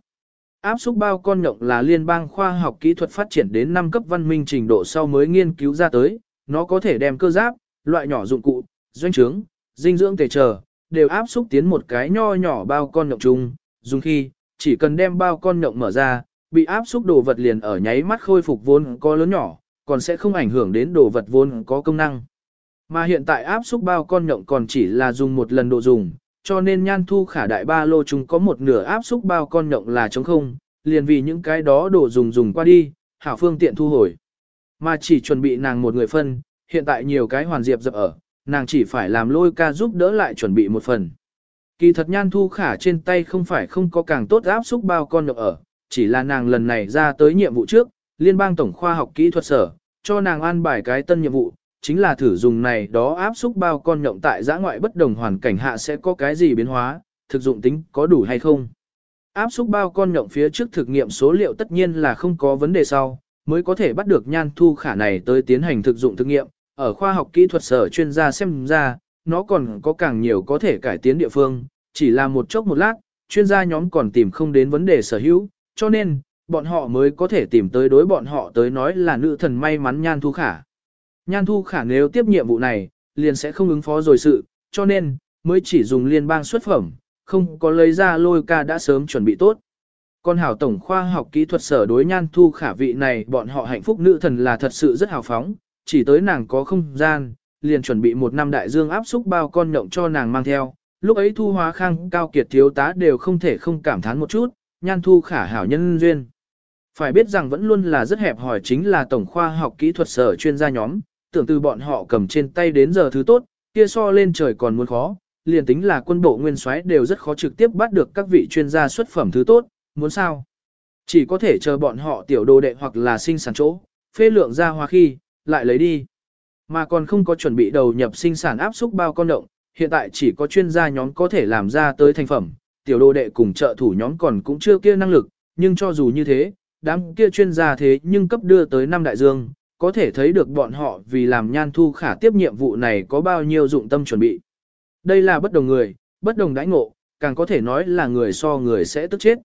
Áp xúc bao con động là liên bang khoa học kỹ thuật phát triển đến 5 cấp văn minh trình độ sau mới nghiên cứu ra tới, nó có thể đem cơ giáp, loại nhỏ dụng cụ, doanh trướng, dinh dưỡng tề trở, đều áp xúc tiến một cái nho nhỏ bao con động chung, dùng khi, chỉ cần đem bao con động mở ra, bị áp xúc đồ vật liền ở nháy mắt khôi phục vốn có lớn nhỏ, còn sẽ không ảnh hưởng đến đồ vật vốn có công năng. Mà hiện tại áp xúc bao con nhộng còn chỉ là dùng một lần độ dùng, cho nên nhan thu khả đại ba lô chúng có một nửa áp xúc bao con nhộng là trống không, liền vì những cái đó đồ dùng dùng qua đi, hảo phương tiện thu hồi. Mà chỉ chuẩn bị nàng một người phân, hiện tại nhiều cái hoàn diệp dập ở, nàng chỉ phải làm lôi ca giúp đỡ lại chuẩn bị một phần. Kỳ thật nhan thu khả trên tay không phải không có càng tốt áp xúc bao con nhộng ở, chỉ là nàng lần này ra tới nhiệm vụ trước, liên bang tổng khoa học kỹ thuật sở, cho nàng an bài cái tân nhiệm vụ, chính là thử dùng này đó áp xúc bao con nhộng tại giã ngoại bất đồng hoàn cảnh hạ sẽ có cái gì biến hóa, thực dụng tính có đủ hay không. Áp xúc bao con nhộng phía trước thực nghiệm số liệu tất nhiên là không có vấn đề sau, mới có thể bắt được nhan thu khả này tới tiến hành thực dụng thực nghiệm, ở khoa học kỹ thuật sở chuyên gia xem ra, nó còn có càng nhiều có thể cải tiến địa phương, chỉ là một chốc một lát, chuyên gia nhóm còn tìm không đến vấn đề sở hữu, cho nên, bọn họ mới có thể tìm tới đối bọn họ tới nói là nữ thần may mắn Nhan Thu Khả. Nhan Thu Khả nếu tiếp nhiệm vụ này, liền sẽ không ứng phó rồi sự, cho nên, mới chỉ dùng liên bang xuất phẩm, không có lấy ra lôi ca đã sớm chuẩn bị tốt. Còn hảo tổng khoa học kỹ thuật sở đối Nhan Thu Khả vị này bọn họ hạnh phúc nữ thần là thật sự rất hào phóng, chỉ tới nàng có không gian, liền chuẩn bị một năm đại dương áp xúc bao con nhộng cho nàng mang theo. Lúc ấy thu hóa khang cao kiệt thiếu tá đều không thể không cảm thán một chút, nhan thu khả hảo nhân duyên. Phải biết rằng vẫn luôn là rất hẹp hỏi chính là tổng khoa học kỹ thuật sở chuyên gia nhóm, tưởng từ bọn họ cầm trên tay đến giờ thứ tốt, kia so lên trời còn muốn khó, liền tính là quân bộ nguyên soái đều rất khó trực tiếp bắt được các vị chuyên gia xuất phẩm thứ tốt, muốn sao? Chỉ có thể chờ bọn họ tiểu đồ đệ hoặc là sinh sản chỗ, phê lượng ra hoa khi, lại lấy đi. Mà còn không có chuẩn bị đầu nhập sinh sản áp xúc bao con động, hiện tại chỉ có chuyên gia nhóm có thể làm ra tới thành phẩm, tiểu đồ đệ cùng trợ thủ nhóm còn cũng chưa kia năng lực, nhưng cho dù như thế, đám kia chuyên gia thế nhưng cấp đưa tới năm đại dương, có thể thấy được bọn họ vì làm nhan thu khả tiếp nhiệm vụ này có bao nhiêu dụng tâm chuẩn bị. Đây là bất đồng người, bất đồng đãi ngộ, càng có thể nói là người so người sẽ tức chết.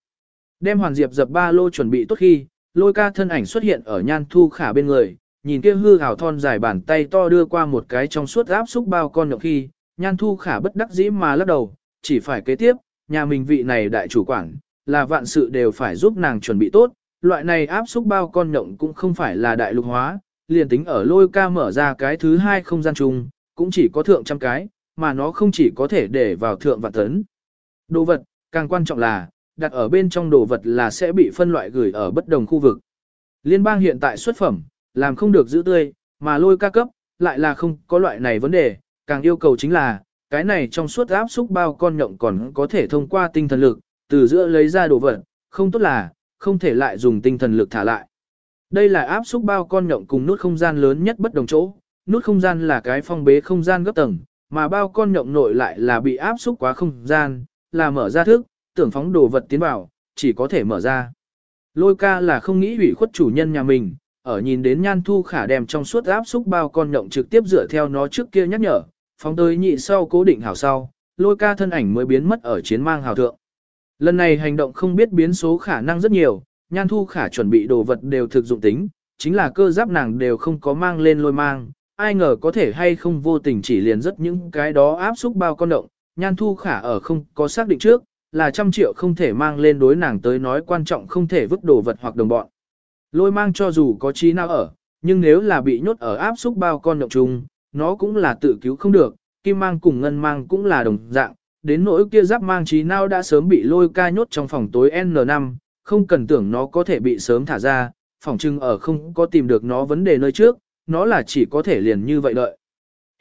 Đem hoàn diệp dập ba lô chuẩn bị tốt khi, lôi ca thân ảnh xuất hiện ở nhan thu khả bên người, nhìn kia hư hào thon dài bàn tay to đưa qua một cái trong suốt áp xúc bao con nhộng khi, nhan thu khả bất đắc dĩ mà lắc đầu, chỉ phải kế tiếp, nhà mình vị này đại chủ quản, là vạn sự đều phải giúp nàng chuẩn bị tốt, loại này áp xúc bao con nhộng cũng không phải là đại lục hóa, liền tính ở lôi ca mở ra cái thứ hai không gian chung, cũng chỉ có thượng trăm cái, mà nó không chỉ có thể để vào thượng vạn tấn. Đồ vật, càng quan trọng là, đặt ở bên trong đồ vật là sẽ bị phân loại gửi ở bất đồng khu vực. Liên bang hiện tại xuất phẩm, làm không được giữ tươi, mà lôi ca cấp, lại là không có loại này vấn đề, càng yêu cầu chính là, cái này trong suốt áp xúc bao con nhộng còn có thể thông qua tinh thần lực, từ giữa lấy ra đồ vật, không tốt là, không thể lại dùng tinh thần lực thả lại. Đây là áp xúc bao con nhộng cùng nút không gian lớn nhất bất đồng chỗ, nút không gian là cái phong bế không gian gấp tầng, mà bao con nhộng nội lại là bị áp xúc quá không gian, là mở ra thức, tưởng phóng đồ vật tiến vào, chỉ có thể mở ra. Lôi ca là không nghĩ hủy khuất chủ nhân nhà mình, ở nhìn đến nhan thu khả đem trong suốt áp xúc bao con nhộng trực tiếp dựa theo nó trước kia nhắc nhở, phóng tới nhị sau cố định hào sau, lôi ca thân ảnh mới biến mất ở chiến mang hào thượng. Lần này hành động không biết biến số khả năng rất nhiều, nhan thu khả chuẩn bị đồ vật đều thực dụng tính, chính là cơ giáp nàng đều không có mang lên lôi mang, ai ngờ có thể hay không vô tình chỉ liền rất những cái đó áp xúc bao con động, nhan thu khả ở không có xác định trước, là trăm triệu không thể mang lên đối nàng tới nói quan trọng không thể vứt đồ vật hoặc đồng bọn. Lôi mang cho dù có trí nào ở, nhưng nếu là bị nhốt ở áp xúc bao con động chung, nó cũng là tự cứu không được, kim mang cùng ngân mang cũng là đồng dạng, đến nỗi kia giáp mang trí nào đã sớm bị lôi ca nhốt trong phòng tối N5, không cần tưởng nó có thể bị sớm thả ra, phòng trưng ở không có tìm được nó vấn đề nơi trước, nó là chỉ có thể liền như vậy đợi.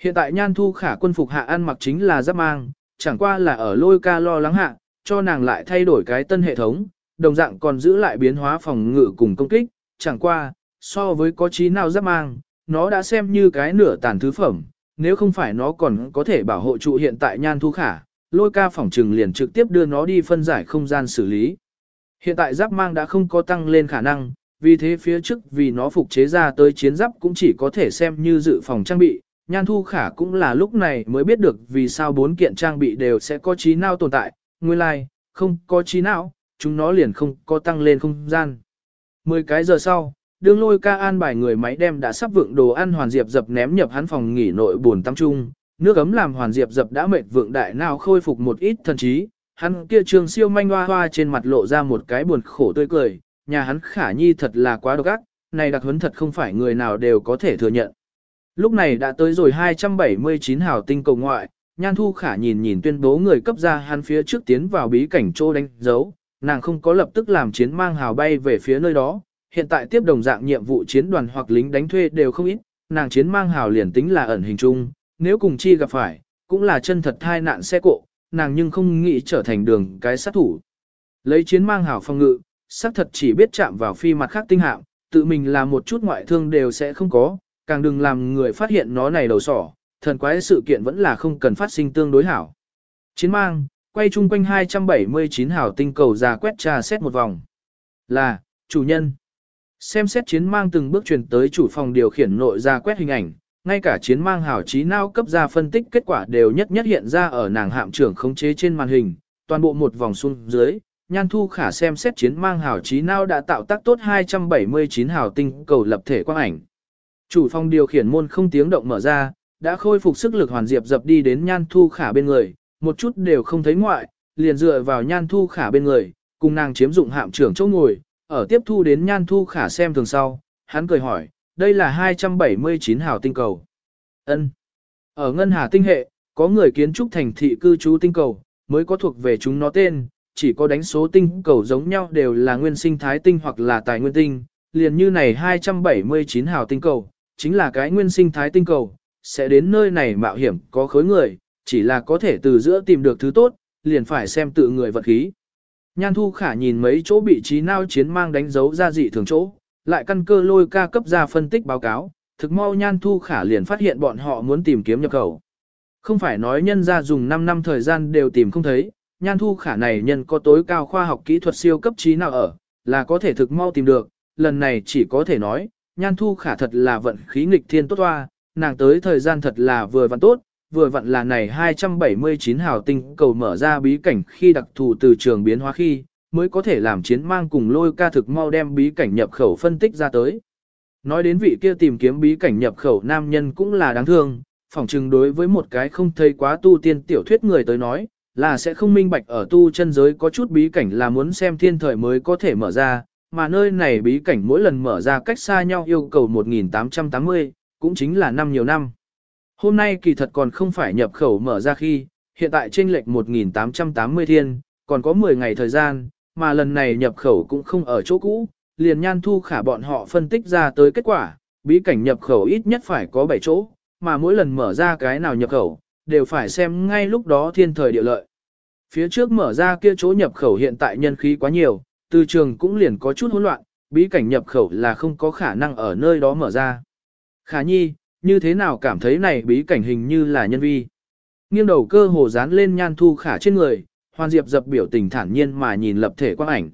Hiện tại nhan thu khả quân phục hạ ăn mặc chính là giáp mang, chẳng qua là ở lôi ca lo lắng hạ, cho nàng lại thay đổi cái tân hệ thống, đồng dạng còn giữ lại biến hóa phòng ngự cùng công kích, chẳng qua, so với có trí nào giáp mang, nó đã xem như cái nửa tàn thứ phẩm, nếu không phải nó còn có thể bảo hộ trụ hiện tại nhan thu khả, lôi ca phỏng trừng liền trực tiếp đưa nó đi phân giải không gian xử lý. Hiện tại giáp mang đã không có tăng lên khả năng, vì thế phía trước vì nó phục chế ra tới chiến giáp cũng chỉ có thể xem như dự phòng trang bị, nhan thu khả cũng là lúc này mới biết được vì sao bốn kiện trang bị đều sẽ có trí não tồn tại, nguyên lai, like, không có trí não, chúng nó liền không có tăng lên không gian. Mười cái giờ sau, đương lôi ca an bài người máy đem đã sắp vượng đồ ăn hoàn diệp dập ném nhập hắn phòng nghỉ nội buồn tắm trung, nước ấm làm hoàn diệp dập đã mệt vượng đại nào khôi phục một ít thần trí, hắn kia trường siêu manh hoa hoa trên mặt lộ ra một cái buồn khổ tươi cười, nhà hắn khả nhi thật là quá độc ác, này đặc huấn thật không phải người nào đều có thể thừa nhận. Lúc này đã tới rồi 279 hào tinh cầu ngoại, Nhan Thu Khả nhìn nhìn tuyên bố người cấp ra hắn phía trước tiến vào bí cảnh trô đánh dấu, nàng không có lập tức làm chiến mang hào bay về phía nơi đó, hiện tại tiếp đồng dạng nhiệm vụ chiến đoàn hoặc lính đánh thuê đều không ít, nàng chiến mang hào liền tính là ẩn hình chung, nếu cùng chi gặp phải, cũng là chân thật thai nạn xe cộ, nàng nhưng không nghĩ trở thành đường cái sát thủ. Lấy chiến mang hảo phong ngự, sát thật chỉ biết chạm vào phi mặt khác tinh hạm, tự mình làm một chút ngoại thương đều sẽ không có, càng đừng làm người phát hiện nó này đầu sỏ, thần quái sự kiện vẫn là không cần phát sinh tương đối hảo. Chiến mang, quay chung quanh 279 hảo tinh cầu ra quét trà xét một vòng. Là, chủ nhân. Xem xét chiến mang từng bước truyền tới chủ phòng điều khiển nội ra quét hình ảnh, ngay cả chiến mang hảo trí não cấp ra phân tích kết quả đều nhất nhất hiện ra ở nàng hạm trưởng khống chế trên màn hình, toàn bộ một vòng xuống dưới, Nhan Thu Khả xem xét chiến mang hảo trí não đã tạo tác tốt 279 hào tinh cầu lập thể quang ảnh. Chủ phòng điều khiển môn không tiếng động mở ra, đã khôi phục sức lực hoàn diệp dập đi đến Nhan Thu Khả bên người, một chút đều không thấy ngoại, liền dựa vào Nhan Thu Khả bên người, cùng nàng chiếm dụng hạm trưởng chỗ ngồi, ở tiếp thu đến Nhan Thu Khả xem thường sau, hắn cười hỏi, đây là 279 hào tinh cầu. Ân. Ở Ngân Hà tinh hệ, có người kiến trúc thành thị cư trú tinh cầu, mới có thuộc về chúng nó tên, chỉ có đánh số tinh cầu giống nhau đều là nguyên sinh thái tinh hoặc là tài nguyên tinh, liền như này 279 hào tinh cầu, chính là cái nguyên sinh thái tinh cầu, sẽ đến nơi này mạo hiểm có khối người, chỉ là có thể từ giữa tìm được thứ tốt, liền phải xem tự người vật khí. Nhan Thu Khả nhìn mấy chỗ bị trí nao chiến mang đánh dấu ra dị thường chỗ, lại căn cơ lôi ca cấp ra phân tích báo cáo, thực mau Nhan Thu Khả liền phát hiện bọn họ muốn tìm kiếm nhập khẩu. Không phải nói nhân ra dùng 5 năm thời gian đều tìm không thấy, Nhan Thu Khả này nhân có tối cao khoa học kỹ thuật siêu cấp trí nào ở, là có thể thực mau tìm được, lần này chỉ có thể nói, Nhan Thu Khả thật là vận khí nghịch thiên tốt hoa, nàng tới thời gian thật là vừa vặn tốt, vừa vặn là này 279 hào tinh cầu mở ra bí cảnh khi đặc thù từ trường biến hóa khi, mới có thể làm chiến mang cùng lôi ca thực mau đem bí cảnh nhập khẩu phân tích ra tới. Nói đến vị kia tìm kiếm bí cảnh nhập khẩu nam nhân cũng là đáng thương, phỏng chừng đối với một cái không thấy quá tu tiên tiểu thuyết người tới nói, là sẽ không minh bạch ở tu chân giới có chút bí cảnh là muốn xem thiên thời mới có thể mở ra, mà nơi này bí cảnh mỗi lần mở ra cách xa nhau yêu cầu 1880, cũng chính là năm nhiều năm. Hôm nay kỳ thật còn không phải nhập khẩu mở ra khi, hiện tại trên lệch 1880 thiên, còn có 10 ngày thời gian, mà lần này nhập khẩu cũng không ở chỗ cũ, liền nhan thu khả bọn họ phân tích ra tới kết quả, bí cảnh nhập khẩu ít nhất phải có 7 chỗ, mà mỗi lần mở ra cái nào nhập khẩu, đều phải xem ngay lúc đó thiên thời địa lợi. Phía trước mở ra kia chỗ nhập khẩu hiện tại nhân khí quá nhiều, từ trường cũng liền có chút hỗn loạn, bí cảnh nhập khẩu là không có khả năng ở nơi đó mở ra. Khả nhi, như thế nào cảm thấy này bí cảnh hình như là nhân vi. Nghiêng đầu cơ hồ dán lên nhan thu khả trên người, hoàn diệp dập biểu tình thản nhiên mà nhìn lập thể quang ảnh.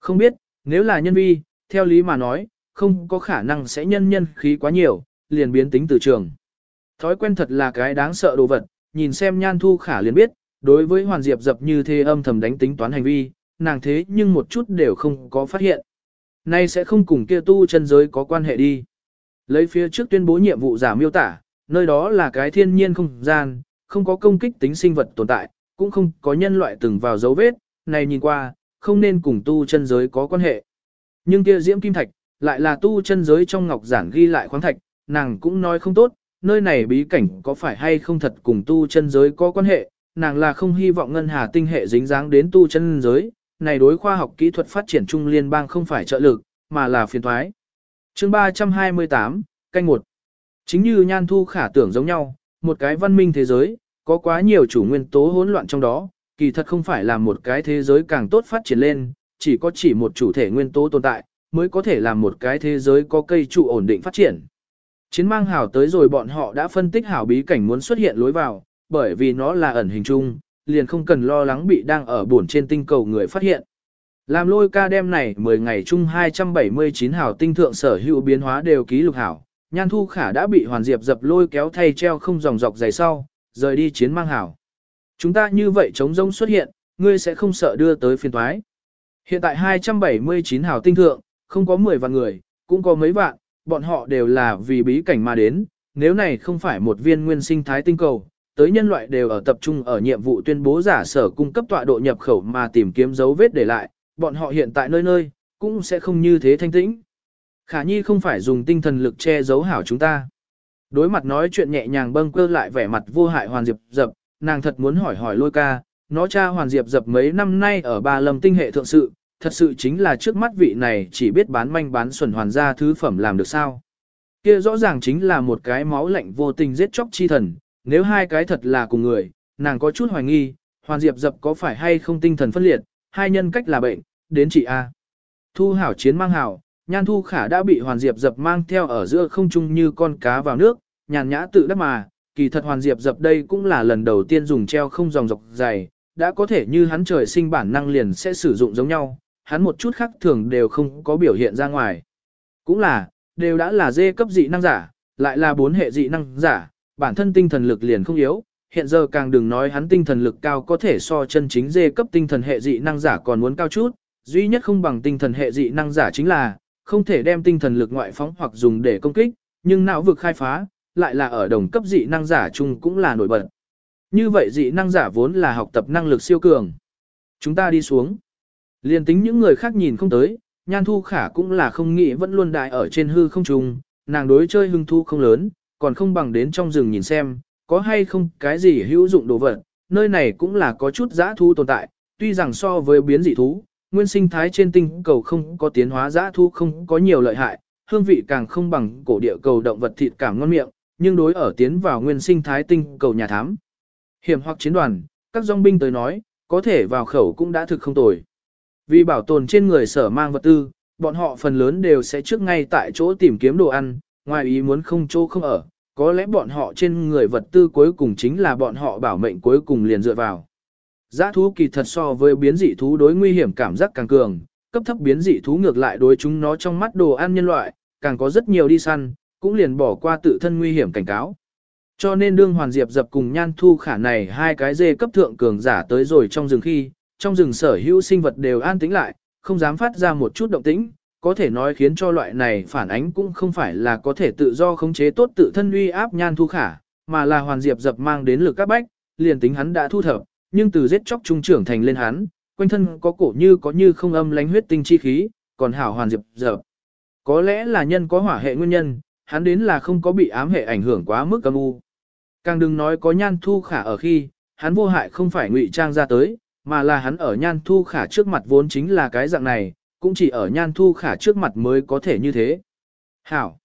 Không biết, nếu là nhân vi, theo lý mà nói, không có khả năng sẽ nhân nhân khí quá nhiều, liền biến tính từ trường. Thói quen thật là cái đáng sợ đồ vật, nhìn xem nhan thu khả liền biết, đối với hoàn diệp dập như thế âm thầm đánh tính toán hành vi, nàng thế nhưng một chút đều không có phát hiện. Nay sẽ không cùng kia tu chân giới có quan hệ đi. Lấy phía trước tuyên bố nhiệm vụ giả miêu tả, nơi đó là cái thiên nhiên không gian, không có công kích tính sinh vật tồn tại, cũng không có nhân loại từng vào dấu vết, này nhìn qua, không nên cùng tu chân giới có quan hệ. Nhưng kia diễm kim thạch, lại là tu chân giới trong ngọc giản ghi lại khoáng thạch, nàng cũng nói không tốt, nơi này bí cảnh có phải hay không thật cùng tu chân giới có quan hệ, nàng là không hy vọng ngân hà tinh hệ dính dáng đến tu chân giới, này đối khoa học kỹ thuật phát triển trung liên bang không phải trợ lực, mà là phiền thoái chương 328, canh một Chính như Nhan Thu khả tưởng giống nhau, một cái văn minh thế giới, có quá nhiều chủ nguyên tố hỗn loạn trong đó, kỳ thật không phải là một cái thế giới càng tốt phát triển lên, chỉ có chỉ một chủ thể nguyên tố tồn tại, mới có thể làm một cái thế giới có cây trụ ổn định phát triển. Chiến mang hảo tới rồi bọn họ đã phân tích hảo bí cảnh muốn xuất hiện lối vào, bởi vì nó là ẩn hình chung, liền không cần lo lắng bị đang ở buồn trên tinh cầu người phát hiện. Làm lôi ca đêm này 10 ngày chung 279 hảo tinh thượng sở hữu biến hóa đều ký lục hảo, nhan thu khả đã bị hoàn diệp dập lôi kéo thay treo không dòng dọc dày sau, rời đi chiến mang hảo. Chúng ta như vậy chống rông xuất hiện, ngươi sẽ không sợ đưa tới phiên thoái. Hiện tại 279 hảo tinh thượng, không có 10 vạn người, cũng có mấy vạn, bọn họ đều là vì bí cảnh mà đến, nếu này không phải một viên nguyên sinh thái tinh cầu, tới nhân loại đều ở tập trung ở nhiệm vụ tuyên bố giả sở cung cấp tọa độ nhập khẩu mà tìm kiếm dấu vết để lại, bọn họ hiện tại nơi nơi, cũng sẽ không như thế thanh tĩnh. Khả nhi không phải dùng tinh thần lực che giấu hảo chúng ta. Đối mặt nói chuyện nhẹ nhàng bâng quơ lại vẻ mặt vô hại hoàn diệp dập, nàng thật muốn hỏi hỏi lôi ca, nó cha hoàn diệp dập mấy năm nay ở ba lâm tinh hệ thượng sự, thật sự chính là trước mắt vị này chỉ biết bán manh bán xuẩn hoàn gia thứ phẩm làm được sao. Kia rõ ràng chính là một cái máu lạnh vô tình giết chóc chi thần, nếu hai cái thật là cùng người, nàng có chút hoài nghi, hoàn diệp dập có phải hay không tinh thần phân liệt, hai nhân cách là bệnh, đến chị A. Thu hảo chiến mang hảo, nhan thu khả đã bị hoàn diệp dập mang theo ở giữa không trung như con cá vào nước, nhàn nhã tự đắc mà, kỳ thật hoàn diệp dập đây cũng là lần đầu tiên dùng treo không dòng dọc dày, đã có thể như hắn trời sinh bản năng liền sẽ sử dụng giống nhau, hắn một chút khác thường đều không có biểu hiện ra ngoài. Cũng là, đều đã là dê cấp dị năng giả, lại là bốn hệ dị năng giả, bản thân tinh thần lực liền không yếu, hiện giờ càng đừng nói hắn tinh thần lực cao có thể so chân chính dê cấp tinh thần hệ dị năng giả còn muốn cao chút, duy nhất không bằng tinh thần hệ dị năng giả chính là, không thể đem tinh thần lực ngoại phóng hoặc dùng để công kích, nhưng não vực khai phá, lại là ở đồng cấp dị năng giả chung cũng là nổi bật. Như vậy dị năng giả vốn là học tập năng lực siêu cường. Chúng ta đi xuống. Liên tính những người khác nhìn không tới, nhan thu khả cũng là không nghĩ vẫn luôn đại ở trên hư không trùng, nàng đối chơi hưng thu không lớn, còn không bằng đến trong rừng nhìn xem, có hay không cái gì hữu dụng đồ vật, nơi này cũng là có chút giã thu tồn tại, tuy rằng so với biến dị thú, nguyên sinh thái trên tinh cầu không có tiến hóa giã thu không có nhiều lợi hại, hương vị càng không bằng cổ địa cầu động vật thịt cảm ngon miệng, nhưng đối ở tiến vào nguyên sinh thái tinh cầu nhà thám. Hiểm hoặc chiến đoàn, các dòng binh tới nói, có thể vào khẩu cũng đã thực không tồi. Vì bảo tồn trên người sở mang vật tư, bọn họ phần lớn đều sẽ trước ngay tại chỗ tìm kiếm đồ ăn, ngoài ý muốn không chỗ không ở, có lẽ bọn họ trên người vật tư cuối cùng chính là bọn họ bảo mệnh cuối cùng liền dựa vào. Giá thú kỳ thật so với biến dị thú đối nguy hiểm cảm giác càng cường, cấp thấp biến dị thú ngược lại đối chúng nó trong mắt đồ ăn nhân loại, càng có rất nhiều đi săn, cũng liền bỏ qua tự thân nguy hiểm cảnh cáo. Cho nên đương Hoàn Diệp dập cùng Nhan Thu khả này hai cái dê cấp thượng cường giả tới rồi trong rừng khi, trong rừng sở hữu sinh vật đều an tĩnh lại, không dám phát ra một chút động tĩnh, có thể nói khiến cho loại này phản ánh cũng không phải là có thể tự do khống chế tốt tự thân uy áp Nhan Thu khả, mà là Hoàn Diệp dập mang đến lực các bách, liền tính hắn đã thu thập, nhưng từ giết chóc trung trưởng thành lên hắn, quanh thân có cổ như có như không âm lánh huyết tinh chi khí, còn hảo Hoàn Diệp dập. Có lẽ là nhân có hỏa hệ nguyên nhân, hắn đến là không có bị ám hệ ảnh hưởng quá mức âm u. Càng đừng nói có nhan thu khả ở khi, hắn vô hại không phải ngụy trang ra tới, mà là hắn ở nhan thu khả trước mặt vốn chính là cái dạng này, cũng chỉ ở nhan thu khả trước mặt mới có thể như thế. Hảo!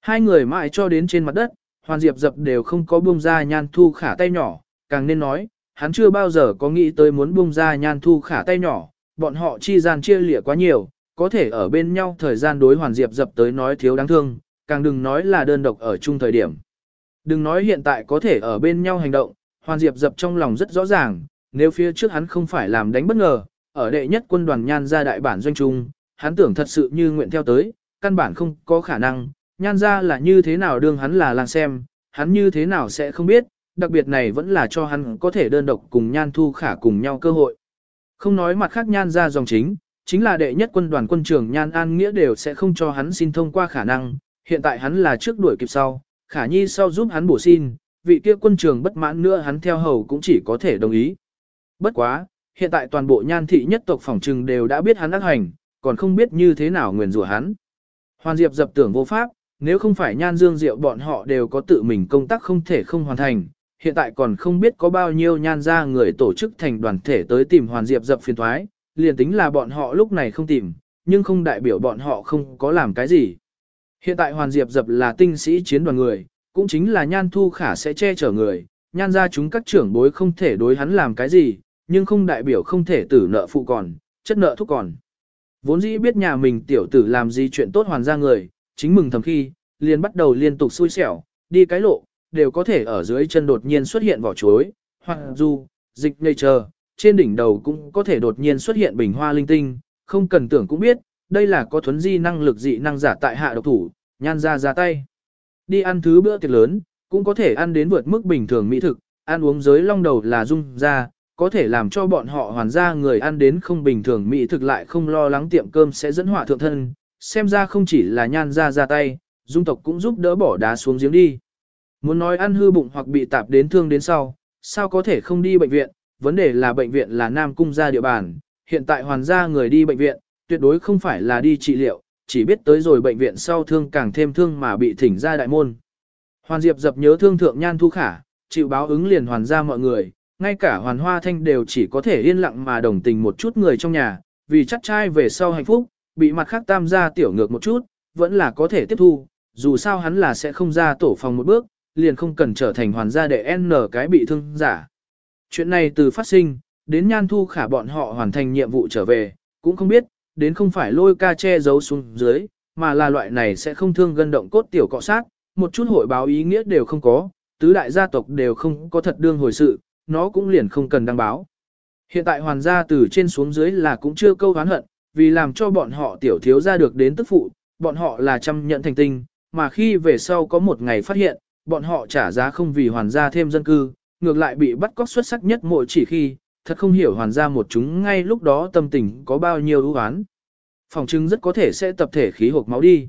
Hai người mãi cho đến trên mặt đất, hoàn diệp dập đều không có buông ra nhan thu khả tay nhỏ, càng nên nói, hắn chưa bao giờ có nghĩ tới muốn buông ra nhan thu khả tay nhỏ, bọn họ chi gian chia lịa quá nhiều, có thể ở bên nhau thời gian đối hoàn diệp dập tới nói thiếu đáng thương, càng đừng nói là đơn độc ở chung thời điểm. Đừng nói hiện tại có thể ở bên nhau hành động, Hoàn Diệp dập trong lòng rất rõ ràng, nếu phía trước hắn không phải làm đánh bất ngờ, ở đệ nhất quân đoàn nhan ra đại bản doanh trung, hắn tưởng thật sự như nguyện theo tới, căn bản không có khả năng, nhan ra là như thế nào đương hắn là làng xem, hắn như thế nào sẽ không biết, đặc biệt này vẫn là cho hắn có thể đơn độc cùng nhan thu khả cùng nhau cơ hội. Không nói mặt khác nhan ra dòng chính, chính là đệ nhất quân đoàn quân trưởng nhan an nghĩa đều sẽ không cho hắn xin thông qua khả năng, hiện tại hắn là trước đuổi kịp sau, khả nhi sau giúp hắn bổ xin, vị kia quân trường bất mãn nữa hắn theo hầu cũng chỉ có thể đồng ý. Bất quá, hiện tại toàn bộ nhan thị nhất tộc phòng trừng đều đã biết hắn ác hành, còn không biết như thế nào nguyền rủa hắn. Hoàn Diệp dập tưởng vô pháp, nếu không phải nhan dương diệu bọn họ đều có tự mình công tác không thể không hoàn thành, hiện tại còn không biết có bao nhiêu nhan ra người tổ chức thành đoàn thể tới tìm Hoàn Diệp dập phiền thoái, liền tính là bọn họ lúc này không tìm, nhưng không đại biểu bọn họ không có làm cái gì. Hiện tại Hoàn Diệp dập là tinh sĩ chiến đoàn người, cũng chính là Nhan Thu Khả sẽ che chở người, Nhan ra chúng các trưởng bối không thể đối hắn làm cái gì, nhưng không đại biểu không thể tử nợ phụ còn, chất nợ thúc còn. Vốn dĩ biết nhà mình tiểu tử làm gì chuyện tốt hoàn ra người, chính mừng thầm khi, liền bắt đầu liên tục xui xẻo, đi cái lộ, đều có thể ở dưới chân đột nhiên xuất hiện vỏ chuối, hoặc dù, dịch nature trên đỉnh đầu cũng có thể đột nhiên xuất hiện bình hoa linh tinh, không cần tưởng cũng biết, đây là có thuấn di năng lực dị năng giả tại hạ độc thủ, nhan ra ra tay. Đi ăn thứ bữa tiệc lớn, cũng có thể ăn đến vượt mức bình thường mỹ thực, ăn uống giới long đầu là dung ra, có thể làm cho bọn họ hoàn ra người ăn đến không bình thường mỹ thực lại không lo lắng tiệm cơm sẽ dẫn họa thượng thân, xem ra không chỉ là nhan ra ra tay, dung tộc cũng giúp đỡ bỏ đá xuống giếng đi. Muốn nói ăn hư bụng hoặc bị tạp đến thương đến sau, sao có thể không đi bệnh viện, vấn đề là bệnh viện là Nam Cung gia địa bàn, hiện tại hoàn gia người đi bệnh viện, tuyệt đối không phải là đi trị liệu, chỉ biết tới rồi bệnh viện sau thương càng thêm thương mà bị thỉnh ra đại môn. Hoàn Diệp dập nhớ thương thượng nhan thu khả, chịu báo ứng liền hoàn ra mọi người, ngay cả hoàn hoa thanh đều chỉ có thể yên lặng mà đồng tình một chút người trong nhà, vì chắc trai về sau hạnh phúc, bị mặt khác tam gia tiểu ngược một chút, vẫn là có thể tiếp thu, dù sao hắn là sẽ không ra tổ phòng một bước, liền không cần trở thành hoàn gia để N cái bị thương giả. Chuyện này từ phát sinh, đến nhan thu khả bọn họ hoàn thành nhiệm vụ trở về, cũng không biết, đến không phải lôi ca che giấu xuống dưới, mà là loại này sẽ không thương gân động cốt tiểu cọ sát, một chút hội báo ý nghĩa đều không có, tứ đại gia tộc đều không có thật đương hồi sự, nó cũng liền không cần đăng báo. Hiện tại hoàn gia từ trên xuống dưới là cũng chưa câu hán hận, vì làm cho bọn họ tiểu thiếu ra được đến tức phụ, bọn họ là chăm nhận thành tinh, mà khi về sau có một ngày phát hiện, bọn họ trả giá không vì hoàn gia thêm dân cư, ngược lại bị bắt cóc xuất sắc nhất mỗi chỉ khi, thật không hiểu hoàn ra một chúng ngay lúc đó tâm tình có bao nhiêu ưu oán. Phòng trưng rất có thể sẽ tập thể khí hộp máu đi.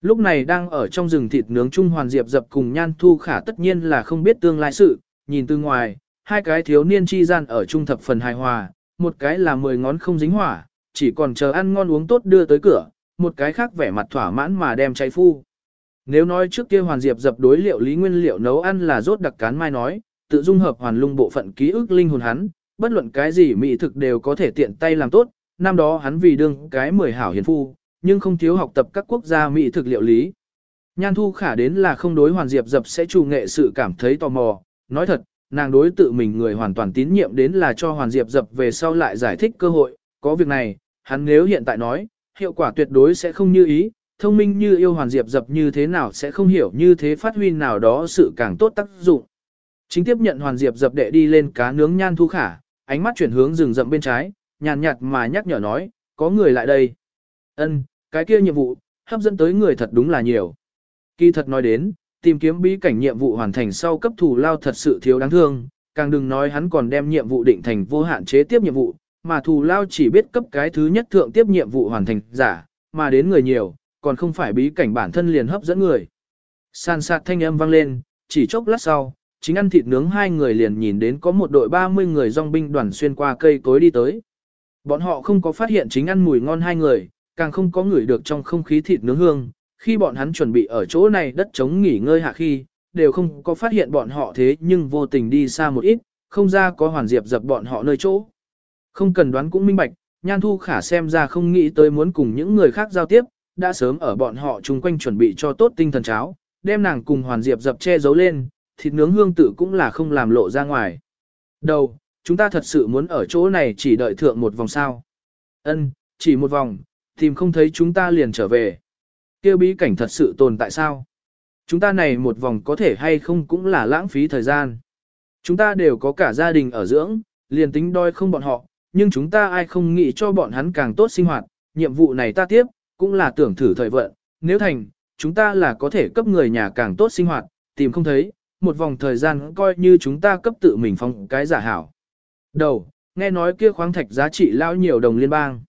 Lúc này đang ở trong rừng thịt nướng chung hoàn diệp dập cùng nhan thu khả tất nhiên là không biết tương lai sự, nhìn từ ngoài, hai cái thiếu niên chi gian ở trung thập phần hài hòa, một cái là mười ngón không dính hỏa, chỉ còn chờ ăn ngon uống tốt đưa tới cửa, một cái khác vẻ mặt thỏa mãn mà đem cháy phu. Nếu nói trước kia hoàn diệp dập đối liệu lý nguyên liệu nấu ăn là rốt đặc cán mai nói, tự dung hợp hoàn lung bộ phận ký ức linh hồn hắn, bất luận cái gì mỹ thực đều có thể tiện tay làm tốt, năm đó hắn vì đương cái mười hảo hiền phu, nhưng không thiếu học tập các quốc gia mỹ thực liệu lý. Nhan thu khả đến là không đối hoàn diệp dập sẽ chủ nghệ sự cảm thấy tò mò, nói thật, nàng đối tự mình người hoàn toàn tín nhiệm đến là cho hoàn diệp dập về sau lại giải thích cơ hội, có việc này, hắn nếu hiện tại nói, hiệu quả tuyệt đối sẽ không như ý, thông minh như yêu hoàn diệp dập như thế nào sẽ không hiểu như thế phát huy nào đó sự càng tốt tác dụng. Chính tiếp nhận hoàn diệp dập đệ đi lên cá nướng nhan thu khả, ánh mắt chuyển hướng rừng rậm bên trái, nhàn nhạt mà nhắc nhở nói, có người lại đây. Ân, cái kia nhiệm vụ, hấp dẫn tới người thật đúng là nhiều. Kỳ thật nói đến, tìm kiếm bí cảnh nhiệm vụ hoàn thành sau cấp thủ lao thật sự thiếu đáng thương, càng đừng nói hắn còn đem nhiệm vụ định thành vô hạn chế tiếp nhiệm vụ, mà thù lao chỉ biết cấp cái thứ nhất thượng tiếp nhiệm vụ hoàn thành giả, mà đến người nhiều, còn không phải bí cảnh bản thân liền hấp dẫn người. San sạt thanh âm vang lên, chỉ chốc lát sau, chính ăn thịt nướng hai người liền nhìn đến có một đội 30 người dòng binh đoàn xuyên qua cây cối đi tới. Bọn họ không có phát hiện chính ăn mùi ngon hai người, càng không có ngửi được trong không khí thịt nướng hương. Khi bọn hắn chuẩn bị ở chỗ này đất trống nghỉ ngơi hạ khi, đều không có phát hiện bọn họ thế nhưng vô tình đi xa một ít, không ra có hoàn diệp dập bọn họ nơi chỗ. Không cần đoán cũng minh bạch, Nhan Thu Khả xem ra không nghĩ tới muốn cùng những người khác giao tiếp, đã sớm ở bọn họ chung quanh chuẩn bị cho tốt tinh thần cháo, đem nàng cùng Hoàn Diệp dập che giấu lên, thịt nướng hương tự cũng là không làm lộ ra ngoài. Đầu, chúng ta thật sự muốn ở chỗ này chỉ đợi thượng một vòng sao. Ân, chỉ một vòng, tìm không thấy chúng ta liền trở về. Kêu bí cảnh thật sự tồn tại sao? Chúng ta này một vòng có thể hay không cũng là lãng phí thời gian. Chúng ta đều có cả gia đình ở dưỡng, liền tính đôi không bọn họ, nhưng chúng ta ai không nghĩ cho bọn hắn càng tốt sinh hoạt, nhiệm vụ này ta tiếp, cũng là tưởng thử thời vận, nếu thành, chúng ta là có thể cấp người nhà càng tốt sinh hoạt, tìm không thấy, một vòng thời gian coi như chúng ta cấp tự mình phong cái giả hảo. Đầu, nghe nói kia khoáng thạch giá trị lao nhiều đồng liên bang.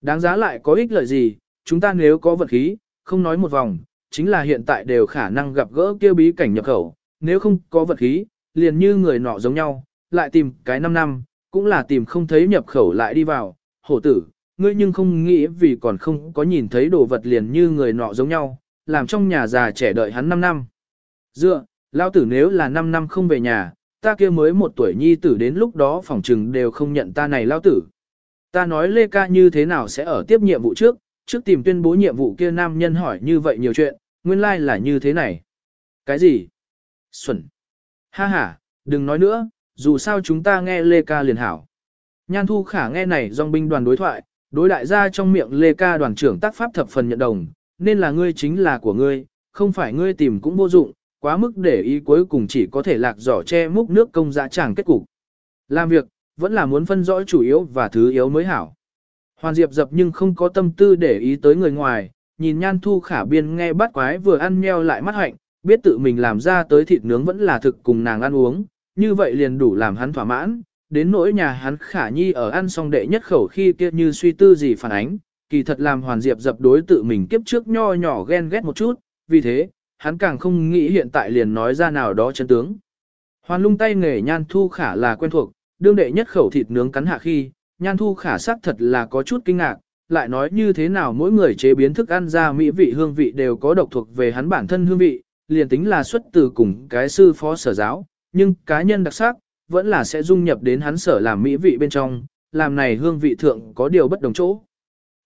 Đáng giá lại có ích lợi gì, chúng ta nếu có vật khí, không nói một vòng, chính là hiện tại đều khả năng gặp gỡ kia bí cảnh nhập khẩu, nếu không có vật khí, liền như người nọ giống nhau, lại tìm cái 5 năm, cũng là tìm không thấy nhập khẩu lại đi vào, hổ tử, ngươi nhưng không nghĩ vì còn không có nhìn thấy đồ vật liền như người nọ giống nhau, làm trong nhà già trẻ đợi hắn 5 năm. Dựa, lao tử nếu là 5 năm không về nhà, ta kia mới một tuổi nhi tử đến lúc đó phòng trừng đều không nhận ta này lao tử. Ta nói Lê Ca như thế nào sẽ ở tiếp nhiệm vụ trước, trước tìm tuyên bố nhiệm vụ kia nam nhân hỏi như vậy nhiều chuyện, nguyên lai like là như thế này. Cái gì? Xuẩn. Ha ha, đừng nói nữa, dù sao chúng ta nghe Lê Ca liền hảo. Nhan Thu Khả nghe này dòng binh đoàn đối thoại, đối đại gia trong miệng Lê Ca đoàn trưởng tác pháp thập phần nhận đồng, nên là ngươi chính là của ngươi, không phải ngươi tìm cũng vô dụng, quá mức để ý cuối cùng chỉ có thể lạc giỏ che múc nước công dã chẳng kết cục. Làm việc, vẫn là muốn phân rõ chủ yếu và thứ yếu mới hảo. Hoàn Diệp dập nhưng không có tâm tư để ý tới người ngoài, nhìn Nhan Thu Khả biên nghe bắt quái vừa ăn nheo lại mắt hạnh, biết tự mình làm ra tới thịt nướng vẫn là thực cùng nàng ăn uống, như vậy liền đủ làm hắn thỏa mãn, đến nỗi nhà hắn khả nhi ở ăn xong đệ nhất khẩu khi kia như suy tư gì phản ánh, kỳ thật làm hoàn diệp dập đối tự mình kiếp trước nho nhỏ ghen ghét một chút, vì thế, hắn càng không nghĩ hiện tại liền nói ra nào đó chân tướng. Hoàn lung tay nghề nhan thu khả là quen thuộc, đương đệ nhất khẩu thịt nướng cắn hạ khi, nhan thu khả sắc thật là có chút kinh ngạc, lại nói như thế nào mỗi người chế biến thức ăn ra mỹ vị hương vị đều có độc thuộc về hắn bản thân hương vị, liền tính là xuất từ cùng cái sư phó sở giáo, nhưng cá nhân đặc sắc, vẫn là sẽ dung nhập đến hắn sở làm mỹ vị bên trong, làm này hương vị thượng có điều bất đồng chỗ.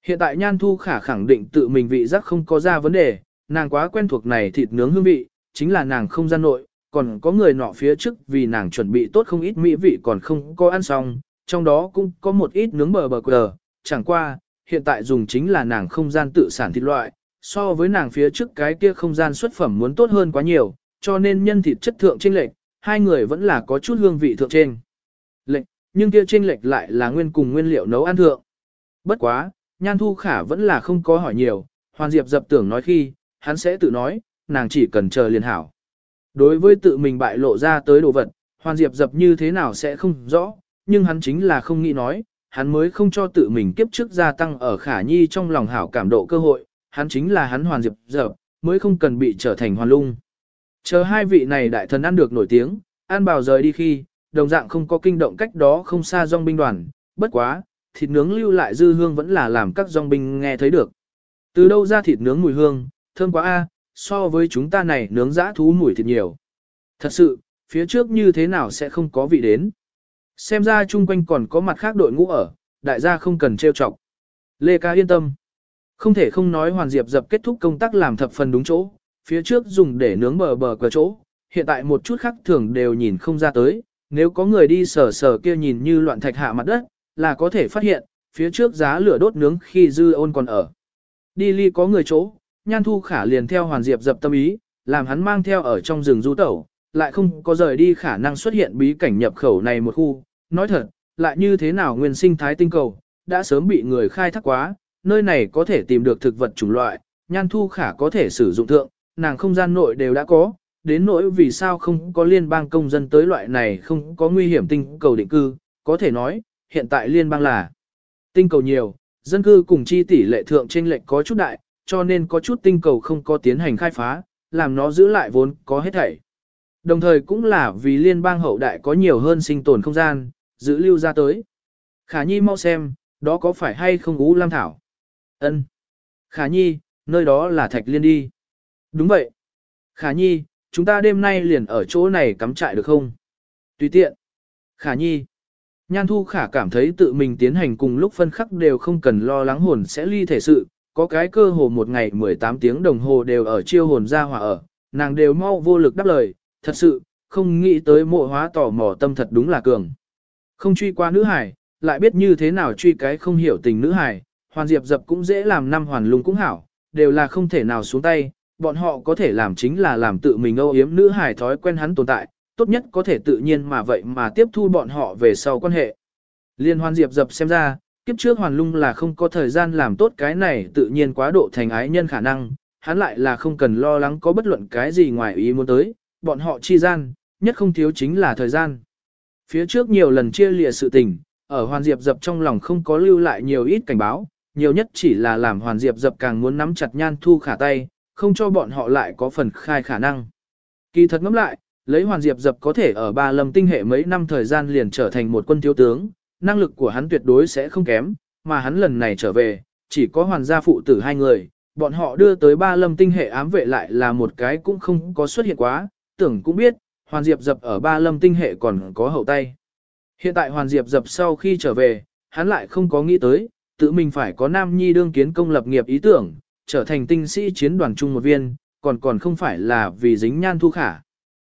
Hiện tại Nhan Thu Khả khẳng định tự mình vị giác không có ra vấn đề, nàng quá quen thuộc này thịt nướng hương vị, chính là nàng không gian nội, còn có người nọ phía trước vì nàng chuẩn bị tốt không ít mỹ vị còn không có ăn xong, trong đó cũng có một ít nướng bờ bờ quờ, chẳng qua, hiện tại dùng chính là nàng không gian tự sản thịt loại, so với nàng phía trước cái kia không gian xuất phẩm muốn tốt hơn quá nhiều, cho nên nhân thịt chất thượng trên lệch, hai người vẫn là có chút hương vị thượng trên. Lệch, nhưng kia trên lệch lại là nguyên cùng nguyên liệu nấu ăn thượng. Bất quá, Nhan Thu Khả vẫn là không có hỏi nhiều, Hoàn Diệp dập tưởng nói khi, hắn sẽ tự nói, nàng chỉ cần chờ liền hảo. Đối với tự mình bại lộ ra tới đồ vật, Hoàn Diệp dập như thế nào sẽ không rõ, nhưng hắn chính là không nghĩ nói, hắn mới không cho tự mình kiếp trước gia tăng ở khả nhi trong lòng hảo cảm độ cơ hội, hắn chính là hắn Hoàn Diệp dập, mới không cần bị trở thành hoàn lung. Chờ hai vị này đại thần ăn được nổi tiếng, ăn bào rời đi khi, đồng dạng không có kinh động cách đó không xa dòng binh đoàn, bất quá, thịt nướng lưu lại dư hương vẫn là làm các dòng binh nghe thấy được. Từ đâu ra thịt nướng mùi hương, thơm quá a, so với chúng ta này nướng dã thú mùi thịt nhiều. Thật sự, phía trước như thế nào sẽ không có vị đến. Xem ra chung quanh còn có mặt khác đội ngũ ở, đại gia không cần trêu chọc. Lê ca yên tâm. Không thể không nói Hoàn Diệp dập kết thúc công tác làm thập phần đúng chỗ, phía trước dùng để nướng bờ bờ cờ chỗ, hiện tại một chút khác thường đều nhìn không ra tới, nếu có người đi sờ sờ kia nhìn như loạn thạch hạ mặt đất, là có thể phát hiện, phía trước giá lửa đốt nướng khi dư ôn còn ở. Đi ly có người chỗ, nhan thu khả liền theo hoàn diệp dập tâm ý, làm hắn mang theo ở trong rừng du tẩu, lại không có rời đi khả năng xuất hiện bí cảnh nhập khẩu này một khu. Nói thật, lại như thế nào nguyên sinh thái tinh cầu, đã sớm bị người khai thác quá, nơi này có thể tìm được thực vật chủng loại, nhan thu khả có thể sử dụng thượng, nàng không gian nội đều đã có, đến nỗi vì sao không có liên bang công dân tới loại này không có nguy hiểm tinh cầu định cư, có thể nói, hiện tại liên bang là tinh cầu nhiều, dân cư cùng chi tỷ lệ thượng trên lệnh có chút đại, cho nên có chút tinh cầu không có tiến hành khai phá, làm nó giữ lại vốn có hết thảy. Đồng thời cũng là vì liên bang hậu đại có nhiều hơn sinh tồn không gian, giữ lưu ra tới. Khả Nhi mau xem, đó có phải hay không Ú Lam Thảo? Ân. Khả Nhi, nơi đó là Thạch Liên đi. Đúng vậy. Khả Nhi, chúng ta đêm nay liền ở chỗ này cắm trại được không? Tùy tiện. Khả Nhi. Nhan Thu Khả cảm thấy tự mình tiến hành cùng lúc phân khắc đều không cần lo lắng hồn sẽ ly thể sự, có cái cơ hồ một ngày 18 tiếng đồng hồ đều ở chiêu hồn ra hỏa ở, nàng đều mau vô lực đáp lời, thật sự, không nghĩ tới mộ hóa tỏ mò tâm thật đúng là cường. Không truy qua nữ hải, lại biết như thế nào truy cái không hiểu tình nữ hải, hoàn diệp dập cũng dễ làm năm hoàn lung cũng hảo, đều là không thể nào xuống tay, bọn họ có thể làm chính là làm tự mình âu yếm nữ hải thói quen hắn tồn tại, tốt nhất có thể tự nhiên mà vậy mà tiếp thu bọn họ về sau quan hệ. Liên hoàn diệp dập xem ra, kiếp trước hoàn lung là không có thời gian làm tốt cái này tự nhiên quá độ thành ái nhân khả năng, hắn lại là không cần lo lắng có bất luận cái gì ngoài ý muốn tới, bọn họ chi gian, nhất không thiếu chính là thời gian. Phía trước nhiều lần chia lìa sự tình, ở hoàn diệp dập trong lòng không có lưu lại nhiều ít cảnh báo, nhiều nhất chỉ là làm hoàn diệp dập càng muốn nắm chặt nhan thu khả tay, không cho bọn họ lại có phần khai khả năng. Kỳ thật ngẫm lại, lấy hoàn diệp dập có thể ở ba lâm tinh hệ mấy năm thời gian liền trở thành một quân thiếu tướng, năng lực của hắn tuyệt đối sẽ không kém, mà hắn lần này trở về, chỉ có hoàn gia phụ tử hai người, bọn họ đưa tới ba lâm tinh hệ ám vệ lại là một cái cũng không có xuất hiện quá, tưởng cũng biết, hoàn diệp dập ở ba lâm tinh hệ còn có hậu tay. Hiện tại hoàn diệp dập sau khi trở về, hắn lại không có nghĩ tới, tự mình phải có nam nhi đương kiến công lập nghiệp ý tưởng, trở thành tinh sĩ chiến đoàn chung một viên, còn còn không phải là vì dính nhan thu khả.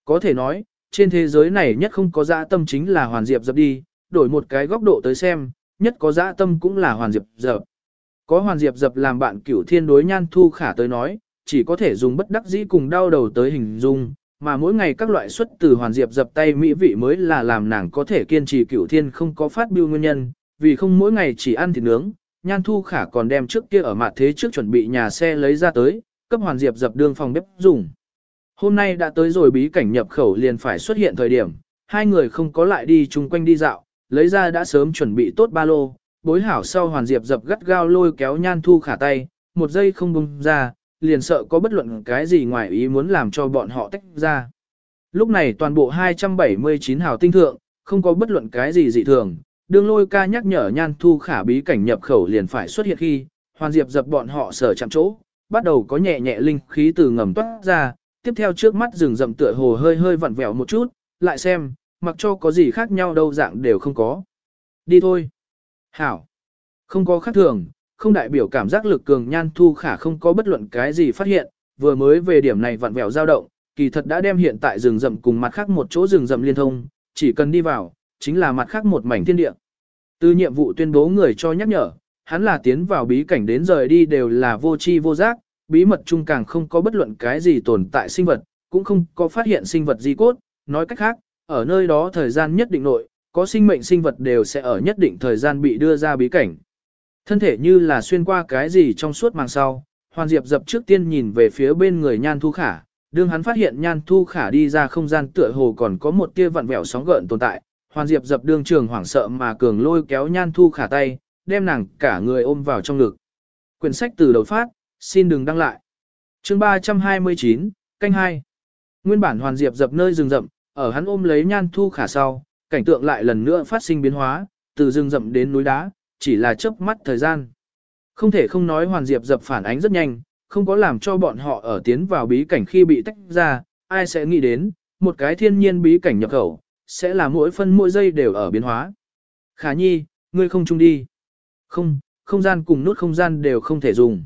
Có thể nói, trên thế giới này nhất không có dã tâm chính là hoàn diệp dập đi, đổi một cái góc độ tới xem, nhất có dã tâm cũng là hoàn diệp dập. Có hoàn diệp dập làm bạn cửu thiên đối nhan thu khả tới nói, chỉ có thể dùng bất đắc dĩ cùng đau đầu tới hình dung, mà mỗi ngày các loại xuất từ hoàn diệp dập tay mỹ vị mới là làm nàng có thể kiên trì cửu thiên không có phát biêu nguyên nhân, vì không mỗi ngày chỉ ăn thịt nướng, nhan thu khả còn đem trước kia ở mặt thế trước chuẩn bị nhà xe lấy ra tới, cấp hoàn diệp dập đương phòng bếp dùng. Hôm nay đã tới rồi bí cảnh nhập khẩu liền phải xuất hiện thời điểm, hai người không có lại đi chung quanh đi dạo, lấy ra đã sớm chuẩn bị tốt ba lô, bối hảo sau hoàn diệp dập gắt gao lôi kéo nhan thu khả tay, một giây không bung ra, liền sợ có bất luận cái gì ngoài ý muốn làm cho bọn họ tách ra. Lúc này toàn bộ 279 hào tinh thượng, không có bất luận cái gì dị thường, đương lôi ca nhắc nhở nhan thu khả bí cảnh nhập khẩu liền phải xuất hiện khi, hoàn diệp dập bọn họ sở chạm chỗ, bắt đầu có nhẹ nhẹ linh khí từ ngầm toát ra, tiếp theo trước mắt rừng rậm tựa hồ hơi hơi vặn vẹo một chút, lại xem, mặc cho có gì khác nhau đâu dạng đều không có. Đi thôi. Hảo. Không có khác thường, không đại biểu cảm giác lực cường nhan thu khả không có bất luận cái gì phát hiện, vừa mới về điểm này vặn vẹo dao động, kỳ thật đã đem hiện tại rừng rậm cùng mặt khác một chỗ rừng rậm liên thông, chỉ cần đi vào, chính là mặt khác một mảnh thiên địa. Từ nhiệm vụ tuyên bố người cho nhắc nhở, hắn là tiến vào bí cảnh đến rời đi đều là vô chi vô giác, bí mật chung càng không có bất luận cái gì tồn tại sinh vật, cũng không có phát hiện sinh vật di cốt, nói cách khác, ở nơi đó thời gian nhất định nội, có sinh mệnh sinh vật đều sẽ ở nhất định thời gian bị đưa ra bí cảnh. Thân thể như là xuyên qua cái gì trong suốt màng sau, Hoàn Diệp dập trước tiên nhìn về phía bên người Nhan Thu Khả, đương hắn phát hiện Nhan Thu Khả đi ra không gian tựa hồ còn có một tia vặn vẹo sóng gợn tồn tại, Hoàn Diệp dập đương trường hoảng sợ mà cường lôi kéo Nhan Thu Khả tay, đem nàng cả người ôm vào trong ngực. Quyển sách từ đầu phát, xin đừng đăng lại. Chương 329, canh 2. Nguyên bản Hoàn Diệp dập nơi rừng rậm, ở hắn ôm lấy Nhan Thu Khả sau, cảnh tượng lại lần nữa phát sinh biến hóa, từ rừng rậm đến núi đá, chỉ là chớp mắt thời gian. Không thể không nói Hoàn Diệp dập phản ánh rất nhanh, không có làm cho bọn họ ở tiến vào bí cảnh khi bị tách ra, ai sẽ nghĩ đến, một cái thiên nhiên bí cảnh nhập khẩu, sẽ là mỗi phân mỗi giây đều ở biến hóa. Khả nhi, ngươi không chung đi. Không, không gian cùng nút không gian đều không thể dùng.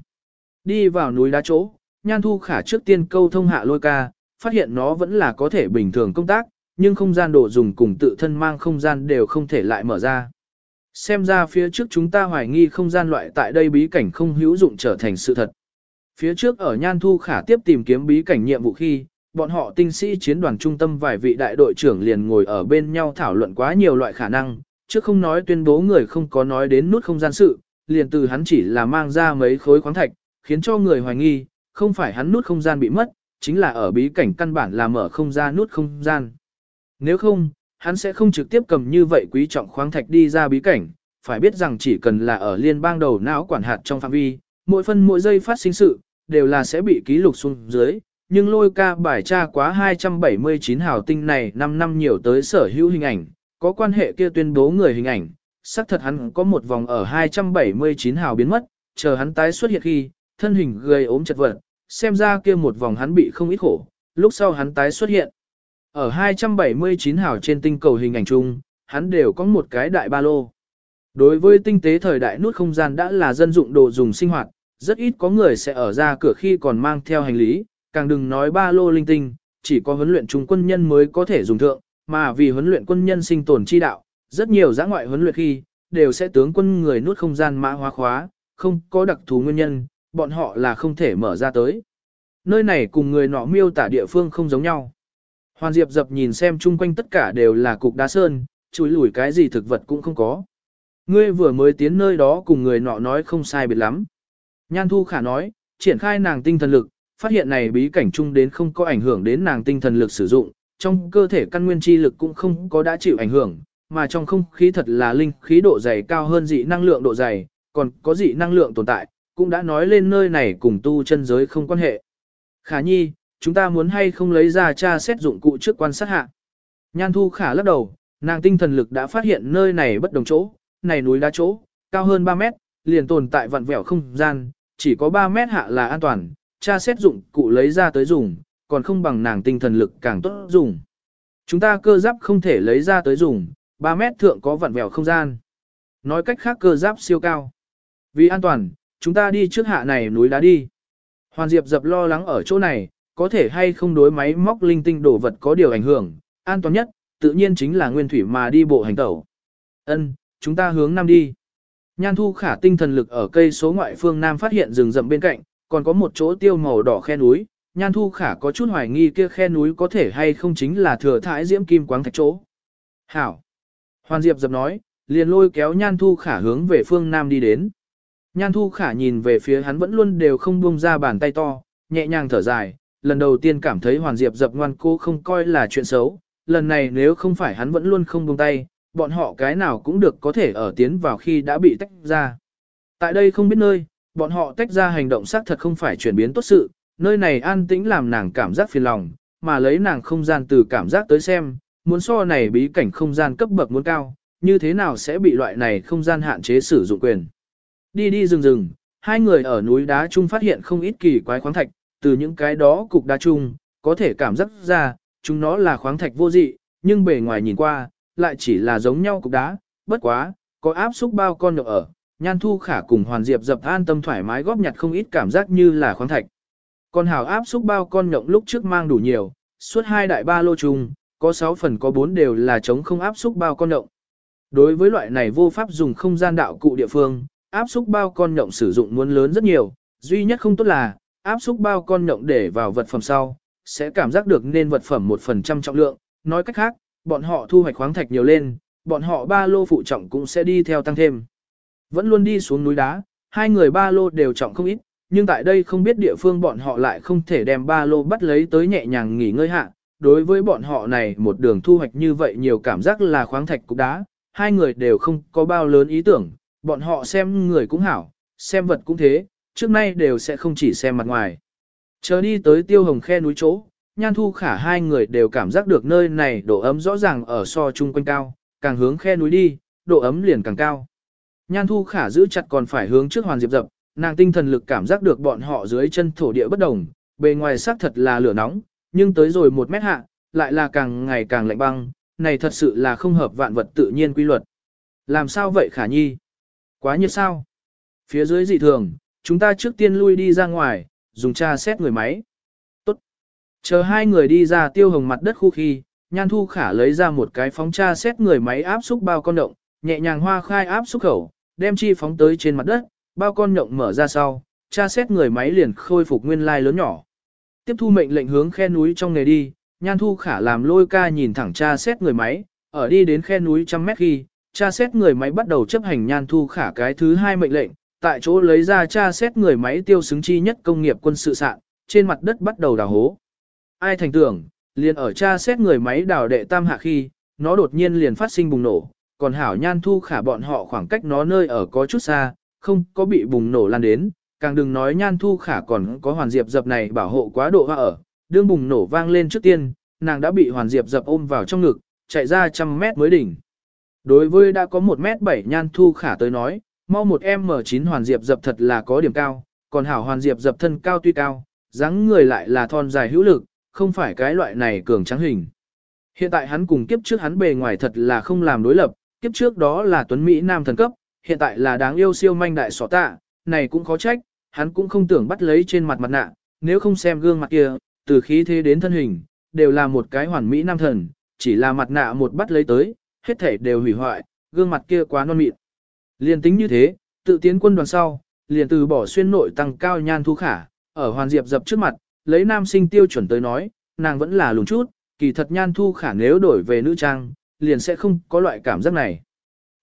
Đi vào núi đá chỗ, nhan thu khả trước tiên câu thông hạ lôi ca, phát hiện nó vẫn là có thể bình thường công tác, nhưng không gian đồ dùng cùng tự thân mang không gian đều không thể lại mở ra. Xem ra phía trước chúng ta hoài nghi không gian loại tại đây bí cảnh không hữu dụng trở thành sự thật. Phía trước ở Nhan Thu Khả tiếp tìm kiếm bí cảnh nhiệm vụ khi, bọn họ tinh sĩ chiến đoàn trung tâm vài vị đại đội trưởng liền ngồi ở bên nhau thảo luận quá nhiều loại khả năng, chứ không nói tuyên bố người không có nói đến nút không gian sự, liền từ hắn chỉ là mang ra mấy khối khoáng thạch, khiến cho người hoài nghi, không phải hắn nút không gian bị mất, chính là ở bí cảnh căn bản là mở không ra nút không gian. Nếu không, hắn sẽ không trực tiếp cầm như vậy quý trọng khoáng thạch đi ra bí cảnh, phải biết rằng chỉ cần là ở liên bang đầu não quản hạt trong phạm vi, mỗi phân mỗi giây phát sinh sự, đều là sẽ bị ký lục xuống dưới, nhưng lôi ca bài tra quá 279 hào tinh này 5 năm nhiều tới sở hữu hình ảnh, có quan hệ kia tuyên bố người hình ảnh, xác thật hắn có một vòng ở 279 hào biến mất, chờ hắn tái xuất hiện khi, thân hình gây ốm chật vật, xem ra kia một vòng hắn bị không ít khổ, lúc sau hắn tái xuất hiện. Ở 279 hào trên tinh cầu hình ảnh chung, hắn đều có một cái đại ba lô. Đối với tinh tế thời đại nút không gian đã là dân dụng đồ dùng sinh hoạt, rất ít có người sẽ ở ra cửa khi còn mang theo hành lý, càng đừng nói ba lô linh tinh, chỉ có huấn luyện trung quân nhân mới có thể dùng thượng, mà vì huấn luyện quân nhân sinh tồn chi đạo, rất nhiều giã ngoại huấn luyện khi, đều sẽ tướng quân người nút không gian mã hóa khóa, không có đặc thù nguyên nhân, bọn họ là không thể mở ra tới. Nơi này cùng người nọ miêu tả địa phương không giống nhau. Hoàn Diệp dập nhìn xem chung quanh tất cả đều là cục đá sơn, chuối lủi cái gì thực vật cũng không có. Ngươi vừa mới tiến nơi đó cùng người nọ nói không sai biệt lắm. Nhan Thu Khả nói, triển khai nàng tinh thần lực, phát hiện này bí cảnh chung đến không có ảnh hưởng đến nàng tinh thần lực sử dụng, trong cơ thể căn nguyên chi lực cũng không có đã chịu ảnh hưởng, mà trong không khí thật là linh khí độ dày cao hơn dị năng lượng độ dày, còn có dị năng lượng tồn tại, cũng đã nói lên nơi này cùng tu chân giới không quan hệ. Khả nhi, chúng ta muốn hay không lấy ra tra xét dụng cụ trước quan sát hạ. Nhan thu khả lắc đầu, nàng tinh thần lực đã phát hiện nơi này bất đồng chỗ, này núi đá chỗ, cao hơn 3 mét, liền tồn tại vặn vẹo không gian, chỉ có 3 mét hạ là an toàn, tra xét dụng cụ lấy ra tới dùng, còn không bằng nàng tinh thần lực càng tốt dùng. Chúng ta cơ giáp không thể lấy ra tới dùng, 3 mét thượng có vặn vẹo không gian. Nói cách khác cơ giáp siêu cao. Vì an toàn, chúng ta đi trước hạ này núi đá đi. Hoàn Diệp dập lo lắng ở chỗ này, có thể hay không đối máy móc linh tinh đồ vật có điều ảnh hưởng, an toàn nhất, tự nhiên chính là nguyên thủy mà đi bộ hành tẩu. Ân, chúng ta hướng nam đi. Nhan thu khả tinh thần lực ở cây số ngoại phương nam phát hiện rừng rậm bên cạnh, còn có một chỗ tiêu màu đỏ khe núi. Nhan thu khả có chút hoài nghi kia khe núi có thể hay không chính là thừa thải diễm kim quáng thạch chỗ. Hảo. Hoàn Diệp dập nói, liền lôi kéo Nhan thu khả hướng về phương nam đi đến. Nhan thu khả nhìn về phía hắn vẫn luôn đều không buông ra bàn tay to, nhẹ nhàng thở dài, lần đầu tiên cảm thấy Hoàn Diệp dập ngoan cô không coi là chuyện xấu, lần này nếu không phải hắn vẫn luôn không buông tay, bọn họ cái nào cũng được có thể ở tiến vào khi đã bị tách ra. Tại đây không biết nơi, bọn họ tách ra hành động xác thật không phải chuyển biến tốt sự, nơi này an tĩnh làm nàng cảm giác phiền lòng, mà lấy nàng không gian từ cảm giác tới xem, muốn so này bí cảnh không gian cấp bậc muốn cao, như thế nào sẽ bị loại này không gian hạn chế sử dụng quyền. Đi đi rừng rừng, hai người ở núi đá chung phát hiện không ít kỳ quái khoáng thạch, từ những cái đó cục đá chung, có thể cảm giác ra, chúng nó là khoáng thạch vô dị, nhưng bề ngoài nhìn qua, lại chỉ là giống nhau cục đá, bất quá, có áp xúc bao con nhậu ở, Nhan Thu Khả cùng Hoàn Diệp dập an tâm thoải mái góp nhặt không ít cảm giác như là khoáng thạch. Còn hào áp xúc bao con nhộng lúc trước mang đủ nhiều, suốt hai đại ba lô chung, có 6 phần có 4 đều là chống không áp xúc bao con động. Đối với loại này vô pháp dùng không gian đạo cụ địa phương, áp xúc bao con nhộng sử dụng muốn lớn rất nhiều, duy nhất không tốt là, áp xúc bao con nhộng để vào vật phẩm sau, sẽ cảm giác được nên vật phẩm 1% trọng lượng, nói cách khác, bọn họ thu hoạch khoáng thạch nhiều lên, bọn họ ba lô phụ trọng cũng sẽ đi theo tăng thêm. Vẫn luôn đi xuống núi đá, hai người ba lô đều trọng không ít, nhưng tại đây không biết địa phương bọn họ lại không thể đem ba lô bắt lấy tới nhẹ nhàng nghỉ ngơi hạ. Đối với bọn họ này một đường thu hoạch như vậy nhiều cảm giác là khoáng thạch cục đá, hai người đều không có bao lớn ý tưởng, bọn họ xem người cũng hảo, xem vật cũng thế, trước nay đều sẽ không chỉ xem mặt ngoài. Chờ đi tới tiêu hồng khe núi chỗ, nhan thu khả hai người đều cảm giác được nơi này độ ấm rõ ràng ở so chung quanh cao, càng hướng khe núi đi, độ ấm liền càng cao. Nhan thu khả giữ chặt còn phải hướng trước hoàn diệp dập, nàng tinh thần lực cảm giác được bọn họ dưới chân thổ địa bất đồng, bề ngoài xác thật là lửa nóng, nhưng tới rồi một mét hạ, lại là càng ngày càng lạnh băng, này thật sự là không hợp vạn vật tự nhiên quy luật. Làm sao vậy khả nhi? Quá nhiệt sao? Phía dưới dị thường, chúng ta trước tiên lui đi ra ngoài, dùng tra xét người máy. Tốt. Chờ hai người đi ra tiêu hồng mặt đất khu khi, Nhan Thu Khả lấy ra một cái phóng tra xét người máy áp xúc bao con động, nhẹ nhàng hoa khai áp xúc khẩu, đem chi phóng tới trên mặt đất, bao con động mở ra sau, tra xét người máy liền khôi phục nguyên lai lớn nhỏ. Tiếp thu mệnh lệnh hướng khe núi trong nghề đi, Nhan Thu Khả làm lôi ca nhìn thẳng tra xét người máy, ở đi đến khe núi trăm mét khi, tra xét người máy bắt đầu chấp hành Nhan Thu Khả cái thứ hai mệnh lệnh, tại chỗ lấy ra tra xét người máy tiêu xứng chi nhất công nghiệp quân sự sạn, trên mặt đất bắt đầu đào hố. Ai thành tưởng, liền ở tra xét người máy đào đệ tam hạ khi, nó đột nhiên liền phát sinh bùng nổ, còn hảo nhan thu khả bọn họ khoảng cách nó nơi ở có chút xa, không có bị bùng nổ lan đến, càng đừng nói nhan thu khả còn có hoàn diệp dập này bảo hộ quá độ hoa ở, đương bùng nổ vang lên trước tiên, nàng đã bị hoàn diệp dập ôm vào trong ngực, chạy ra trăm mét mới đỉnh. Đối với đã có một mét bảy nhan thu khả tới nói, mau một M9 hoàn diệp dập thật là có điểm cao, còn hảo hoàn diệp dập thân cao tuy cao, dáng người lại là thon dài hữu lực, không phải cái loại này cường trắng hình. Hiện tại hắn cùng kiếp trước hắn bề ngoài thật là không làm đối lập, kiếp trước đó là tuấn Mỹ nam thần cấp, hiện tại là đáng yêu siêu manh đại sỏ tạ, này cũng khó trách, hắn cũng không tưởng bắt lấy trên mặt mặt nạ, nếu không xem gương mặt kia, từ khí thế đến thân hình, đều là một cái hoàn mỹ nam thần, chỉ là mặt nạ một bắt lấy tới, hết thể đều hủy hoại, gương mặt kia quá non mịn. Liên tính như thế, tự tiến quân đoàn sau, liền từ bỏ xuyên nội tăng cao nhan thu khả, ở hoàn diệp dập trước mặt, lấy nam sinh tiêu chuẩn tới nói, nàng vẫn là lùn chút, kỳ thật nhan thu khả nếu đổi về nữ trang, liền sẽ không có loại cảm giác này.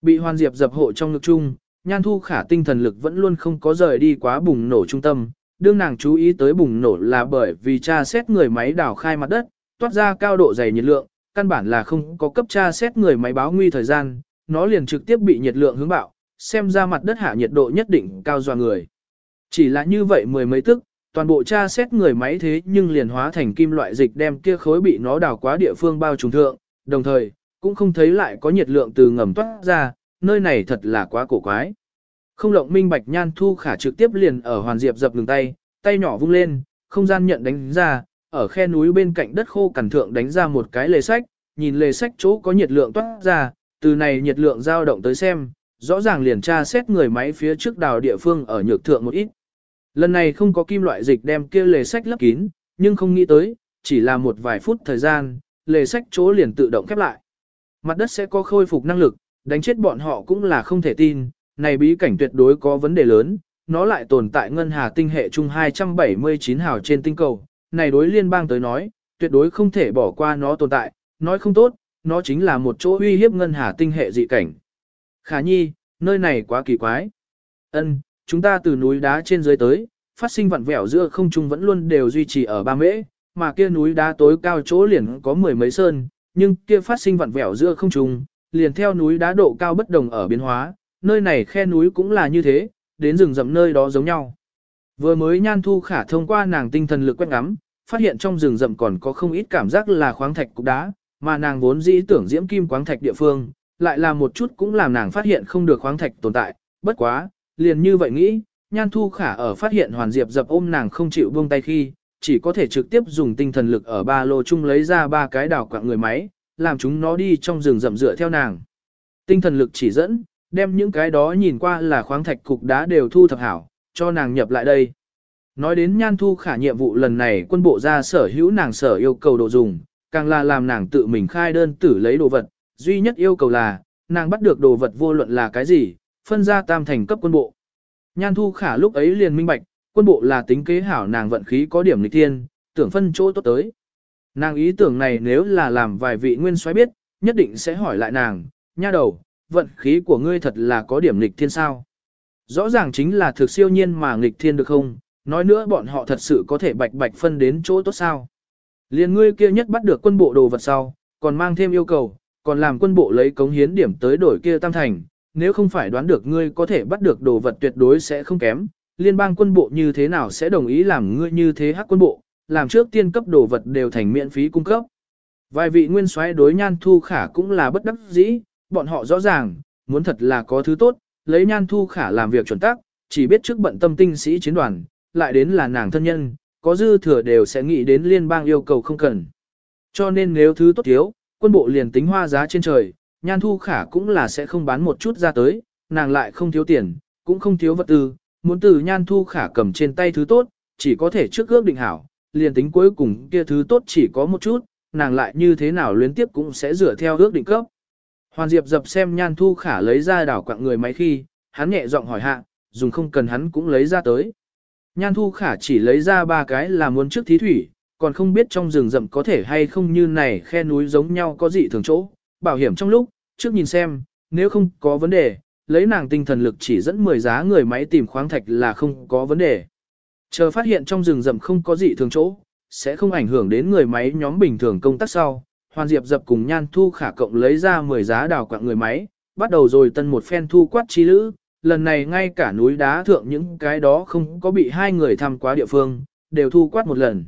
Bị hoàn diệp dập hộ trong ngực chung, nhan thu khả tinh thần lực vẫn luôn không có rời đi quá bùng nổ trung tâm, đương nàng chú ý tới bùng nổ là bởi vì tra xét người máy đào khai mặt đất, toát ra cao độ dày nhiệt lượng, căn bản là không có cấp tra xét người máy báo nguy thời gian, nó liền trực tiếp bị nhiệt lượng hướng bạo, xem ra mặt đất hạ nhiệt độ nhất định cao dọa người. Chỉ là như vậy mười mấy tức, toàn bộ tra xét người máy thế nhưng liền hóa thành kim loại dịch đem kia khối bị nó đào quá địa phương bao trùng thượng, đồng thời, cũng không thấy lại có nhiệt lượng từ ngầm toát ra, nơi này thật là quá cổ quái. Không lộng minh bạch nhan thu khả trực tiếp liền ở hoàn diệp dập ngừng tay, tay nhỏ vung lên, không gian nhận đánh ra, ở khe núi bên cạnh đất khô cằn thượng đánh ra một cái lề sách, nhìn lề sách chỗ có nhiệt lượng toát ra, từ này nhiệt lượng dao động tới xem, rõ ràng liền tra xét người máy phía trước đào địa phương ở nhược thượng một ít. Lần này không có kim loại dịch đem kia lề sách lấp kín, nhưng không nghĩ tới, chỉ là một vài phút thời gian, lề sách chỗ liền tự động khép lại. Mặt đất sẽ có khôi phục năng lực, đánh chết bọn họ cũng là không thể tin, này bí cảnh tuyệt đối có vấn đề lớn, nó lại tồn tại ngân hà tinh hệ chung 279 hào trên tinh cầu, này đối liên bang tới nói, tuyệt đối không thể bỏ qua nó tồn tại, nói không tốt, nó chính là một chỗ uy hiếp ngân hà tinh hệ dị cảnh. Khả nhi, nơi này quá kỳ quái. Ân, chúng ta từ núi đá trên dưới tới, phát sinh vặn vẹo giữa không trung vẫn luôn đều duy trì ở ba mễ, mà kia núi đá tối cao chỗ liền có mười mấy sơn, nhưng kia phát sinh vặn vẹo giữa không trung, liền theo núi đá độ cao bất đồng ở biến hóa, nơi này khe núi cũng là như thế, đến rừng rậm nơi đó giống nhau. Vừa mới nhan thu khả thông qua nàng tinh thần lực quét ngắm, phát hiện trong rừng rậm còn có không ít cảm giác là khoáng thạch cục đá, mà nàng vốn dĩ tưởng diễm kim khoáng thạch địa phương, lại là một chút cũng làm nàng phát hiện không được khoáng thạch tồn tại, bất quá, liền như vậy nghĩ, nhan thu khả ở phát hiện hoàn diệp dập ôm nàng không chịu buông tay khi, chỉ có thể trực tiếp dùng tinh thần lực ở ba lô chung lấy ra ba cái đảo quạng người máy, làm chúng nó đi trong rừng rậm dựa theo nàng. Tinh thần lực chỉ dẫn, đem những cái đó nhìn qua là khoáng thạch cục đá đều thu thập hảo, cho nàng nhập lại đây. Nói đến nhan thu khả nhiệm vụ lần này quân bộ ra sở hữu nàng sở yêu cầu đồ dùng, càng là làm nàng tự mình khai đơn tử lấy đồ vật, duy nhất yêu cầu là, nàng bắt được đồ vật vô luận là cái gì, phân ra tam thành cấp quân bộ. Nhan thu khả lúc ấy liền minh bạch, quân bộ là tính kế hảo nàng vận khí có điểm lịch thiên, tưởng phân chỗ tốt tới. Nàng ý tưởng này nếu là làm vài vị nguyên soái biết, nhất định sẽ hỏi lại nàng, nha đầu, vận khí của ngươi thật là có điểm lịch thiên sao. Rõ ràng chính là thực siêu nhiên mà nghịch thiên được không, nói nữa bọn họ thật sự có thể bạch bạch phân đến chỗ tốt sao. Liên ngươi kia nhất bắt được quân bộ đồ vật sau, còn mang thêm yêu cầu, còn làm quân bộ lấy cống hiến điểm tới đổi kia tam thành, nếu không phải đoán được ngươi có thể bắt được đồ vật tuyệt đối sẽ không kém, liên bang quân bộ như thế nào sẽ đồng ý làm ngươi như thế hắc quân bộ, làm trước tiên cấp đồ vật đều thành miễn phí cung cấp. Vài vị nguyên soái đối nhan thu khả cũng là bất đắc dĩ, bọn họ rõ ràng, muốn thật là có thứ tốt, lấy nhan thu khả làm việc chuẩn tác, chỉ biết trước bận tâm tinh sĩ chiến đoàn, lại đến là nàng thân nhân, có dư thừa đều sẽ nghĩ đến liên bang yêu cầu không cần. Cho nên nếu thứ tốt thiếu, quân bộ liền tính hoa giá trên trời, nhan thu khả cũng là sẽ không bán một chút ra tới, nàng lại không thiếu tiền, cũng không thiếu vật tư, muốn từ nhan thu khả cầm trên tay thứ tốt, chỉ có thể trước ước định hảo, liền tính cuối cùng kia thứ tốt chỉ có một chút, nàng lại như thế nào luyến tiếp cũng sẽ dựa theo ước định cấp. Hoàn Diệp dập xem nhan thu khả lấy ra đảo quặng người máy khi, hắn nhẹ giọng hỏi hạ, dùng không cần hắn cũng lấy ra tới. Nhan thu khả chỉ lấy ra ba cái là muốn trước thí thủy, còn không biết trong rừng rậm có thể hay không như này khe núi giống nhau có gì thường chỗ, bảo hiểm trong lúc, trước nhìn xem, nếu không có vấn đề, lấy nàng tinh thần lực chỉ dẫn 10 giá người máy tìm khoáng thạch là không có vấn đề. Chờ phát hiện trong rừng rậm không có gì thường chỗ, sẽ không ảnh hưởng đến người máy nhóm bình thường công tác sau. Hoàn Diệp dập cùng Nhan Thu Khả cộng lấy ra 10 giá đào quạng người máy, bắt đầu rồi tân một phen thu quát chi lữ, lần này ngay cả núi đá thượng những cái đó không có bị hai người thăm quá địa phương, đều thu quát một lần.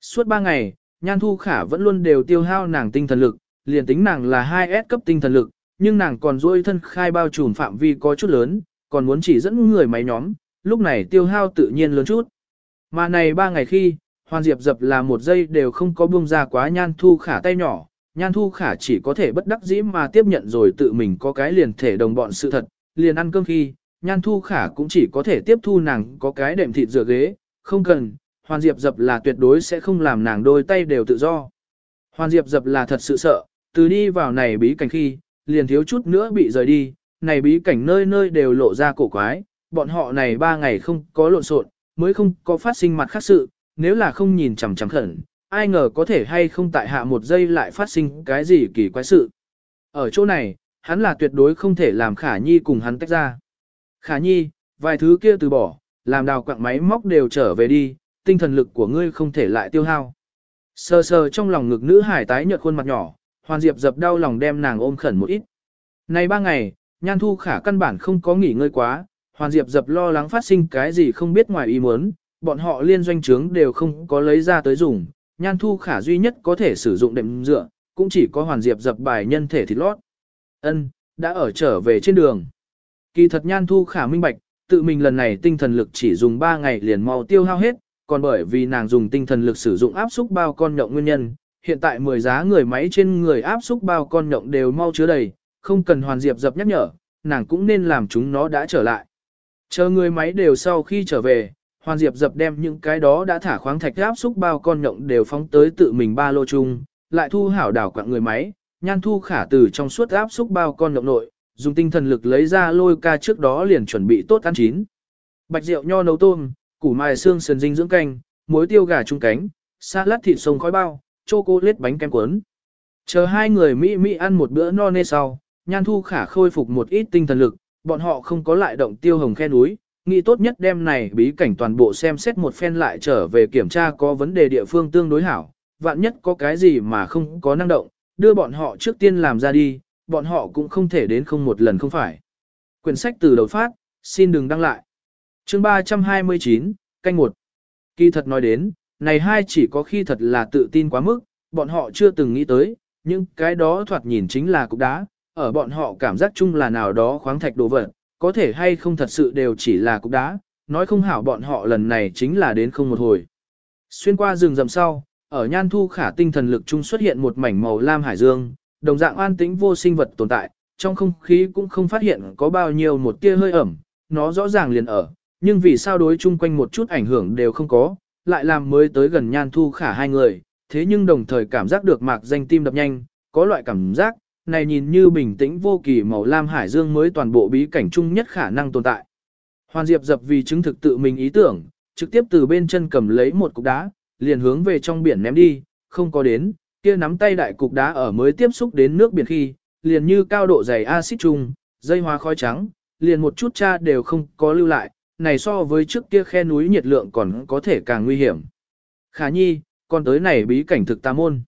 Suốt 3 ngày, Nhan Thu Khả vẫn luôn đều tiêu hao nàng tinh thần lực, liền tính nàng là 2S cấp tinh thần lực, nhưng nàng còn duỗi thân khai bao trùm phạm vi có chút lớn, còn muốn chỉ dẫn người máy nhóm, lúc này tiêu hao tự nhiên lớn chút. Mà này 3 ngày khi, Hoàn Diệp dập là một giây đều không có buông ra quá Nhan Thu Khả tay nhỏ, Nhan Thu Khả chỉ có thể bất đắc dĩ mà tiếp nhận rồi tự mình có cái liền thể đồng bọn sự thật, liền ăn cơm khi, Nhan Thu Khả cũng chỉ có thể tiếp thu nàng có cái đệm thịt rửa ghế, không cần, Hoàn Diệp dập là tuyệt đối sẽ không làm nàng đôi tay đều tự do. Hoàn Diệp dập là thật sự sợ, từ đi vào này bí cảnh khi, liền thiếu chút nữa bị rời đi, này bí cảnh nơi nơi đều lộ ra cổ quái, bọn họ này ba ngày không có lộn xộn, mới không có phát sinh mặt khác sự, nếu là không nhìn chằm chằm khẩn, ai ngờ có thể hay không tại hạ một giây lại phát sinh cái gì kỳ quái sự. Ở chỗ này, hắn là tuyệt đối không thể làm Khả Nhi cùng hắn tách ra. Khả Nhi, vài thứ kia từ bỏ, làm đào quặng máy móc đều trở về đi, tinh thần lực của ngươi không thể lại tiêu hao. Sờ sờ trong lòng ngực nữ hải tái nhợt khuôn mặt nhỏ, Hoàn Diệp dập đau lòng đem nàng ôm khẩn một ít. Này ba ngày, Nhan Thu Khả căn bản không có nghỉ ngơi quá, Hoàn Diệp dập lo lắng phát sinh cái gì không biết ngoài ý muốn, bọn họ liên doanh trướng đều không có lấy ra tới dùng, Nhan Thu Khả duy nhất có thể sử dụng đệm dựa, cũng chỉ có Hoàn Diệp dập bài nhân thể thịt lót. Ân, đã ở trở về trên đường. Kỳ thật Nhan Thu Khả minh bạch, tự mình lần này tinh thần lực chỉ dùng 3 ngày liền mau tiêu hao hết, còn bởi vì nàng dùng tinh thần lực sử dụng áp xúc bao con nhộng nguyên nhân, hiện tại 10 giá người máy trên người áp xúc bao con nhộng đều mau chứa đầy, không cần hoàn diệp dập nhắc nhở, nàng cũng nên làm chúng nó đã trở lại. Chờ người máy đều sau khi trở về, hoàn diệp dập đem những cái đó đã thả khoáng thạch áp xúc bao con nhộng đều phóng tới tự mình ba lô chung, lại thu hảo đảo quạng người máy, nhan thu khả từ trong suốt áp xúc bao con nhộng nội, dùng tinh thần lực lấy ra lôi ca trước đó liền chuẩn bị tốt ăn chín. Bạch rượu nho nấu tôm, củ mài xương sườn dinh dưỡng canh, muối tiêu gà trung cánh, salad thịt sông khói bao, chocolate bánh kem cuốn. Chờ hai người Mỹ Mỹ ăn một bữa no nê sau, Nhan Thu Khả khôi phục một ít tinh thần lực, bọn họ không có lại động tiêu hồng khe núi, nghĩ tốt nhất đem này bí cảnh toàn bộ xem xét một phen lại trở về kiểm tra có vấn đề địa phương tương đối hảo, vạn nhất có cái gì mà không có năng động, đưa bọn họ trước tiên làm ra đi, bọn họ cũng không thể đến không một lần không phải. Quyển sách từ đầu phát, xin đừng đăng lại. chương 329, canh một Kỳ thật nói đến, này hai chỉ có khi thật là tự tin quá mức, bọn họ chưa từng nghĩ tới, nhưng cái đó thoạt nhìn chính là cục đá, ở bọn họ cảm giác chung là nào đó khoáng thạch đồ vật, có thể hay không thật sự đều chỉ là cục đá, nói không hảo bọn họ lần này chính là đến không một hồi. Xuyên qua rừng rậm sau, ở nhan thu khả tinh thần lực chung xuất hiện một mảnh màu lam hải dương, đồng dạng an tĩnh vô sinh vật tồn tại, trong không khí cũng không phát hiện có bao nhiêu một tia hơi ẩm, nó rõ ràng liền ở, nhưng vì sao đối chung quanh một chút ảnh hưởng đều không có, lại làm mới tới gần nhan thu khả hai người, thế nhưng đồng thời cảm giác được mạc danh tim đập nhanh, có loại cảm giác, này nhìn như bình tĩnh vô kỳ màu lam hải dương mới toàn bộ bí cảnh chung nhất khả năng tồn tại. Hoàn Diệp dập vì chứng thực tự mình ý tưởng, trực tiếp từ bên chân cầm lấy một cục đá, liền hướng về trong biển ném đi, không có đến, kia nắm tay đại cục đá ở mới tiếp xúc đến nước biển khi, liền như cao độ dày axit chung, dây hóa khói trắng, liền một chút cha đều không có lưu lại, này so với trước kia khe núi nhiệt lượng còn có thể càng nguy hiểm. Khả nhi, còn tới này bí cảnh thực ta môn.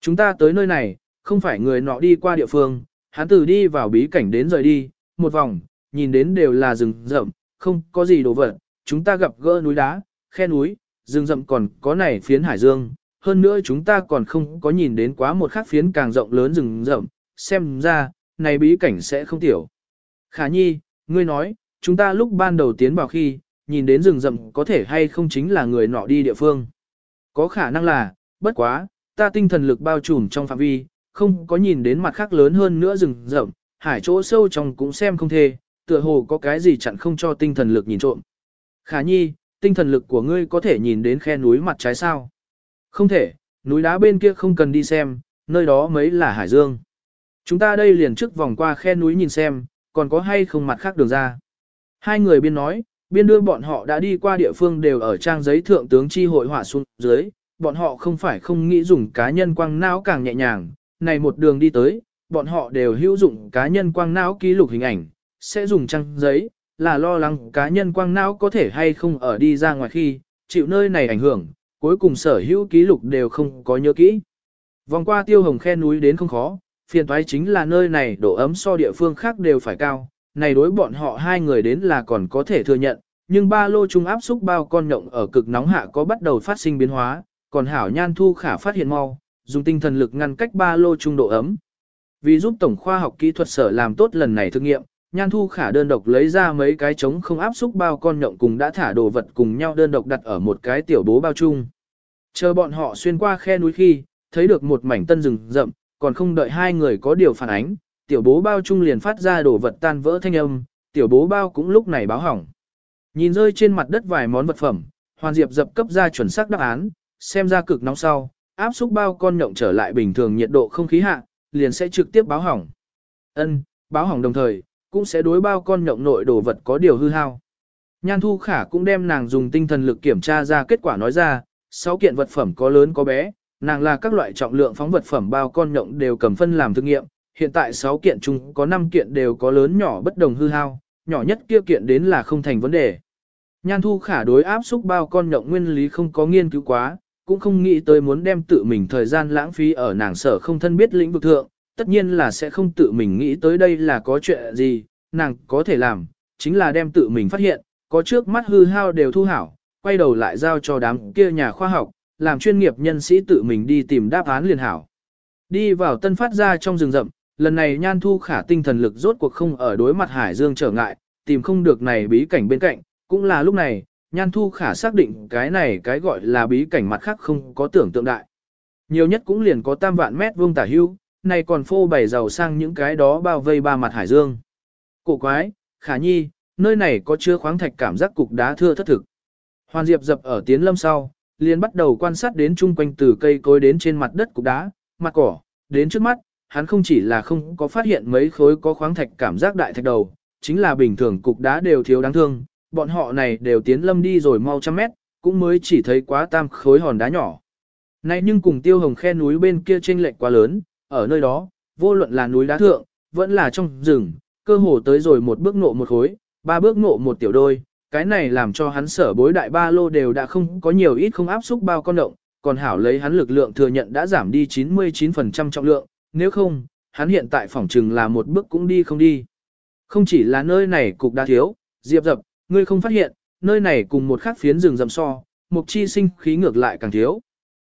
Chúng ta tới nơi này, không phải người nọ đi qua địa phương, hắn từ đi vào bí cảnh đến rời đi, một vòng, nhìn đến đều là rừng rậm, không có gì đồ vật, chúng ta gặp gỡ núi đá, khe núi, rừng rậm còn có này phiến hải dương, hơn nữa chúng ta còn không có nhìn đến quá một khác phiến càng rộng lớn rừng rậm, xem ra, này bí cảnh sẽ không tiểu. Khả nhi, ngươi nói, chúng ta lúc ban đầu tiến vào khi, nhìn đến rừng rậm có thể hay không chính là người nọ đi địa phương. Có khả năng là, bất quá, ta tinh thần lực bao trùm trong phạm vi, không có nhìn đến mặt khác lớn hơn nữa rừng rậm, hải chỗ sâu trong cũng xem không thê, tựa hồ có cái gì chặn không cho tinh thần lực nhìn trộm. Khả nhi, tinh thần lực của ngươi có thể nhìn đến khe núi mặt trái sao? Không thể, núi đá bên kia không cần đi xem, nơi đó mấy là hải dương. Chúng ta đây liền trước vòng qua khe núi nhìn xem, còn có hay không mặt khác đường ra. Hai người biên nói, biên đưa bọn họ đã đi qua địa phương đều ở trang giấy thượng tướng chi hội họa xuống dưới, bọn họ không phải không nghĩ dùng cá nhân quang não càng nhẹ nhàng, này một đường đi tới, bọn họ đều hữu dụng cá nhân quang não ký lục hình ảnh, sẽ dùng trang giấy, là lo lắng cá nhân quang não có thể hay không ở đi ra ngoài khi, chịu nơi này ảnh hưởng, cuối cùng sở hữu ký lục đều không có nhớ kỹ. Vòng qua tiêu hồng khe núi đến không khó, phiền toái chính là nơi này độ ấm so địa phương khác đều phải cao, này đối bọn họ hai người đến là còn có thể thừa nhận, nhưng ba lô trung áp xúc bao con nhộng ở cực nóng hạ có bắt đầu phát sinh biến hóa, còn hảo nhan thu khả phát hiện mau, dùng tinh thần lực ngăn cách ba lô trung độ ấm. Vì giúp Tổng khoa học kỹ thuật sở làm tốt lần này thử nghiệm, nhan thu khả đơn độc lấy ra mấy cái trống không áp xúc bao con nhộng cùng đã thả đồ vật cùng nhau đơn độc đặt ở một cái tiểu bố bao chung. Chờ bọn họ xuyên qua khe núi khi, thấy được một mảnh tân rừng rậm, còn không đợi hai người có điều phản ánh, tiểu bố bao chung liền phát ra đồ vật tan vỡ thanh âm, tiểu bố bao cũng lúc này báo hỏng. Nhìn rơi trên mặt đất vài món vật phẩm, Hoàn Diệp dập cấp ra chuẩn xác đáp án, xem ra cực nóng sau, áp xúc bao con nhộng trở lại bình thường nhiệt độ không khí hạ, liền sẽ trực tiếp báo hỏng. Ân, báo hỏng đồng thời, cũng sẽ đối bao con nhộng nội đồ vật có điều hư hao. Nhan Thu Khả cũng đem nàng dùng tinh thần lực kiểm tra ra kết quả nói ra, sáu kiện vật phẩm có lớn có bé, nàng là các loại trọng lượng phóng vật phẩm bao con nhộng đều cầm phân làm thử nghiệm, hiện tại 6 kiện chung có 5 kiện đều có lớn nhỏ bất đồng hư hao, nhỏ nhất kia kiện đến là không thành vấn đề. Nhan thu khả đối áp xúc bao con nhộng nguyên lý không có nghiên cứu quá, cũng không nghĩ tới muốn đem tự mình thời gian lãng phí ở nàng sở không thân biết lĩnh vực thượng, tất nhiên là sẽ không tự mình nghĩ tới đây là có chuyện gì, nàng có thể làm, chính là đem tự mình phát hiện, có trước mắt hư hao đều thu hảo, quay đầu lại giao cho đám kia nhà khoa học, làm chuyên nghiệp nhân sĩ tự mình đi tìm đáp án liền hảo. Đi vào tân phát ra trong rừng rậm, lần này nhan thu khả tinh thần lực rốt cuộc không ở đối mặt hải dương trở ngại, tìm không được này bí cảnh bên cạnh, cũng là lúc này, nhan thu khả xác định cái này cái gọi là bí cảnh mặt khác không có tưởng tượng đại. Nhiều nhất cũng liền có tam vạn mét vuông tả hưu, này còn phô bày giàu sang những cái đó bao vây ba mặt hải dương. Cổ quái, khả nhi, nơi này có chứa khoáng thạch cảm giác cục đá thưa thất thực. Hoàn Diệp dập ở tiến lâm sau, liền bắt đầu quan sát đến chung quanh từ cây cối đến trên mặt đất cục đá, mặt cỏ, đến trước mắt, hắn không chỉ là không có phát hiện mấy khối có khoáng thạch cảm giác đại thạch đầu, chính là bình thường cục đá đều thiếu đáng thương, bọn họ này đều tiến lâm đi rồi mau trăm mét, cũng mới chỉ thấy quá tam khối hòn đá nhỏ. Này nhưng cùng tiêu hồng khe núi bên kia chênh lệch quá lớn, ở nơi đó, vô luận là núi đá thượng, vẫn là trong rừng, cơ hồ tới rồi một bước nộ một khối, ba bước nộ một tiểu đôi, cái này làm cho hắn sở bối đại ba lô đều đã không có nhiều ít không áp xúc bao con động, còn hảo lấy hắn lực lượng thừa nhận đã giảm đi 99% trọng lượng, nếu không, hắn hiện tại phỏng chừng là một bước cũng đi không đi. Không chỉ là nơi này cục đá thiếu, diệp dập, ngươi không phát hiện, nơi này cùng một khắc phiến rừng rậm so, mục chi sinh khí ngược lại càng thiếu.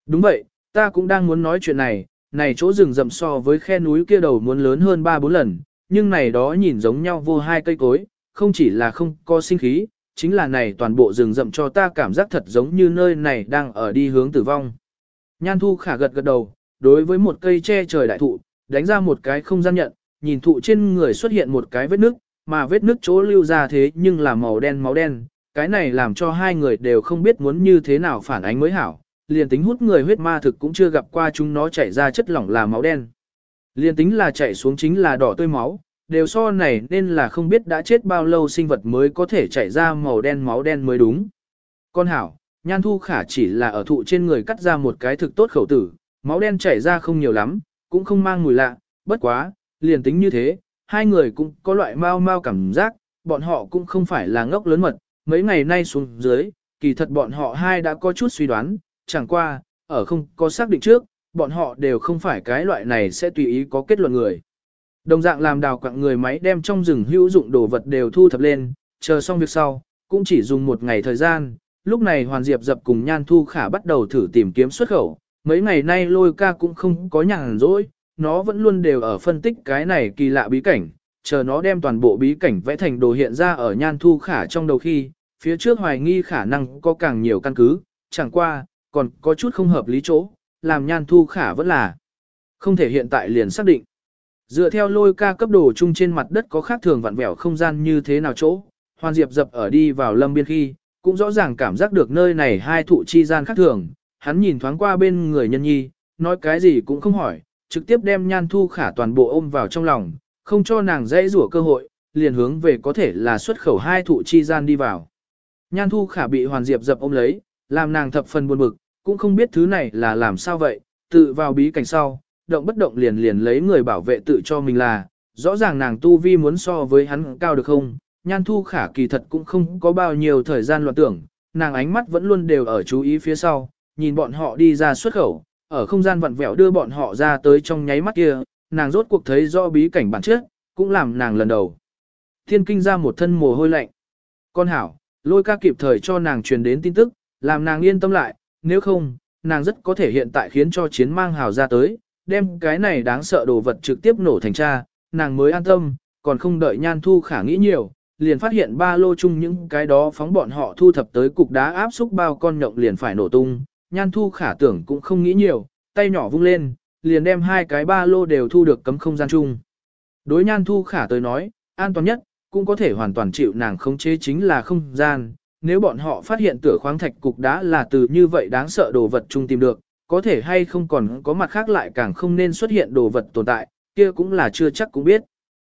Đúng vậy, ta cũng đang muốn nói chuyện này, này chỗ rừng rậm so với khe núi kia đầu muốn lớn hơn 3-4 lần, nhưng này đó nhìn giống nhau vô hai cây cối, không chỉ là không có sinh khí, chính là này toàn bộ rừng rậm cho ta cảm giác thật giống như nơi này đang ở đi hướng tử vong. Nhan thu khả gật gật đầu, đối với một cây che trời đại thụ, đánh ra một cái không gian nhận, nhìn thụ trên người xuất hiện một cái vết nước, mà vết nước chỗ lưu ra thế nhưng là màu đen máu đen, cái này làm cho hai người đều không biết muốn như thế nào phản ánh mới hảo, liền tính hút người huyết ma thực cũng chưa gặp qua chúng nó chảy ra chất lỏng là máu đen. Liền tính là chảy xuống chính là đỏ tươi máu, đều so này nên là không biết đã chết bao lâu sinh vật mới có thể chảy ra màu đen máu đen mới đúng. Con hảo, nhan thu khả chỉ là ở thụ trên người cắt ra một cái thực tốt khẩu tử, máu đen chảy ra không nhiều lắm, cũng không mang mùi lạ, bất quá, liền tính như thế, hai người cũng có loại mau mau cảm giác, bọn họ cũng không phải là ngốc lớn mật, mấy ngày nay xuống dưới, kỳ thật bọn họ hai đã có chút suy đoán, chẳng qua, ở không có xác định trước, bọn họ đều không phải cái loại này sẽ tùy ý có kết luận người. Đồng dạng làm đào quặng người máy đem trong rừng hữu dụng đồ vật đều thu thập lên, chờ xong việc sau, cũng chỉ dùng một ngày thời gian, lúc này Hoàn Diệp dập cùng Nhan Thu Khả bắt đầu thử tìm kiếm xuất khẩu, mấy ngày nay lôi ca cũng không có nhàn rỗi, nó vẫn luôn đều ở phân tích cái này kỳ lạ bí cảnh, chờ nó đem toàn bộ bí cảnh vẽ thành đồ hiện ra ở Nhan Thu Khả trong đầu khi, phía trước hoài nghi khả năng có càng nhiều căn cứ, chẳng qua, còn có chút không hợp lý chỗ, làm Nhan Thu Khả vẫn là không thể hiện tại liền xác định. Dựa theo lôi ca cấp đồ chung trên mặt đất có khác thường vặn vẹo không gian như thế nào chỗ, Hoàn Diệp dập ở đi vào lâm biên khi, cũng rõ ràng cảm giác được nơi này hai thụ chi gian khác thường, hắn nhìn thoáng qua bên người nhân nhi, nói cái gì cũng không hỏi, trực tiếp đem nhan thu khả toàn bộ ôm vào trong lòng, không cho nàng dễ rủa cơ hội, liền hướng về có thể là xuất khẩu hai thụ chi gian đi vào. Nhan thu khả bị hoàn diệp dập ôm lấy, làm nàng thập phần buồn bực, cũng không biết thứ này là làm sao vậy, tự vào bí cảnh sau, động bất động liền liền lấy người bảo vệ tự cho mình là, rõ ràng nàng tu vi muốn so với hắn cao được không, nhan thu khả kỳ thật cũng không có bao nhiêu thời gian loạn tưởng, nàng ánh mắt vẫn luôn đều ở chú ý phía sau, nhìn bọn họ đi ra xuất khẩu, ở không gian vặn vẹo đưa bọn họ ra tới trong nháy mắt kia, nàng rốt cuộc thấy rõ bí cảnh bản chất, cũng làm nàng lần đầu. Thiên kinh ra một thân mồ hôi lạnh. Con hảo, lôi ca kịp thời cho nàng truyền đến tin tức, làm nàng yên tâm lại, nếu không, nàng rất có thể hiện tại khiến cho chiến mang hào ra tới, đem cái này đáng sợ đồ vật trực tiếp nổ thành cha, nàng mới an tâm, còn không đợi nhan thu khả nghĩ nhiều, liền phát hiện ba lô chung những cái đó phóng bọn họ thu thập tới cục đá áp xúc bao con nhộng liền phải nổ tung, nhan thu khả tưởng cũng không nghĩ nhiều, tay nhỏ vung lên, liền đem hai cái ba lô đều thu được cấm không gian chung. Đối nhan thu khả tới nói, an toàn nhất, cũng có thể hoàn toàn chịu nàng khống chế chính là không gian. Nếu bọn họ phát hiện tửa khoáng thạch cục đá là từ như vậy đáng sợ đồ vật chung tìm được, có thể hay không còn có mặt khác lại càng không nên xuất hiện đồ vật tồn tại, kia cũng là chưa chắc cũng biết.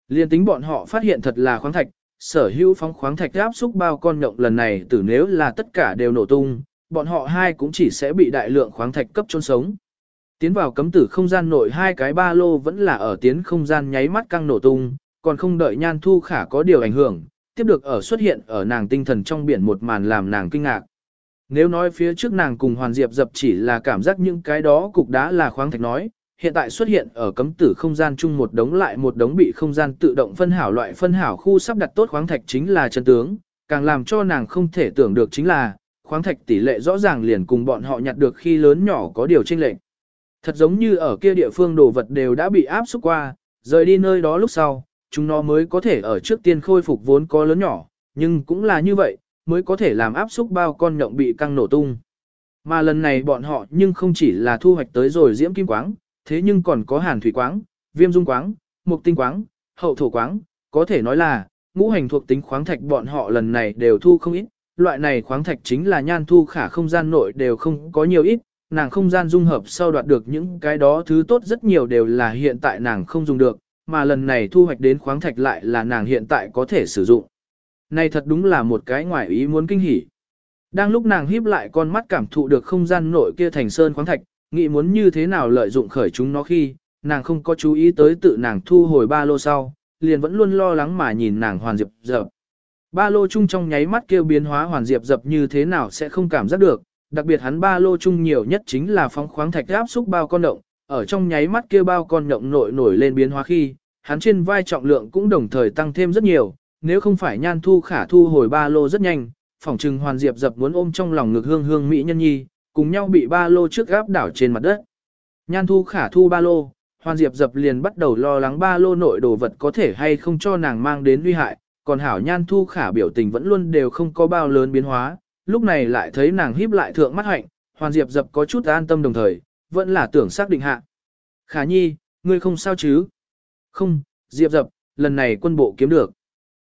Liên tính bọn họ phát hiện thật là khoáng thạch, sở hữu phóng khoáng thạch áp xúc bao con nhộng lần này tử nếu là tất cả đều nổ tung, bọn họ hai cũng chỉ sẽ bị đại lượng khoáng thạch cấp chôn sống. Tiến vào cấm tử không gian nội hai cái ba lô vẫn là ở tiến không gian nháy mắt căng nổ tung, còn không đợi nhan thu khả có điều ảnh hưởng, tiếp được ở xuất hiện ở nàng tinh thần trong biển một màn làm nàng kinh ngạc. Nếu nói phía trước nàng cùng Hoàn Diệp dập chỉ là cảm giác những cái đó cục đá là khoáng thạch nói, hiện tại xuất hiện ở cấm tử không gian chung một đống lại một đống bị không gian tự động phân hảo loại phân hảo khu sắp đặt tốt khoáng thạch chính là chân tướng, càng làm cho nàng không thể tưởng được chính là, khoáng thạch tỷ lệ rõ ràng liền cùng bọn họ nhặt được khi lớn nhỏ có điều chênh lệch. Thật giống như ở kia địa phương đồ vật đều đã bị áp xúc qua, rời đi nơi đó lúc sau, chúng nó mới có thể ở trước tiên khôi phục vốn có lớn nhỏ, nhưng cũng là như vậy, mới có thể làm áp xúc bao con nhộng bị căng nổ tung. Mà lần này bọn họ nhưng không chỉ là thu hoạch tới rồi diễm kim quáng, thế nhưng còn có hàn thủy quáng, viêm dung quáng, mục tinh quáng, hậu thổ quáng, có thể nói là, ngũ hành thuộc tính khoáng thạch bọn họ lần này đều thu không ít, loại này khoáng thạch chính là nhan thu khả không gian nội đều không có nhiều ít, nàng không gian dung hợp sau đoạt được những cái đó thứ tốt rất nhiều đều là hiện tại nàng không dùng được, mà lần này thu hoạch đến khoáng thạch lại là nàng hiện tại có thể sử dụng. Này thật đúng là một cái ngoại ý muốn kinh hỉ. Đang lúc nàng híp lại con mắt cảm thụ được không gian nội kia thành sơn khoáng thạch, nghĩ muốn như thế nào lợi dụng khởi chúng nó khi, nàng không có chú ý tới tự nàng thu hồi ba lô sau, liền vẫn luôn lo lắng mà nhìn nàng hoàn diệp dập. Ba lô chung trong nháy mắt kêu biến hóa hoàn diệp dập như thế nào sẽ không cảm giác được, đặc biệt hắn ba lô chung nhiều nhất chính là phóng khoáng thạch áp xúc bao con động, ở trong nháy mắt kia bao con động nội nổi lên biến hóa khi, hắn trên vai trọng lượng cũng đồng thời tăng thêm rất nhiều, nếu không phải nhan thu khả thu hồi ba lô rất nhanh, phỏng trừng hoàn diệp dập muốn ôm trong lòng ngực hương hương mỹ nhân nhi, cùng nhau bị ba lô trước gáp đảo trên mặt đất. Nhan thu khả thu ba lô, hoàn diệp dập liền bắt đầu lo lắng ba lô nội đồ vật có thể hay không cho nàng mang đến nguy hại, còn hảo nhan thu khả biểu tình vẫn luôn đều không có bao lớn biến hóa, lúc này lại thấy nàng híp lại thượng mắt hạnh, hoàn diệp dập có chút an tâm đồng thời, vẫn là tưởng xác định hạ. Khả nhi, ngươi không sao chứ? Không, Diệp dập, lần này quân bộ kiếm được.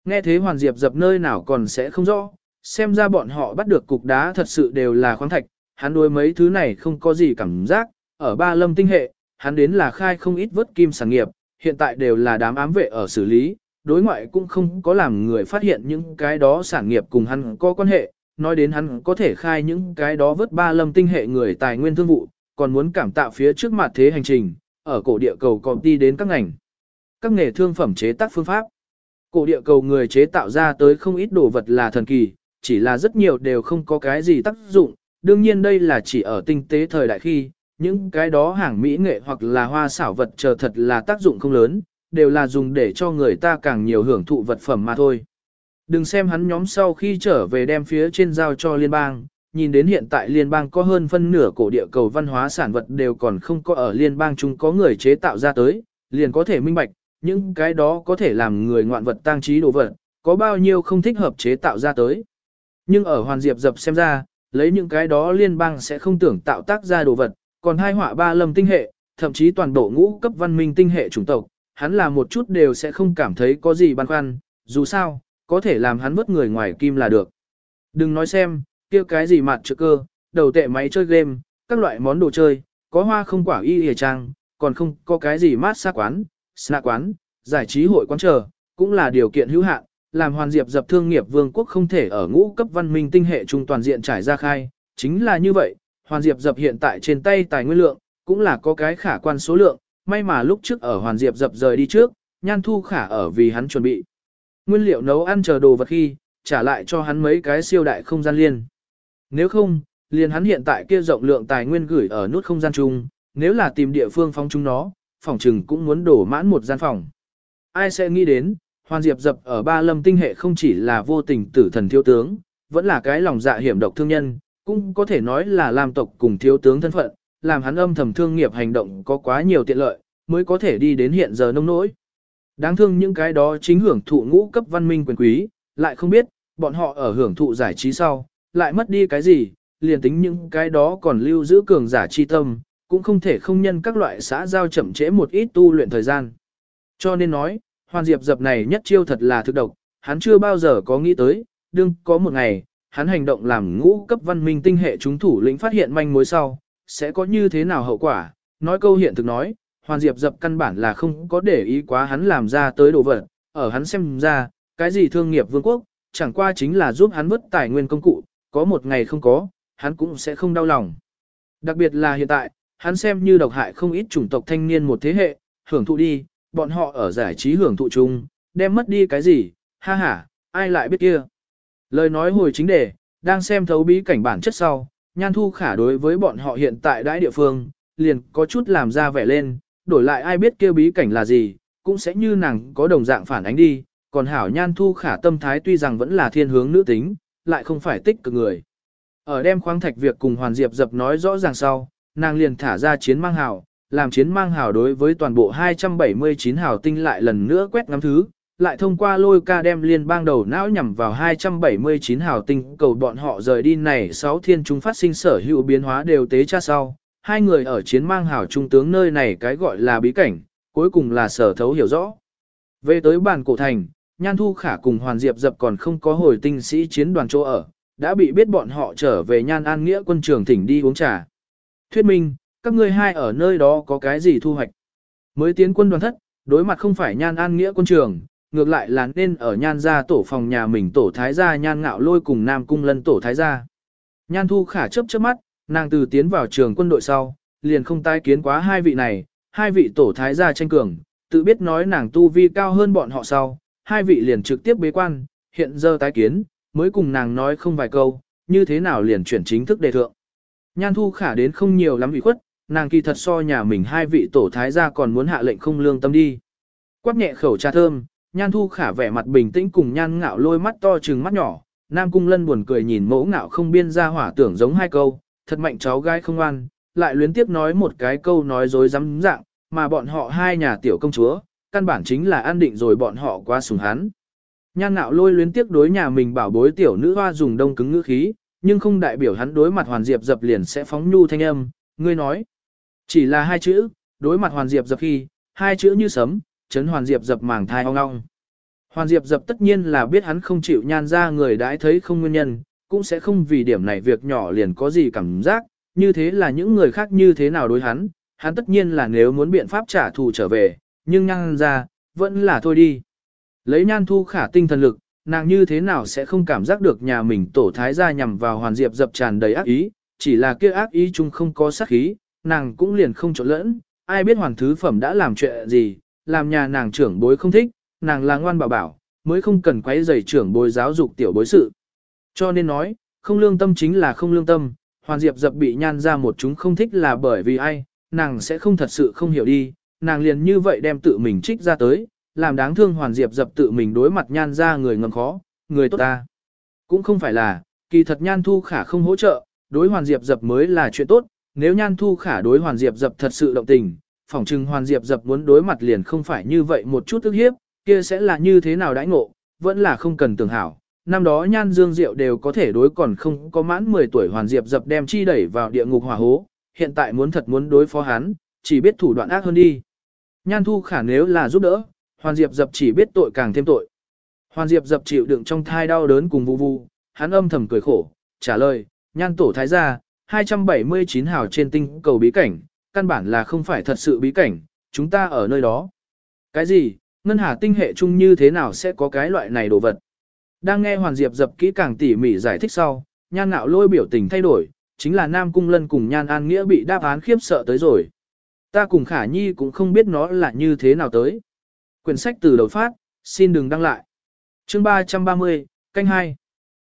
Nghe thế hoàn diệp dập nơi nào còn sẽ không rõ, xem ra bọn họ bắt được cục đá thật sự đều là khoáng thạch, hắn đối mấy thứ này không có gì cảm giác, ở ba lâm tinh hệ, hắn đến là khai không ít vớt kim sản nghiệp, hiện tại đều là đám ám vệ ở xử lý, đối ngoại cũng không có làm người phát hiện những cái đó sản nghiệp cùng hắn có quan hệ, nói đến hắn có thể khai những cái đó vớt ba lâm tinh hệ người tài nguyên thương vụ, còn muốn cảm tạo phía trước mặt thế hành trình, ở cổ địa cầu còn đi đến các ngành. Các nghề thương phẩm chế tác phương pháp. Cổ địa cầu người chế tạo ra tới không ít đồ vật là thần kỳ, chỉ là rất nhiều đều không có cái gì tác dụng, đương nhiên đây là chỉ ở tinh tế thời đại khi, những cái đó hàng mỹ nghệ hoặc là hoa xảo vật chờ thật là tác dụng không lớn, đều là dùng để cho người ta càng nhiều hưởng thụ vật phẩm mà thôi. Đừng xem hắn nhóm sau khi trở về đem phía trên giao cho liên bang, nhìn đến hiện tại liên bang có hơn phân nửa cổ địa cầu văn hóa sản vật đều còn không có ở liên bang chúng có người chế tạo ra tới, liền có thể minh bạch, những cái đó có thể làm người ngoạn vật tăng trí đồ vật, có bao nhiêu không thích hợp chế tạo ra tới. Nhưng ở Hoàn Diệp dập xem ra, lấy những cái đó liên bang sẽ không tưởng tạo tác ra đồ vật, còn hai họa ba lâm tinh hệ, thậm chí toàn bộ ngũ cấp văn minh tinh hệ chủng tộc, hắn là một chút đều sẽ không cảm thấy có gì băn khoăn, dù sao, có thể làm hắn vớt người ngoài kim là được. Đừng nói xem, kia cái gì mặt trợ cơ, đầu tệ máy chơi game, các loại món đồ chơi, có hoa không quả y hề trang, còn không có cái gì mát xa quán, snack quán, giải trí hội quán chờ, cũng là điều kiện hữu hạn, làm hoàn diệp dập thương nghiệp vương quốc không thể ở ngũ cấp văn minh tinh hệ trung toàn diện trải ra khai, chính là như vậy, hoàn diệp dập hiện tại trên tay tài nguyên lượng, cũng là có cái khả quan số lượng, may mà lúc trước ở hoàn diệp dập rời đi trước, nhan thu khả ở vì hắn chuẩn bị. Nguyên liệu nấu ăn chờ đồ vật khi, trả lại cho hắn mấy cái siêu đại không gian liên. Nếu không, liền hắn hiện tại kia rộng lượng tài nguyên gửi ở nút không gian chung, nếu là tìm địa phương phong chúng nó, phòng trừng cũng muốn đổ mãn một gian phòng. Ai sẽ nghĩ đến, Hoàn Diệp dập ở ba lâm tinh hệ không chỉ là vô tình tử thần thiếu tướng, vẫn là cái lòng dạ hiểm độc thương nhân, cũng có thể nói là làm tộc cùng thiếu tướng thân phận, làm hắn âm thầm thương nghiệp hành động có quá nhiều tiện lợi, mới có thể đi đến hiện giờ nông nỗi. Đáng thương những cái đó chính hưởng thụ ngũ cấp văn minh quyền quý, lại không biết, bọn họ ở hưởng thụ giải trí sau, lại mất đi cái gì, liền tính những cái đó còn lưu giữ cường giả chi tâm, cũng không thể không nhân các loại xã giao chậm trễ một ít tu luyện thời gian. Cho nên nói, hoàn diệp dập này nhất chiêu thật là thực độc, hắn chưa bao giờ có nghĩ tới, đương có một ngày, hắn hành động làm ngũ cấp văn minh tinh hệ chúng thủ lĩnh phát hiện manh mối sau, sẽ có như thế nào hậu quả, nói câu hiện thực nói, hoàn diệp dập căn bản là không có để ý quá hắn làm ra tới đồ vật, ở hắn xem ra, cái gì thương nghiệp vương quốc, chẳng qua chính là giúp hắn vứt tài nguyên công cụ, có một ngày không có, hắn cũng sẽ không đau lòng. Đặc biệt là hiện tại, hắn xem như độc hại không ít chủng tộc thanh niên một thế hệ, hưởng thụ đi, bọn họ ở giải trí hưởng thụ chung, đem mất đi cái gì, ha ha, ai lại biết kia. Lời nói hồi chính đề, đang xem thấu bí cảnh bản chất sau, nhan thu khả đối với bọn họ hiện tại đãi địa phương, liền có chút làm ra vẻ lên, đổi lại ai biết kia bí cảnh là gì, cũng sẽ như nàng có đồng dạng phản ánh đi, còn hảo nhan thu khả tâm thái tuy rằng vẫn là thiên hướng nữ tính, lại không phải tích cực người. Ở đem khoáng thạch việc cùng Hoàn Diệp dập nói rõ ràng sau, nàng liền thả ra chiến mang Hảo, làm chiến mang Hảo đối với toàn bộ 279 Hảo tinh lại lần nữa quét ngắm thứ, lại thông qua lôi ca đem liên bang đầu não nhằm vào 279 hào tinh cầu bọn họ rời đi này 6 thiên chúng phát sinh sở hữu biến hóa đều tế tra sau. Hai người ở chiến mang hào trung tướng nơi này cái gọi là bí cảnh, cuối cùng là sở thấu hiểu rõ. Về tới bản cổ thành, Nhan Thu Khả cùng Hoàn Diệp dập còn không có hồi tinh sĩ chiến đoàn chỗ ở, đã bị biết bọn họ trở về Nhan An Nghĩa quân trường thỉnh đi uống trà. Thuyết minh, các ngươi hai ở nơi đó có cái gì thu hoạch? Mới tiến quân đoàn thất, đối mặt không phải Nhan An Nghĩa quân trường, ngược lại là nên ở Nhan gia tổ phòng nhà mình tổ thái gia Nhan Ngạo Lôi cùng Nam Cung Lân tổ thái gia. Nhan Thu Khả chớp chớp mắt, nàng từ tiến vào trường quân đội sau, liền không tai kiến quá hai vị này, hai vị tổ thái gia tranh cường, tự biết nói nàng tu vi cao hơn bọn họ sau, hai vị liền trực tiếp bế quan, hiện giờ tái kiến, mới cùng nàng nói không vài câu, như thế nào liền chuyển chính thức đề thượng. Nhan thu khả đến không nhiều lắm ủy khuất, nàng kỳ thật so nhà mình hai vị tổ thái gia còn muốn hạ lệnh không lương tâm đi. Quát nhẹ khẩu trà thơm, nhan thu khả vẻ mặt bình tĩnh cùng nhan ngạo lôi mắt to trừng mắt nhỏ, nam cung lân buồn cười nhìn mẫu ngạo không biên ra hỏa tưởng giống hai câu, thật mạnh cháu gái không ăn, lại luyến tiếp nói một cái câu nói dối rắm dạng, mà bọn họ hai nhà tiểu công chúa, căn bản chính là an định rồi bọn họ qua sùng hắn. Nhan Ngạo lôi luyến tiếc đối nhà mình bảo bối tiểu nữ hoa dùng đông cứng ngữ khí, nhưng không đại biểu hắn đối mặt hoàn diệp dập liền sẽ phóng nhu thanh âm, ngươi nói. Chỉ là hai chữ, đối mặt hoàn diệp dập khi, hai chữ như sấm, chấn Hoàn Diệp dập màng thai ong ong. Hoàn Diệp dập tất nhiên là biết hắn không chịu nhan ra người đãi thấy không nguyên nhân, cũng sẽ không vì điểm này việc nhỏ liền có gì cảm giác, như thế là những người khác như thế nào đối hắn, hắn tất nhiên là nếu muốn biện pháp trả thù trở về, nhưng nhan ra, vẫn là thôi đi. Lấy nhan thu khả tinh thần lực, nàng như thế nào sẽ không cảm giác được nhà mình tổ thái gia nhằm vào hoàn diệp dập tràn đầy ác ý, chỉ là kia ác ý chung không có sát khí, nàng cũng liền không trộn lẫn, ai biết hoàn thứ phẩm đã làm chuyện gì, làm nhà nàng trưởng bối không thích, nàng là ngoan bảo bảo, mới không cần quấy rầy trưởng bối giáo dục tiểu bối sự. Cho nên nói, không lương tâm chính là không lương tâm, hoàn diệp dập bị nhan ra một chúng không thích là bởi vì ai, nàng sẽ không thật sự không hiểu đi, nàng liền như vậy đem tự mình trích ra tới, làm đáng thương hoàn diệp dập tự mình đối mặt nhan ra người ngầm khó, người tốt ta. Cũng không phải là, kỳ thật nhan thu khả không hỗ trợ, đối hoàn diệp dập mới là chuyện tốt, nếu nhan thu khả đối hoàn diệp dập thật sự động tình, phỏng chừng hoàn diệp dập muốn đối mặt liền không phải như vậy một chút ức hiếp, kia sẽ là như thế nào đãi ngộ, vẫn là không cần tưởng hảo. Năm đó nhan dương diệu đều có thể đối còn không có mãn 10 tuổi hoàn diệp dập đem chi đẩy vào địa ngục hỏa hố, hiện tại muốn thật muốn đối phó hắn, chỉ biết thủ đoạn ác hơn đi. Nhan thu khả nếu là giúp đỡ, hoàn diệp dập chỉ biết tội càng thêm tội. Hoàn diệp dập chịu đựng trong thai đau đớn cùng vu vu, hắn âm thầm cười khổ, trả lời, nhan tổ thái gia, 279 hào trên tinh cầu bí cảnh, căn bản là không phải thật sự bí cảnh, chúng ta ở nơi đó. Cái gì, ngân hà tinh hệ chung như thế nào sẽ có cái loại này đồ vật? Đang nghe Hoàn Diệp dập kỹ càng tỉ mỉ giải thích sau, nhan ngạo lôi biểu tình thay đổi, chính là Nam Cung Lân cùng nhan an nghĩa bị đáp án khiếp sợ tới rồi. Ta cùng Khả Nhi cũng không biết nó là như thế nào tới. Quyển sách từ đầu phát, xin đừng đăng lại. Chương 330, canh 2.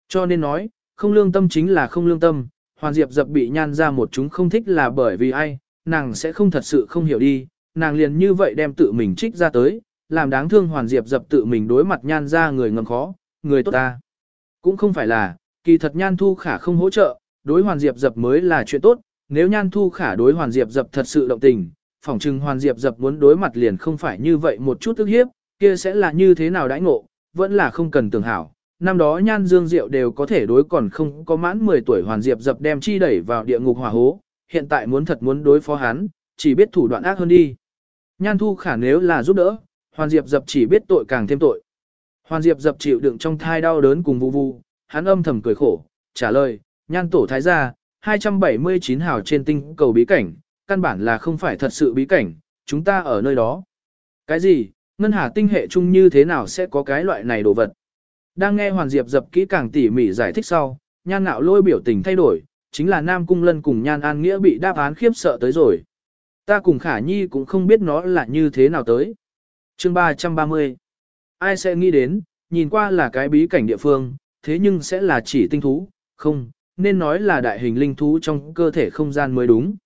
Cho nên nói, không lương tâm chính là không lương tâm, Hoàn Diệp dập bị nhan ra một chúng không thích là bởi vì ai, nàng sẽ không thật sự không hiểu đi, nàng liền như vậy đem tự mình trích ra tới, làm đáng thương Hoàn Diệp dập tự mình đối mặt nhan ra người ngầm khó, người tốt ta. Cũng không phải là, kỳ thật nhan thu khả không hỗ trợ, đối Hoàn Diệp dập mới là chuyện tốt, nếu nhan thu khả đối Hoàn Diệp dập thật sự động tình, phỏng chừng Hoàn Diệp dập muốn đối mặt liền không phải như vậy một chút ức hiếp, kia sẽ là như thế nào đãi ngộ, vẫn là không cần tưởng hảo. Năm đó nhan dương diệu đều có thể đối còn không có mãn 10 tuổi Hoàn Diệp dập đem chi đẩy vào địa ngục hỏa hố, hiện tại muốn thật muốn đối phó hắn, chỉ biết thủ đoạn ác hơn đi. Nhan thu khả nếu là giúp đỡ, Hoàn Diệp dập chỉ biết tội càng thêm tội. Hoàn Diệp dập chịu đựng trong thai đau đớn cùng vu vu, hắn âm thầm cười khổ, trả lời, nhan tổ thái gia, 279 hào trên tinh cầu bí cảnh, căn bản là không phải thật sự bí cảnh, chúng ta ở nơi đó. Cái gì, ngân hà tinh hệ chung như thế nào sẽ có cái loại này đồ vật? Đang nghe Hoàn Diệp dập kỹ càng tỉ mỉ giải thích sau, nhan Nạo lôi biểu tình thay đổi, chính là Nam Cung Lân cùng nhan an nghĩa bị đáp án khiếp sợ tới rồi. Ta cùng Khả Nhi cũng không biết nó là như thế nào tới. Chương 330 Ai sẽ nghĩ đến, nhìn qua là cái bí cảnh địa phương, thế nhưng sẽ là chỉ tinh thú, không, nên nói là đại hình linh thú trong cơ thể không gian mới đúng.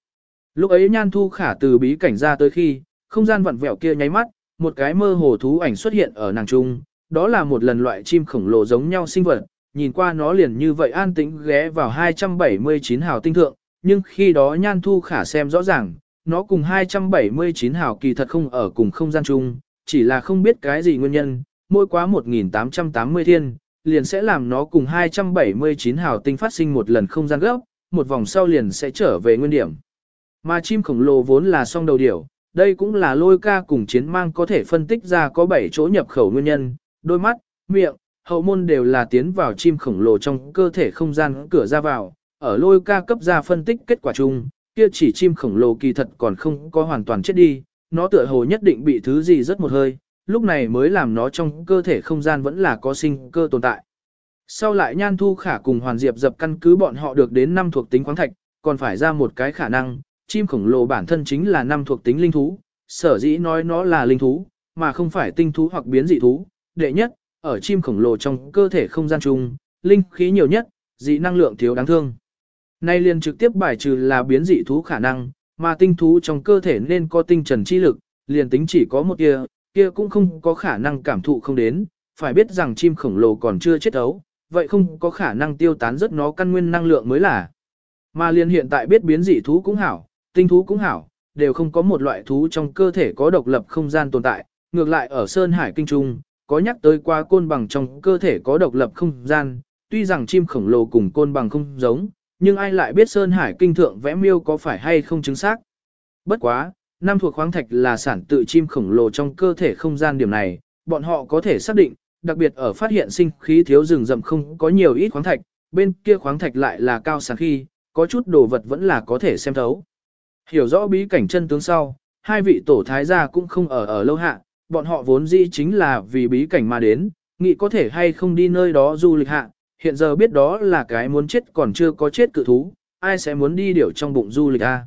Lúc ấy nhan thu khả từ bí cảnh ra tới khi, không gian vặn vẹo kia nháy mắt, một cái mơ hồ thú ảnh xuất hiện ở nàng trung, đó là một lần loại chim khổng lồ giống nhau sinh vật, nhìn qua nó liền như vậy an tĩnh ghé vào 279 hào tinh thượng, nhưng khi đó nhan thu khả xem rõ ràng, nó cùng 279 hào kỳ thật không ở cùng không gian chung, chỉ là không biết cái gì nguyên nhân, mỗi quá 1880 thiên, liền sẽ làm nó cùng 279 hào tinh phát sinh một lần không gian gấp, một vòng sau liền sẽ trở về nguyên điểm. Mà chim khổng lồ vốn là song đầu điểu, đây cũng là lôi ca cùng chiến mang có thể phân tích ra có 7 chỗ nhập khẩu nguyên nhân, đôi mắt, miệng, hậu môn đều là tiến vào chim khổng lồ trong cơ thể không gian cửa ra vào, ở lôi ca cấp ra phân tích kết quả chung, kia chỉ chim khổng lồ kỳ thật còn không có hoàn toàn chết đi, nó tựa hồ nhất định bị thứ gì rất một hơi, lúc này mới làm nó trong cơ thể không gian vẫn là có sinh cơ tồn tại. Sau lại Nhan Thu Khả cùng Hoàn Diệp dập căn cứ bọn họ được đến năm thuộc tính khoáng thạch, còn phải ra một cái khả năng, chim khổng lồ bản thân chính là năm thuộc tính linh thú, sở dĩ nói nó là linh thú, mà không phải tinh thú hoặc biến dị thú. Đệ nhất, ở chim khổng lồ trong cơ thể không gian chung, linh khí nhiều nhất, dị năng lượng thiếu đáng thương. Nay liền trực tiếp bài trừ là biến dị thú khả năng, mà tinh thú trong cơ thể nên có tinh trần chi lực, liền tính chỉ có một kia, kia cũng không có khả năng cảm thụ không đến, phải biết rằng chim khổng lồ còn chưa chết ấu, vậy không có khả năng tiêu tán rất nó căn nguyên năng lượng mới là. Mà liền hiện tại biết biến dị thú cũng hảo, tinh thú cũng hảo, đều không có một loại thú trong cơ thể có độc lập không gian tồn tại, ngược lại ở Sơn Hải Kinh Trung, có nhắc tới qua côn bằng trong cơ thể có độc lập không gian, tuy rằng chim khổng lồ cùng côn bằng không giống, nhưng ai lại biết Sơn Hải Kinh Thượng vẽ miêu có phải hay không chứng xác. Bất quá, năm thuộc khoáng thạch là sản tự chim khổng lồ trong cơ thể không gian điểm này, bọn họ có thể xác định, đặc biệt ở phát hiện sinh khí thiếu rừng rậm không có nhiều ít khoáng thạch, bên kia khoáng thạch lại là cao sáng khi, có chút đồ vật vẫn là có thể xem thấu. Hiểu rõ bí cảnh chân tướng sau, hai vị tổ thái gia cũng không ở ở lâu hạ, bọn họ vốn dĩ chính là vì bí cảnh mà đến, nghĩ có thể hay không đi nơi đó du lịch hạ, hiện giờ biết đó là cái muốn chết còn chưa có chết cự thú, ai sẽ muốn đi điểu trong bụng du lịch a?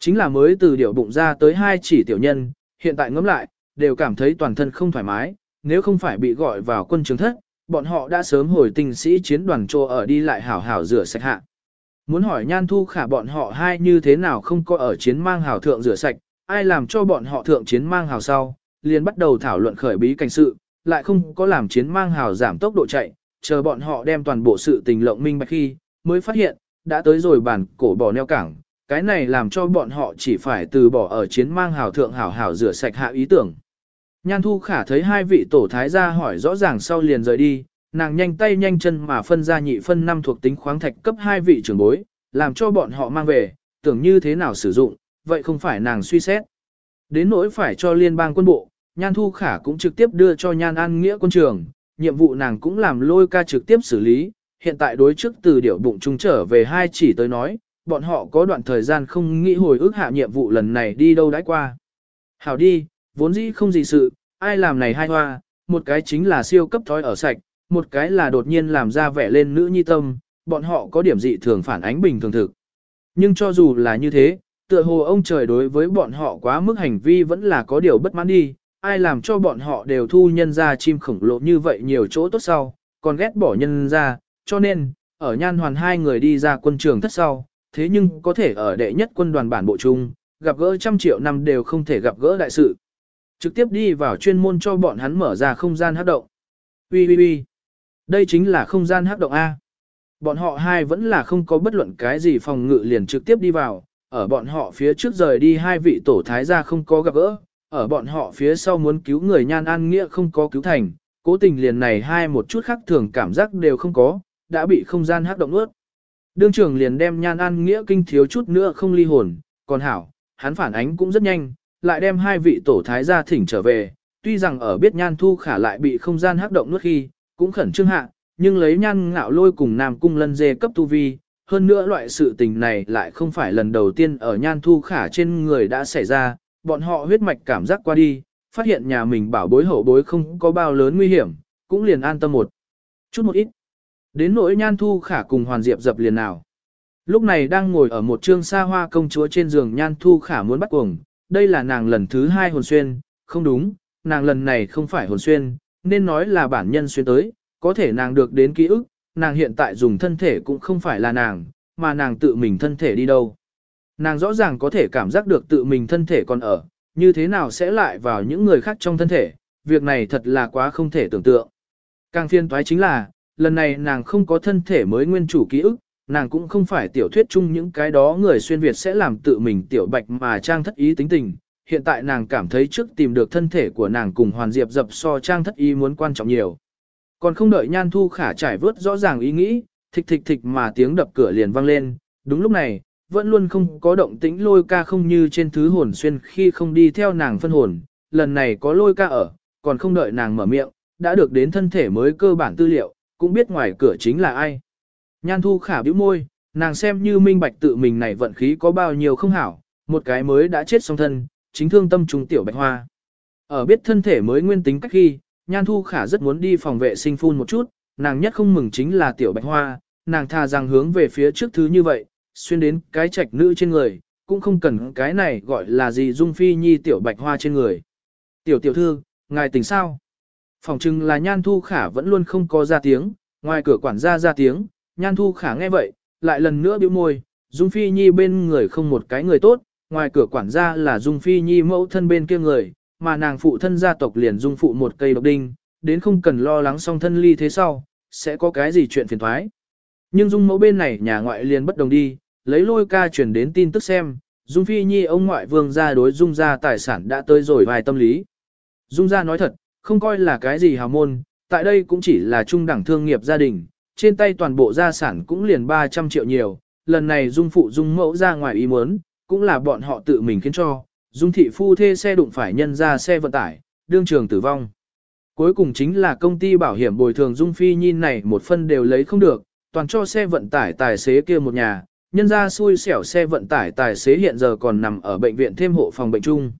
Chính là mới từ điểu bụng ra tới hai chỉ tiểu nhân, hiện tại ngẫm lại, đều cảm thấy toàn thân không thoải mái, nếu không phải bị gọi vào quân trường thất, bọn họ đã sớm hồi tình sĩ chiến đoàn trô ở đi lại hảo hảo rửa sạch hạ. Muốn hỏi nhan thu khả bọn họ hai như thế nào không có ở chiến mang hào thượng rửa sạch, ai làm cho bọn họ thượng chiến mang hào sau, liền bắt đầu thảo luận khởi bí cảnh sự, lại không có làm chiến mang hào giảm tốc độ chạy, chờ bọn họ đem toàn bộ sự tình lộng minh bạch khi, mới phát hiện, đã tới rồi bản cổ bỏ neo cảng, cái này làm cho bọn họ chỉ phải từ bỏ ở chiến mang hào thượng hảo hảo rửa sạch hạ ý tưởng. Nhan thu khả thấy hai vị tổ thái gia hỏi rõ ràng sau liền rời đi, nàng nhanh tay nhanh chân mà phân ra nhị phân năm thuộc tính khoáng thạch cấp hai vị trưởng bối, làm cho bọn họ mang về, tưởng như thế nào sử dụng, vậy không phải nàng suy xét. Đến nỗi phải cho liên bang quân bộ, Nhan Thu Khả cũng trực tiếp đưa cho Nhan An Nghĩa quân trường, nhiệm vụ nàng cũng làm lôi ca trực tiếp xử lý, hiện tại đối trước từ điểu bụng trung trở về hai chỉ tới nói, bọn họ có đoạn thời gian không nghĩ hồi ức hạ nhiệm vụ lần này đi đâu đãi qua. Hảo đi, vốn dĩ không gì sự, ai làm này hai hoa, một cái chính là siêu cấp thói ở sạch, một cái là đột nhiên làm ra vẻ lên nữ nhi tâm, bọn họ có điểm dị thường phản ánh bình thường thực. Nhưng cho dù là như thế, tựa hồ ông trời đối với bọn họ quá mức hành vi vẫn là có điều bất mãn đi, ai làm cho bọn họ đều thu nhân ra chim khổng lồ như vậy nhiều chỗ tốt sau, còn ghét bỏ nhân ra, cho nên, ở nhan hoàn hai người đi ra quân trường thất sau, thế nhưng có thể ở đệ nhất quân đoàn bản bộ chung, gặp gỡ trăm triệu năm đều không thể gặp gỡ đại sự. Trực tiếp đi vào chuyên môn cho bọn hắn mở ra không gian hát động. Ui ui ui, đây chính là không gian hát động A. Bọn họ hai vẫn là không có bất luận cái gì phòng ngự liền trực tiếp đi vào, ở bọn họ phía trước rời đi hai vị tổ thái gia không có gặp gỡ, ở bọn họ phía sau muốn cứu người nhan an nghĩa không có cứu thành, cố tình liền này hai một chút khác thường cảm giác đều không có, đã bị không gian hắc động ướt. Đương trưởng liền đem nhan an nghĩa kinh thiếu chút nữa không ly hồn, còn hảo, hắn phản ánh cũng rất nhanh, lại đem hai vị tổ thái gia thỉnh trở về, tuy rằng ở biết nhan thu khả lại bị không gian hắc động nuốt khi, cũng khẩn trương hạ, nhưng lấy nhan ngạo lôi cùng nam cung lân dê cấp tu vi, hơn nữa loại sự tình này lại không phải lần đầu tiên ở nhan thu khả trên người đã xảy ra, bọn họ huyết mạch cảm giác qua đi, phát hiện nhà mình bảo bối hậu bối không có bao lớn nguy hiểm, cũng liền an tâm một chút một ít. Đến nỗi nhan thu khả cùng hoàn diệp dập liền nào. Lúc này đang ngồi ở một trương xa hoa công chúa trên giường nhan thu khả muốn bắt cuồng, đây là nàng lần thứ hai hồn xuyên, không đúng, nàng lần này không phải hồn xuyên, nên nói là bản nhân xuyên tới, có thể nàng được đến ký ức, nàng hiện tại dùng thân thể cũng không phải là nàng, mà nàng tự mình thân thể đi đâu. Nàng rõ ràng có thể cảm giác được tự mình thân thể còn ở, như thế nào sẽ lại vào những người khác trong thân thể, việc này thật là quá không thể tưởng tượng. Càng phiên toái chính là, lần này nàng không có thân thể mới nguyên chủ ký ức, nàng cũng không phải tiểu thuyết chung những cái đó người xuyên Việt sẽ làm tự mình tiểu bạch mà trang thất ý tính tình. Hiện tại nàng cảm thấy trước tìm được thân thể của nàng cùng hoàn diệp dập so trang thất ý muốn quan trọng nhiều. Còn không đợi nhan thu khả trải vớt rõ ràng ý nghĩ, thịch thịch thịch mà tiếng đập cửa liền vang lên. Đúng lúc này, vẫn luôn không có động tĩnh lôi ca không như trên thứ hồn xuyên khi không đi theo nàng phân hồn, lần này có lôi ca ở, còn không đợi nàng mở miệng, đã được đến thân thể mới cơ bản tư liệu, cũng biết ngoài cửa chính là ai. Nhan thu khả bĩu môi, nàng xem như minh bạch tự mình này vận khí có bao nhiêu không hảo, một cái mới đã chết song thân, chính thương tâm trùng tiểu bạch hoa. Ở biết thân thể mới nguyên tính cách khi, Nhan thu khả rất muốn đi phòng vệ sinh phun một chút, nàng nhất không mừng chính là tiểu bạch hoa, nàng thà rằng hướng về phía trước thứ như vậy, xuyên đến cái trạch nữ trên người, cũng không cần cái này gọi là gì dung phi nhi tiểu bạch hoa trên người. Tiểu tiểu thư, ngài tỉnh sao? Phòng chừng là nhan thu khả vẫn luôn không có ra tiếng, ngoài cửa quản gia ra tiếng, nhan thu khả nghe vậy, lại lần nữa biểu môi, dung phi nhi bên người không một cái người tốt, ngoài cửa quản gia là dung phi nhi mẫu thân bên kia người, mà nàng phụ thân gia tộc liền dung phụ một cây độc đinh, đến không cần lo lắng song thân ly thế sau, sẽ có cái gì chuyện phiền thoái. Nhưng dung mẫu bên này nhà ngoại liền bất đồng đi, lấy lôi ca chuyển đến tin tức xem, Dung Phi Nhi ông ngoại vương gia đối Dung gia tài sản đã tới rồi vài tâm lý. Dung gia nói thật, không coi là cái gì hào môn, tại đây cũng chỉ là trung đẳng thương nghiệp gia đình, trên tay toàn bộ gia sản cũng liền 300 triệu nhiều, lần này Dung phụ Dung mẫu ra ngoài ý muốn, cũng là bọn họ tự mình khiến cho, dung thị phu thê xe đụng phải nhân ra xe vận tải, đương trường tử vong. Cuối cùng chính là công ty bảo hiểm bồi thường Dung Phi Nhi này một phân đều lấy không được, toàn cho xe vận tải tài xế kia một nhà, nhân ra xui xẻo xe vận tải tài xế hiện giờ còn nằm ở bệnh viện thêm hộ phòng bệnh chung.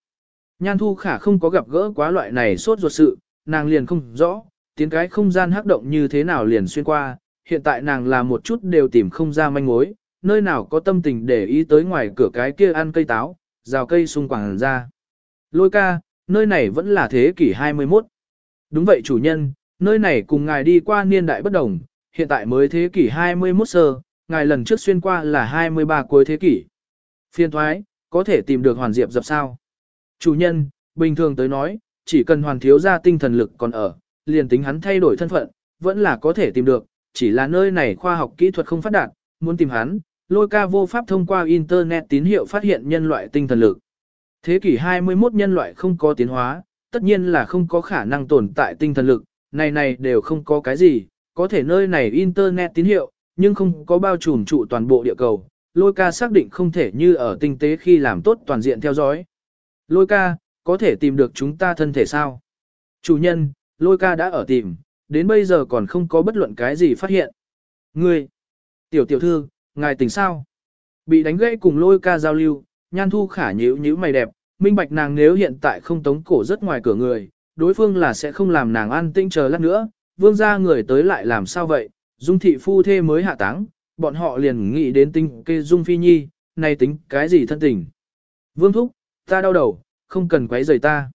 Nhan Thu Khả không có gặp gỡ quá loại này sốt ruột sự, nàng liền không rõ, tiến cái không gian hắc động như thế nào liền xuyên qua, hiện tại nàng là một chút đều tìm không ra manh mối, nơi nào có tâm tình để ý tới ngoài cửa cái kia ăn cây táo, rào cây xung quanh ra. Lôi ca, nơi này vẫn là thế kỷ 21. Đúng vậy chủ nhân, nơi này cùng ngài đi qua niên đại bất đồng, hiện tại mới thế kỷ 21 sơ, ngài lần trước xuyên qua là 23 cuối thế kỷ. Phiên thoái, có thể tìm được hoàn diệp dập sao. Chủ nhân, bình thường tới nói, chỉ cần hoàn thiếu ra tinh thần lực còn ở, liền tính hắn thay đổi thân phận, vẫn là có thể tìm được, chỉ là nơi này khoa học kỹ thuật không phát đạt, muốn tìm hắn, lôi ca vô pháp thông qua Internet tín hiệu phát hiện nhân loại tinh thần lực. Thế kỷ 21 nhân loại không có tiến hóa, tất nhiên là không có khả năng tồn tại tinh thần lực, này này đều không có cái gì, có thể nơi này Internet tín hiệu, nhưng không có bao trùm trụ toàn bộ địa cầu. Lôi ca xác định không thể như ở tinh tế khi làm tốt toàn diện theo dõi. Lôi ca, có thể tìm được chúng ta thân thể sao? Chủ nhân, lôi ca đã ở tìm, đến bây giờ còn không có bất luận cái gì phát hiện. Ngươi, tiểu tiểu thư, ngài tỉnh sao? Bị đánh gãy cùng lôi ca giao lưu, nhan thu khả nhíu nhíu mày đẹp, minh bạch nàng nếu hiện tại không tống cổ rất ngoài cửa người, đối phương là sẽ không làm nàng an tĩnh chờ lát nữa, vương gia người tới lại làm sao vậy, dung thị phu thê mới hạ táng, bọn họ liền nghĩ đến tinh kê dung phi nhi, nay tính cái gì thân tình. Vương thúc, ta đau đầu, không cần quấy rầy ta.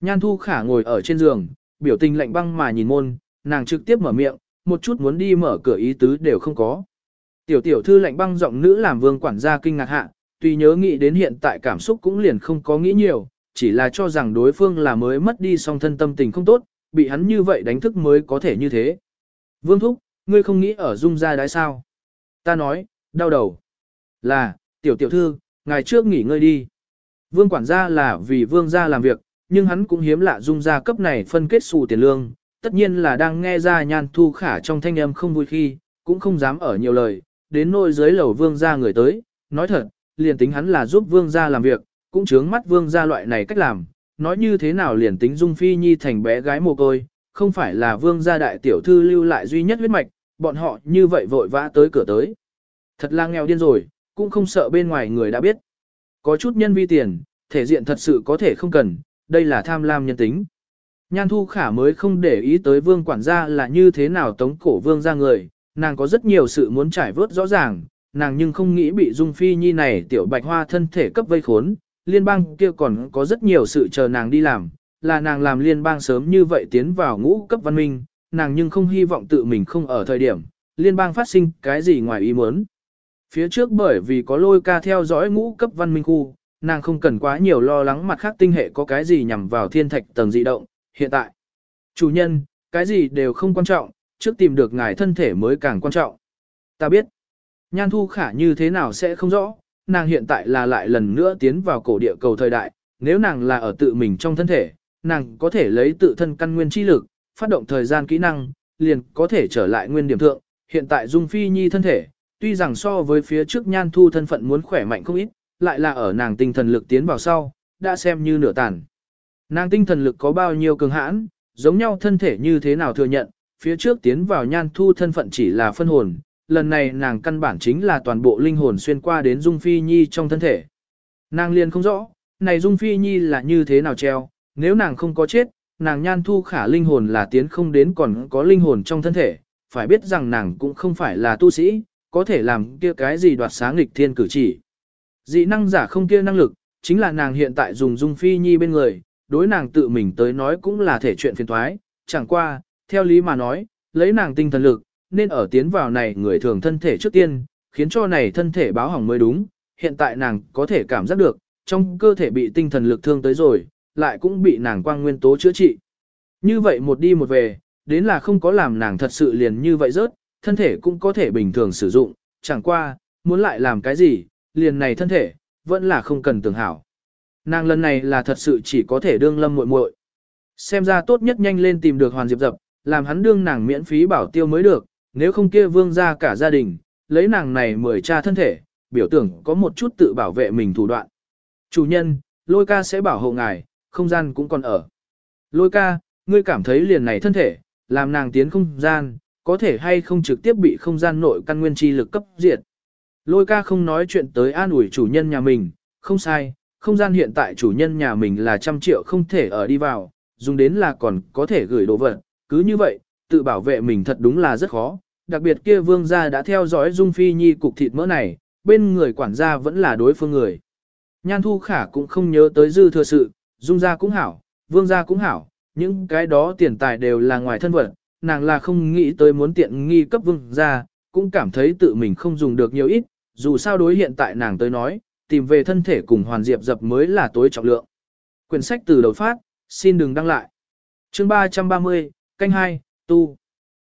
Nhan thu khả ngồi ở trên giường, biểu tình lạnh băng mà nhìn môn, nàng trực tiếp mở miệng, một chút muốn đi mở cửa ý tứ đều không có. Tiểu tiểu thư lạnh băng giọng nữ làm vương quản gia kinh ngạc hạ, tuy nhớ nghĩ đến hiện tại cảm xúc cũng liền không có nghĩ nhiều, chỉ là cho rằng đối phương là mới mất đi song thân tâm tình không tốt, bị hắn như vậy đánh thức mới có thể như thế. Vương thúc, ngươi không nghĩ ở dung ra đái sao? Ta nói, đau đầu. Là, tiểu tiểu thư, ngày trước nghỉ ngơi đi. Vương quản gia là vì vương gia làm việc, nhưng hắn cũng hiếm lạ dung ra cấp này phân kết xù tiền lương, tất nhiên là đang nghe ra nhan thu khả trong thanh âm không vui khi, cũng không dám ở nhiều lời, đến nôi dưới lầu vương gia người tới, nói thật, liền tính hắn là giúp vương gia làm việc, cũng chướng mắt vương gia loại này cách làm, nói như thế nào liền tính dung phi nhi thành bé gái mồ côi, không phải là vương gia đại tiểu thư lưu lại duy nhất huyết mạch, bọn họ như vậy vội vã tới cửa tới. Thật là nghèo điên rồi, cũng không sợ bên ngoài người đã biết. Có chút nhân vi tiền, thể diện thật sự có thể không cần, đây là tham lam nhân tính. Nhan thu khả mới không để ý tới vương quản gia là như thế nào tống cổ vương ra người, nàng có rất nhiều sự muốn trải vớt rõ ràng, nàng nhưng không nghĩ bị dung phi nhi này tiểu bạch hoa thân thể cấp vây khốn, liên bang kia còn có rất nhiều sự chờ nàng đi làm, là nàng làm liên bang sớm như vậy tiến vào ngũ cấp văn minh, nàng nhưng không hy vọng tự mình không ở thời điểm, liên bang phát sinh cái gì ngoài ý muốn. Phía trước bởi vì có lôi ca theo dõi ngũ cấp văn minh khu, nàng không cần quá nhiều lo lắng mặt khác tinh hệ có cái gì nhằm vào thiên thạch tầng dị động, hiện tại. Chủ nhân, cái gì đều không quan trọng, trước tìm được ngài thân thể mới càng quan trọng. Ta biết, nhan thu khả như thế nào sẽ không rõ, nàng hiện tại là lại lần nữa tiến vào cổ địa cầu thời đại, nếu nàng là ở tự mình trong thân thể, nàng có thể lấy tự thân căn nguyên chi lực, phát động thời gian kỹ năng, liền có thể trở lại nguyên điểm thượng. Hiện tại Dung Phi Nhi thân thể, tuy rằng so với phía trước nhan thu thân phận muốn khỏe mạnh không ít, lại là ở nàng tinh thần lực tiến vào sau, đã xem như nửa tàn. Nàng tinh thần lực có bao nhiêu cường hãn, giống nhau thân thể như thế nào thừa nhận, phía trước tiến vào nhan thu thân phận chỉ là phân hồn, lần này nàng căn bản chính là toàn bộ linh hồn xuyên qua đến Dung Phi Nhi trong thân thể. Nàng liền không rõ, này Dung Phi Nhi là như thế nào treo, nếu nàng không có chết, nàng nhan thu khả linh hồn là tiến không đến còn có linh hồn trong thân thể, phải biết rằng nàng cũng không phải là tu sĩ, có thể làm kia cái gì đoạt sáng nghịch thiên cử chỉ. Dị năng giả không kia năng lực, chính là nàng hiện tại dùng dung phi nhi bên người, đối nàng tự mình tới nói cũng là thể chuyện phiền thoái, chẳng qua, theo lý mà nói, lấy nàng tinh thần lực, nên ở tiến vào này người thường thân thể trước tiên, khiến cho này thân thể báo hỏng mới đúng, hiện tại nàng có thể cảm giác được, trong cơ thể bị tinh thần lực thương tới rồi, lại cũng bị nàng quang nguyên tố chữa trị. Như vậy một đi một về, đến là không có làm nàng thật sự liền như vậy rớt, thân thể cũng có thể bình thường sử dụng, chẳng qua, muốn lại làm cái gì, liền này thân thể, vẫn là không cần tưởng hảo. Nàng lần này là thật sự chỉ có thể đương lâm muội muội. Xem ra tốt nhất nhanh lên tìm được Hoàn Diệp Dập, làm hắn đương nàng miễn phí bảo tiêu mới được, nếu không kia vương ra cả gia đình, lấy nàng này mời cha thân thể, biểu tưởng có một chút tự bảo vệ mình thủ đoạn. Chủ nhân, lôi ca sẽ bảo hộ ngài, không gian cũng còn ở. Lôi ca, ngươi cảm thấy liền này thân thể, làm nàng tiến không gian, có thể hay không trực tiếp bị không gian nội căn nguyên chi lực cấp diệt. Lôi ca không nói chuyện tới an ủi chủ nhân nhà mình, không sai, không gian hiện tại chủ nhân nhà mình là trăm triệu không thể ở đi vào, dùng đến là còn có thể gửi đồ vật, cứ như vậy, tự bảo vệ mình thật đúng là rất khó, đặc biệt kia vương gia đã theo dõi Dung Phi Nhi cục thịt mỡ này, bên người quản gia vẫn là đối phương người. Nhan Thu Khả cũng không nhớ tới dư thừa sự, Dung gia cũng hảo, vương gia cũng hảo, những cái đó tiền tài đều là ngoài thân vật, nàng là không nghĩ tới muốn tiện nghi cấp vương gia, cũng cảm thấy tự mình không dùng được nhiều ít, dù sao đối hiện tại nàng tới nói, tìm về thân thể cùng hoàn diệp dập mới là tối trọng lượng. Quyển sách từ đầu phát, xin đừng đăng lại. chương 330, canh 2, tu.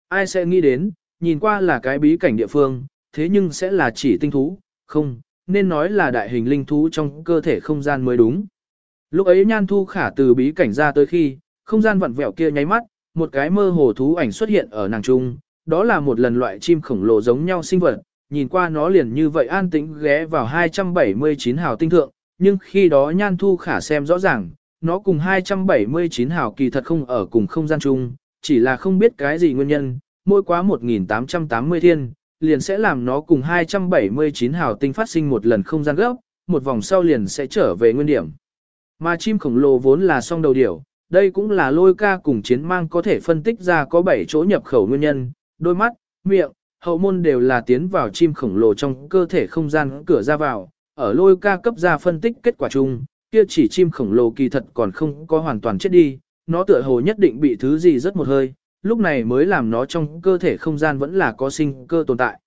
Ai sẽ nghĩ đến, nhìn qua là cái bí cảnh địa phương, thế nhưng sẽ là chỉ tinh thú, không, nên nói là đại hình linh thú trong cơ thể không gian mới đúng. Lúc ấy nhan thu khả từ bí cảnh ra tới khi, không gian vặn vẹo kia nháy mắt, một cái mơ hồ thú ảnh xuất hiện ở nàng trung, đó là một lần loại chim khổng lồ giống nhau sinh vật, nhìn qua nó liền như vậy an tĩnh ghé vào 279 hào tinh thượng, nhưng khi đó nhan thu khả xem rõ ràng, nó cùng 279 hào kỳ thật không ở cùng không gian chung, chỉ là không biết cái gì nguyên nhân, mỗi quá 1880 thiên, liền sẽ làm nó cùng 279 hào tinh phát sinh một lần không gian gấp, một vòng sau liền sẽ trở về nguyên điểm. Mà chim khổng lồ vốn là song đầu điểu, đây cũng là lôi ca cùng chiến mang có thể phân tích ra có 7 chỗ nhập khẩu nguyên nhân, đôi mắt, miệng, hậu môn đều là tiến vào chim khổng lồ trong cơ thể không gian cửa ra vào, ở lôi ca cấp ra phân tích kết quả chung, kia chỉ chim khổng lồ kỳ thật còn không có hoàn toàn chết đi, nó tựa hồ nhất định bị thứ gì rất một hơi, lúc này mới làm nó trong cơ thể không gian vẫn là có sinh cơ tồn tại.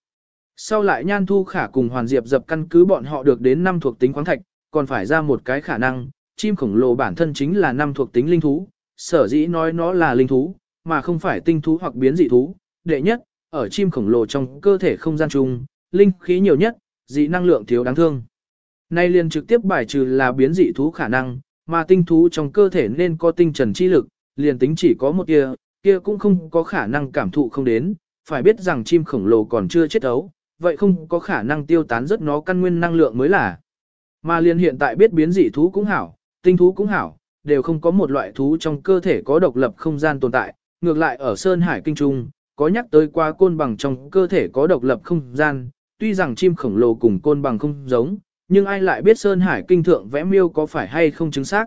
Sau lại Nhan Thu Khả cùng Hoàn Diệp dập căn cứ bọn họ được đến năm thuộc tính khoáng thạch, còn phải ra một cái khả năng, chim khổng lồ bản thân chính là năm thuộc tính linh thú, sở dĩ nói nó là linh thú, mà không phải tinh thú hoặc biến dị thú. Đệ nhất, ở chim khổng lồ trong cơ thể không gian chung, linh khí nhiều nhất, dị năng lượng thiếu đáng thương. Nay liền trực tiếp bài trừ là biến dị thú khả năng, mà tinh thú trong cơ thể nên có tinh trần chi lực, liền tính chỉ có một kia, kia cũng không có khả năng cảm thụ không đến, phải biết rằng chim khổng lồ còn chưa chết ấu, vậy không có khả năng tiêu tán rất nó căn nguyên năng lượng mới là. Mà liền hiện tại biết biến dị thú cũng hảo, tinh thú cũng hảo, đều không có một loại thú trong cơ thể có độc lập không gian tồn tại, ngược lại ở Sơn Hải Kinh Trung, có nhắc tới qua côn bằng trong cơ thể có độc lập không gian, tuy rằng chim khổng lồ cùng côn bằng không giống, nhưng ai lại biết Sơn Hải Kinh Thượng vẽ miêu có phải hay không chứng xác.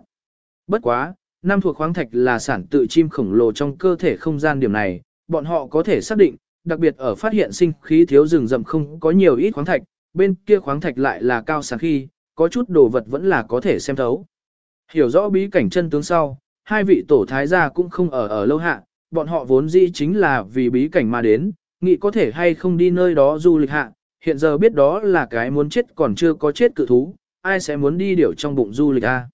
Bất quá, năm thuộc khoáng thạch là sản tự chim khổng lồ trong cơ thể không gian điểm này, bọn họ có thể xác định, đặc biệt ở phát hiện sinh khí thiếu rừng rậm không có nhiều ít khoáng thạch, bên kia khoáng thạch lại là cao sản khi, có chút đồ vật vẫn là có thể xem thấu. Hiểu rõ bí cảnh chân tướng sau, hai vị tổ thái gia cũng không ở ở lâu hạ, bọn họ vốn dĩ chính là vì bí cảnh mà đến, nghĩ có thể hay không đi nơi đó du lịch hạ, hiện giờ biết đó là cái muốn chết còn chưa có chết cự thú, ai sẽ muốn đi điểu trong bụng du lịch a?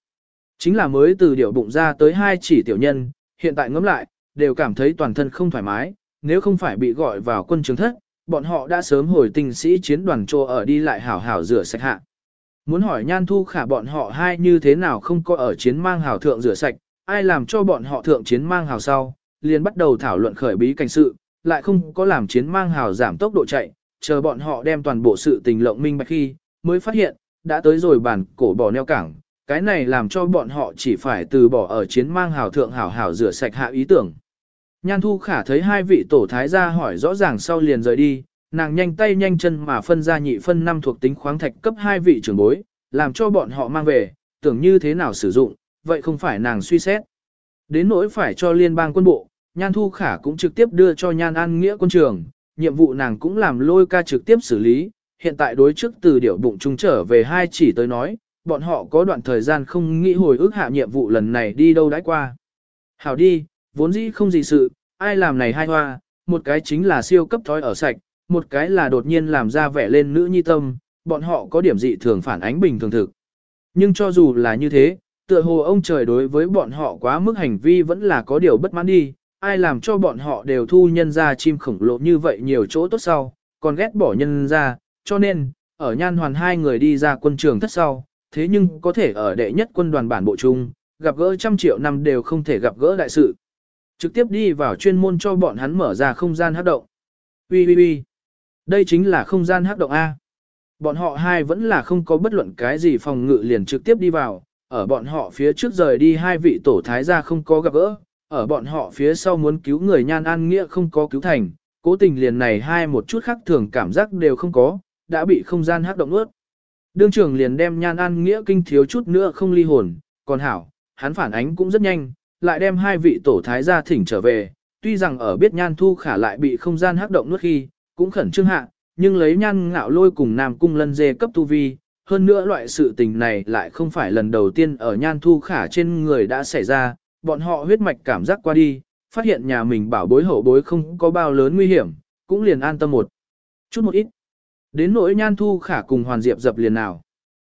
Chính là mới từ điểu bụng ra tới hai chỉ tiểu nhân, hiện tại ngẫm lại, đều cảm thấy toàn thân không thoải mái, nếu không phải bị gọi vào quân trường thất, bọn họ đã sớm hồi tình sĩ chiến đoàn trô ở đi lại hảo hảo rửa sạch hạ. Muốn hỏi nhan thu khả bọn họ hai như thế nào không có ở chiến mang hào thượng rửa sạch, ai làm cho bọn họ thượng chiến mang hào sau, liền bắt đầu thảo luận khởi bí cảnh sự, lại không có làm chiến mang hào giảm tốc độ chạy, chờ bọn họ đem toàn bộ sự tình lộng minh bạch khi, mới phát hiện, đã tới rồi bản cổ bỏ neo cảng, cái này làm cho bọn họ chỉ phải từ bỏ ở chiến mang hào thượng hảo hảo rửa sạch hạ ý tưởng. Nhan Thu Khả thấy hai vị tổ thái gia hỏi rõ ràng sau liền rời đi, nàng nhanh tay nhanh chân mà phân ra nhị phân năm thuộc tính khoáng thạch cấp hai vị trưởng bối, làm cho bọn họ mang về, tưởng như thế nào sử dụng, vậy không phải nàng suy xét. Đến nỗi phải cho liên bang quân bộ, Nhan Thu Khả cũng trực tiếp đưa cho Nhan An Nghĩa quân trường, nhiệm vụ nàng cũng làm lôi ca trực tiếp xử lý, hiện tại đối trước từ điệu bụng trung trở về hai chỉ tới nói, bọn họ có đoạn thời gian không nghĩ hồi ức hạ nhiệm vụ lần này đi đâu đãi qua. Hảo đi, vốn dĩ không gì sự, ai làm này hai hoa, một cái chính là siêu cấp thói ở sạch, một cái là đột nhiên làm ra vẻ lên nữ nhi tâm, bọn họ có điểm dị thường phản ánh bình thường thực. Nhưng cho dù là như thế, tựa hồ ông trời đối với bọn họ quá mức hành vi vẫn là có điều bất mãn đi, ai làm cho bọn họ đều thu nhân ra chim khổng lồ như vậy nhiều chỗ tốt sau, còn ghét bỏ nhân ra, cho nên, ở nhan hoàn hai người đi ra quân trường thất sau, thế nhưng có thể ở đệ nhất quân đoàn bản bộ chung, gặp gỡ trăm triệu năm đều không thể gặp gỡ đại sự. Trực tiếp đi vào chuyên môn cho bọn hắn mở ra không gian hấp động. Ui ui ui, đây chính là không gian hấp động A. Bọn họ hai vẫn là không có bất luận cái gì phòng ngự liền trực tiếp đi vào, ở bọn họ phía trước rời đi hai vị tổ thái gia không có gặp gỡ, ở bọn họ phía sau muốn cứu người nhan an nghĩa không có cứu thành, cố tình liền này hai một chút khác thường cảm giác đều không có, đã bị không gian hắc động ướt. Đương trưởng liền đem nhan an nghĩa kinh thiếu chút nữa không ly hồn, còn hảo, hắn phản ánh cũng rất nhanh, lại đem hai vị tổ thái gia thỉnh trở về, tuy rằng ở biết nhan thu khả lại bị không gian hắc động nuốt khi, cũng khẩn trương hạ, nhưng lấy nhan ngạo lôi cùng nam cung lân dê cấp tu vi, hơn nữa loại sự tình này lại không phải lần đầu tiên ở nhan thu khả trên người đã xảy ra, bọn họ huyết mạch cảm giác qua đi, phát hiện nhà mình bảo bối hậu bối không có bao lớn nguy hiểm, cũng liền an tâm một chút một ít. Đến nỗi nhan thu khả cùng hoàn diệp dập liền nào.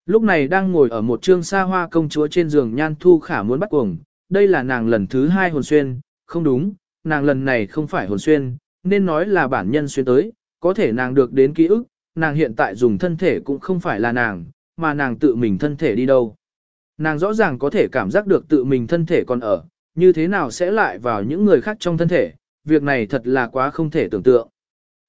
Lúc này đang ngồi ở một trương xa hoa công chúa trên giường nhan thu khả muốn bắt cuồng, đây là nàng lần thứ hai hồn xuyên, không đúng, nàng lần này không phải hồn xuyên, nên nói là bản nhân xuyên tới, có thể nàng được đến ký ức, nàng hiện tại dùng thân thể cũng không phải là nàng, mà nàng tự mình thân thể đi đâu. Nàng rõ ràng có thể cảm giác được tự mình thân thể còn ở, như thế nào sẽ lại vào những người khác trong thân thể, việc này thật là quá không thể tưởng tượng.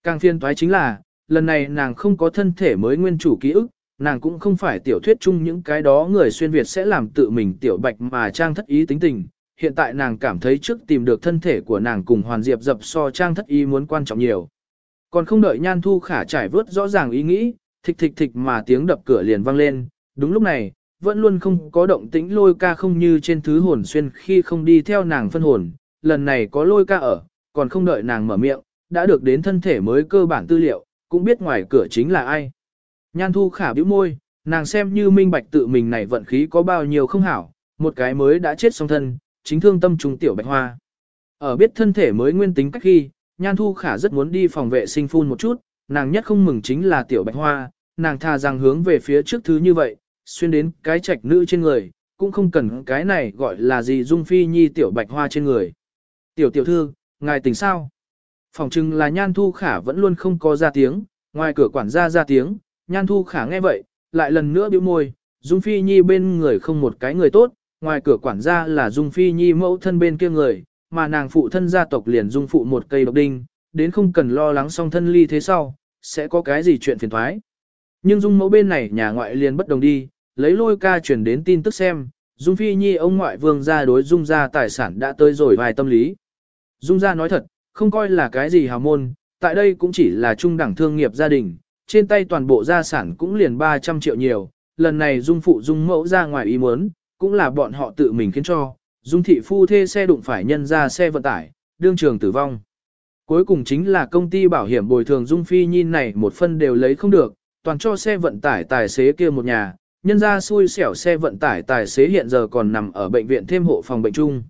Càng phiên toái chính là, lần này nàng không có thân thể mới nguyên chủ ký ức, nàng cũng không phải tiểu thuyết chung những cái đó người xuyên Việt sẽ làm tự mình tiểu bạch mà trang thất ý tính tình. Hiện tại nàng cảm thấy trước tìm được thân thể của nàng cùng hoàn diệp dập so trang thất ý muốn quan trọng nhiều. Còn không đợi nhan thu khả trải vớt rõ ràng ý nghĩ, thịch thịch thịch mà tiếng đập cửa liền vang lên. Đúng lúc này, vẫn luôn không có động tĩnh lôi ca không như trên thứ hồn xuyên khi không đi theo nàng phân hồn. Lần này có lôi ca ở, còn không đợi nàng mở miệng, đã được đến thân thể mới cơ bản tư liệu, cũng biết ngoài cửa chính là ai. Nhan thu khả bĩu môi, nàng xem như minh bạch tự mình này vận khí có bao nhiêu không hảo, một cái mới đã chết song thân, chính thương tâm trùng tiểu bạch hoa. Ở biết thân thể mới nguyên tính cách khi, nhan thu khả rất muốn đi phòng vệ sinh phun một chút, nàng nhất không mừng chính là tiểu bạch hoa, nàng thà rằng hướng về phía trước thứ như vậy, xuyên đến cái trạch nữ trên người, cũng không cần cái này gọi là gì dung phi nhi tiểu bạch hoa trên người. Tiểu tiểu thư, ngài tỉnh sao? Phòng chừng là nhan thu khả vẫn luôn không có ra tiếng, ngoài cửa quản gia ra tiếng, nhan thu khả nghe vậy, lại lần nữa bĩu môi, Dung Phi Nhi bên người không một cái người tốt, ngoài cửa quản gia là Dung Phi Nhi mẫu thân bên kia người, mà nàng phụ thân gia tộc liền dung phụ một cây độc đinh, đến không cần lo lắng song thân ly thế sau, sẽ có cái gì chuyện phiền thoái. Nhưng Dung mẫu bên này nhà ngoại liền bất đồng đi, lấy lôi ca chuyển đến tin tức xem, Dung Phi Nhi ông ngoại vương gia đối Dung gia tài sản đã tới rồi vài tâm lý. Dung gia nói thật, không coi là cái gì hào môn, tại đây cũng chỉ là trung đẳng thương nghiệp gia đình, trên tay toàn bộ gia sản cũng liền 300 triệu nhiều, lần này dung phụ dung mẫu ra ngoài ý muốn, cũng là bọn họ tự mình khiến cho, dung thị phu thê xe đụng phải nhân ra xe vận tải, đương trường tử vong. Cuối cùng chính là công ty bảo hiểm bồi thường dung phi nhìn này một phân đều lấy không được, toàn cho xe vận tải tài xế kia một nhà, nhân ra xui xẻo xe vận tải tài xế hiện giờ còn nằm ở bệnh viện thêm hộ phòng bệnh chung.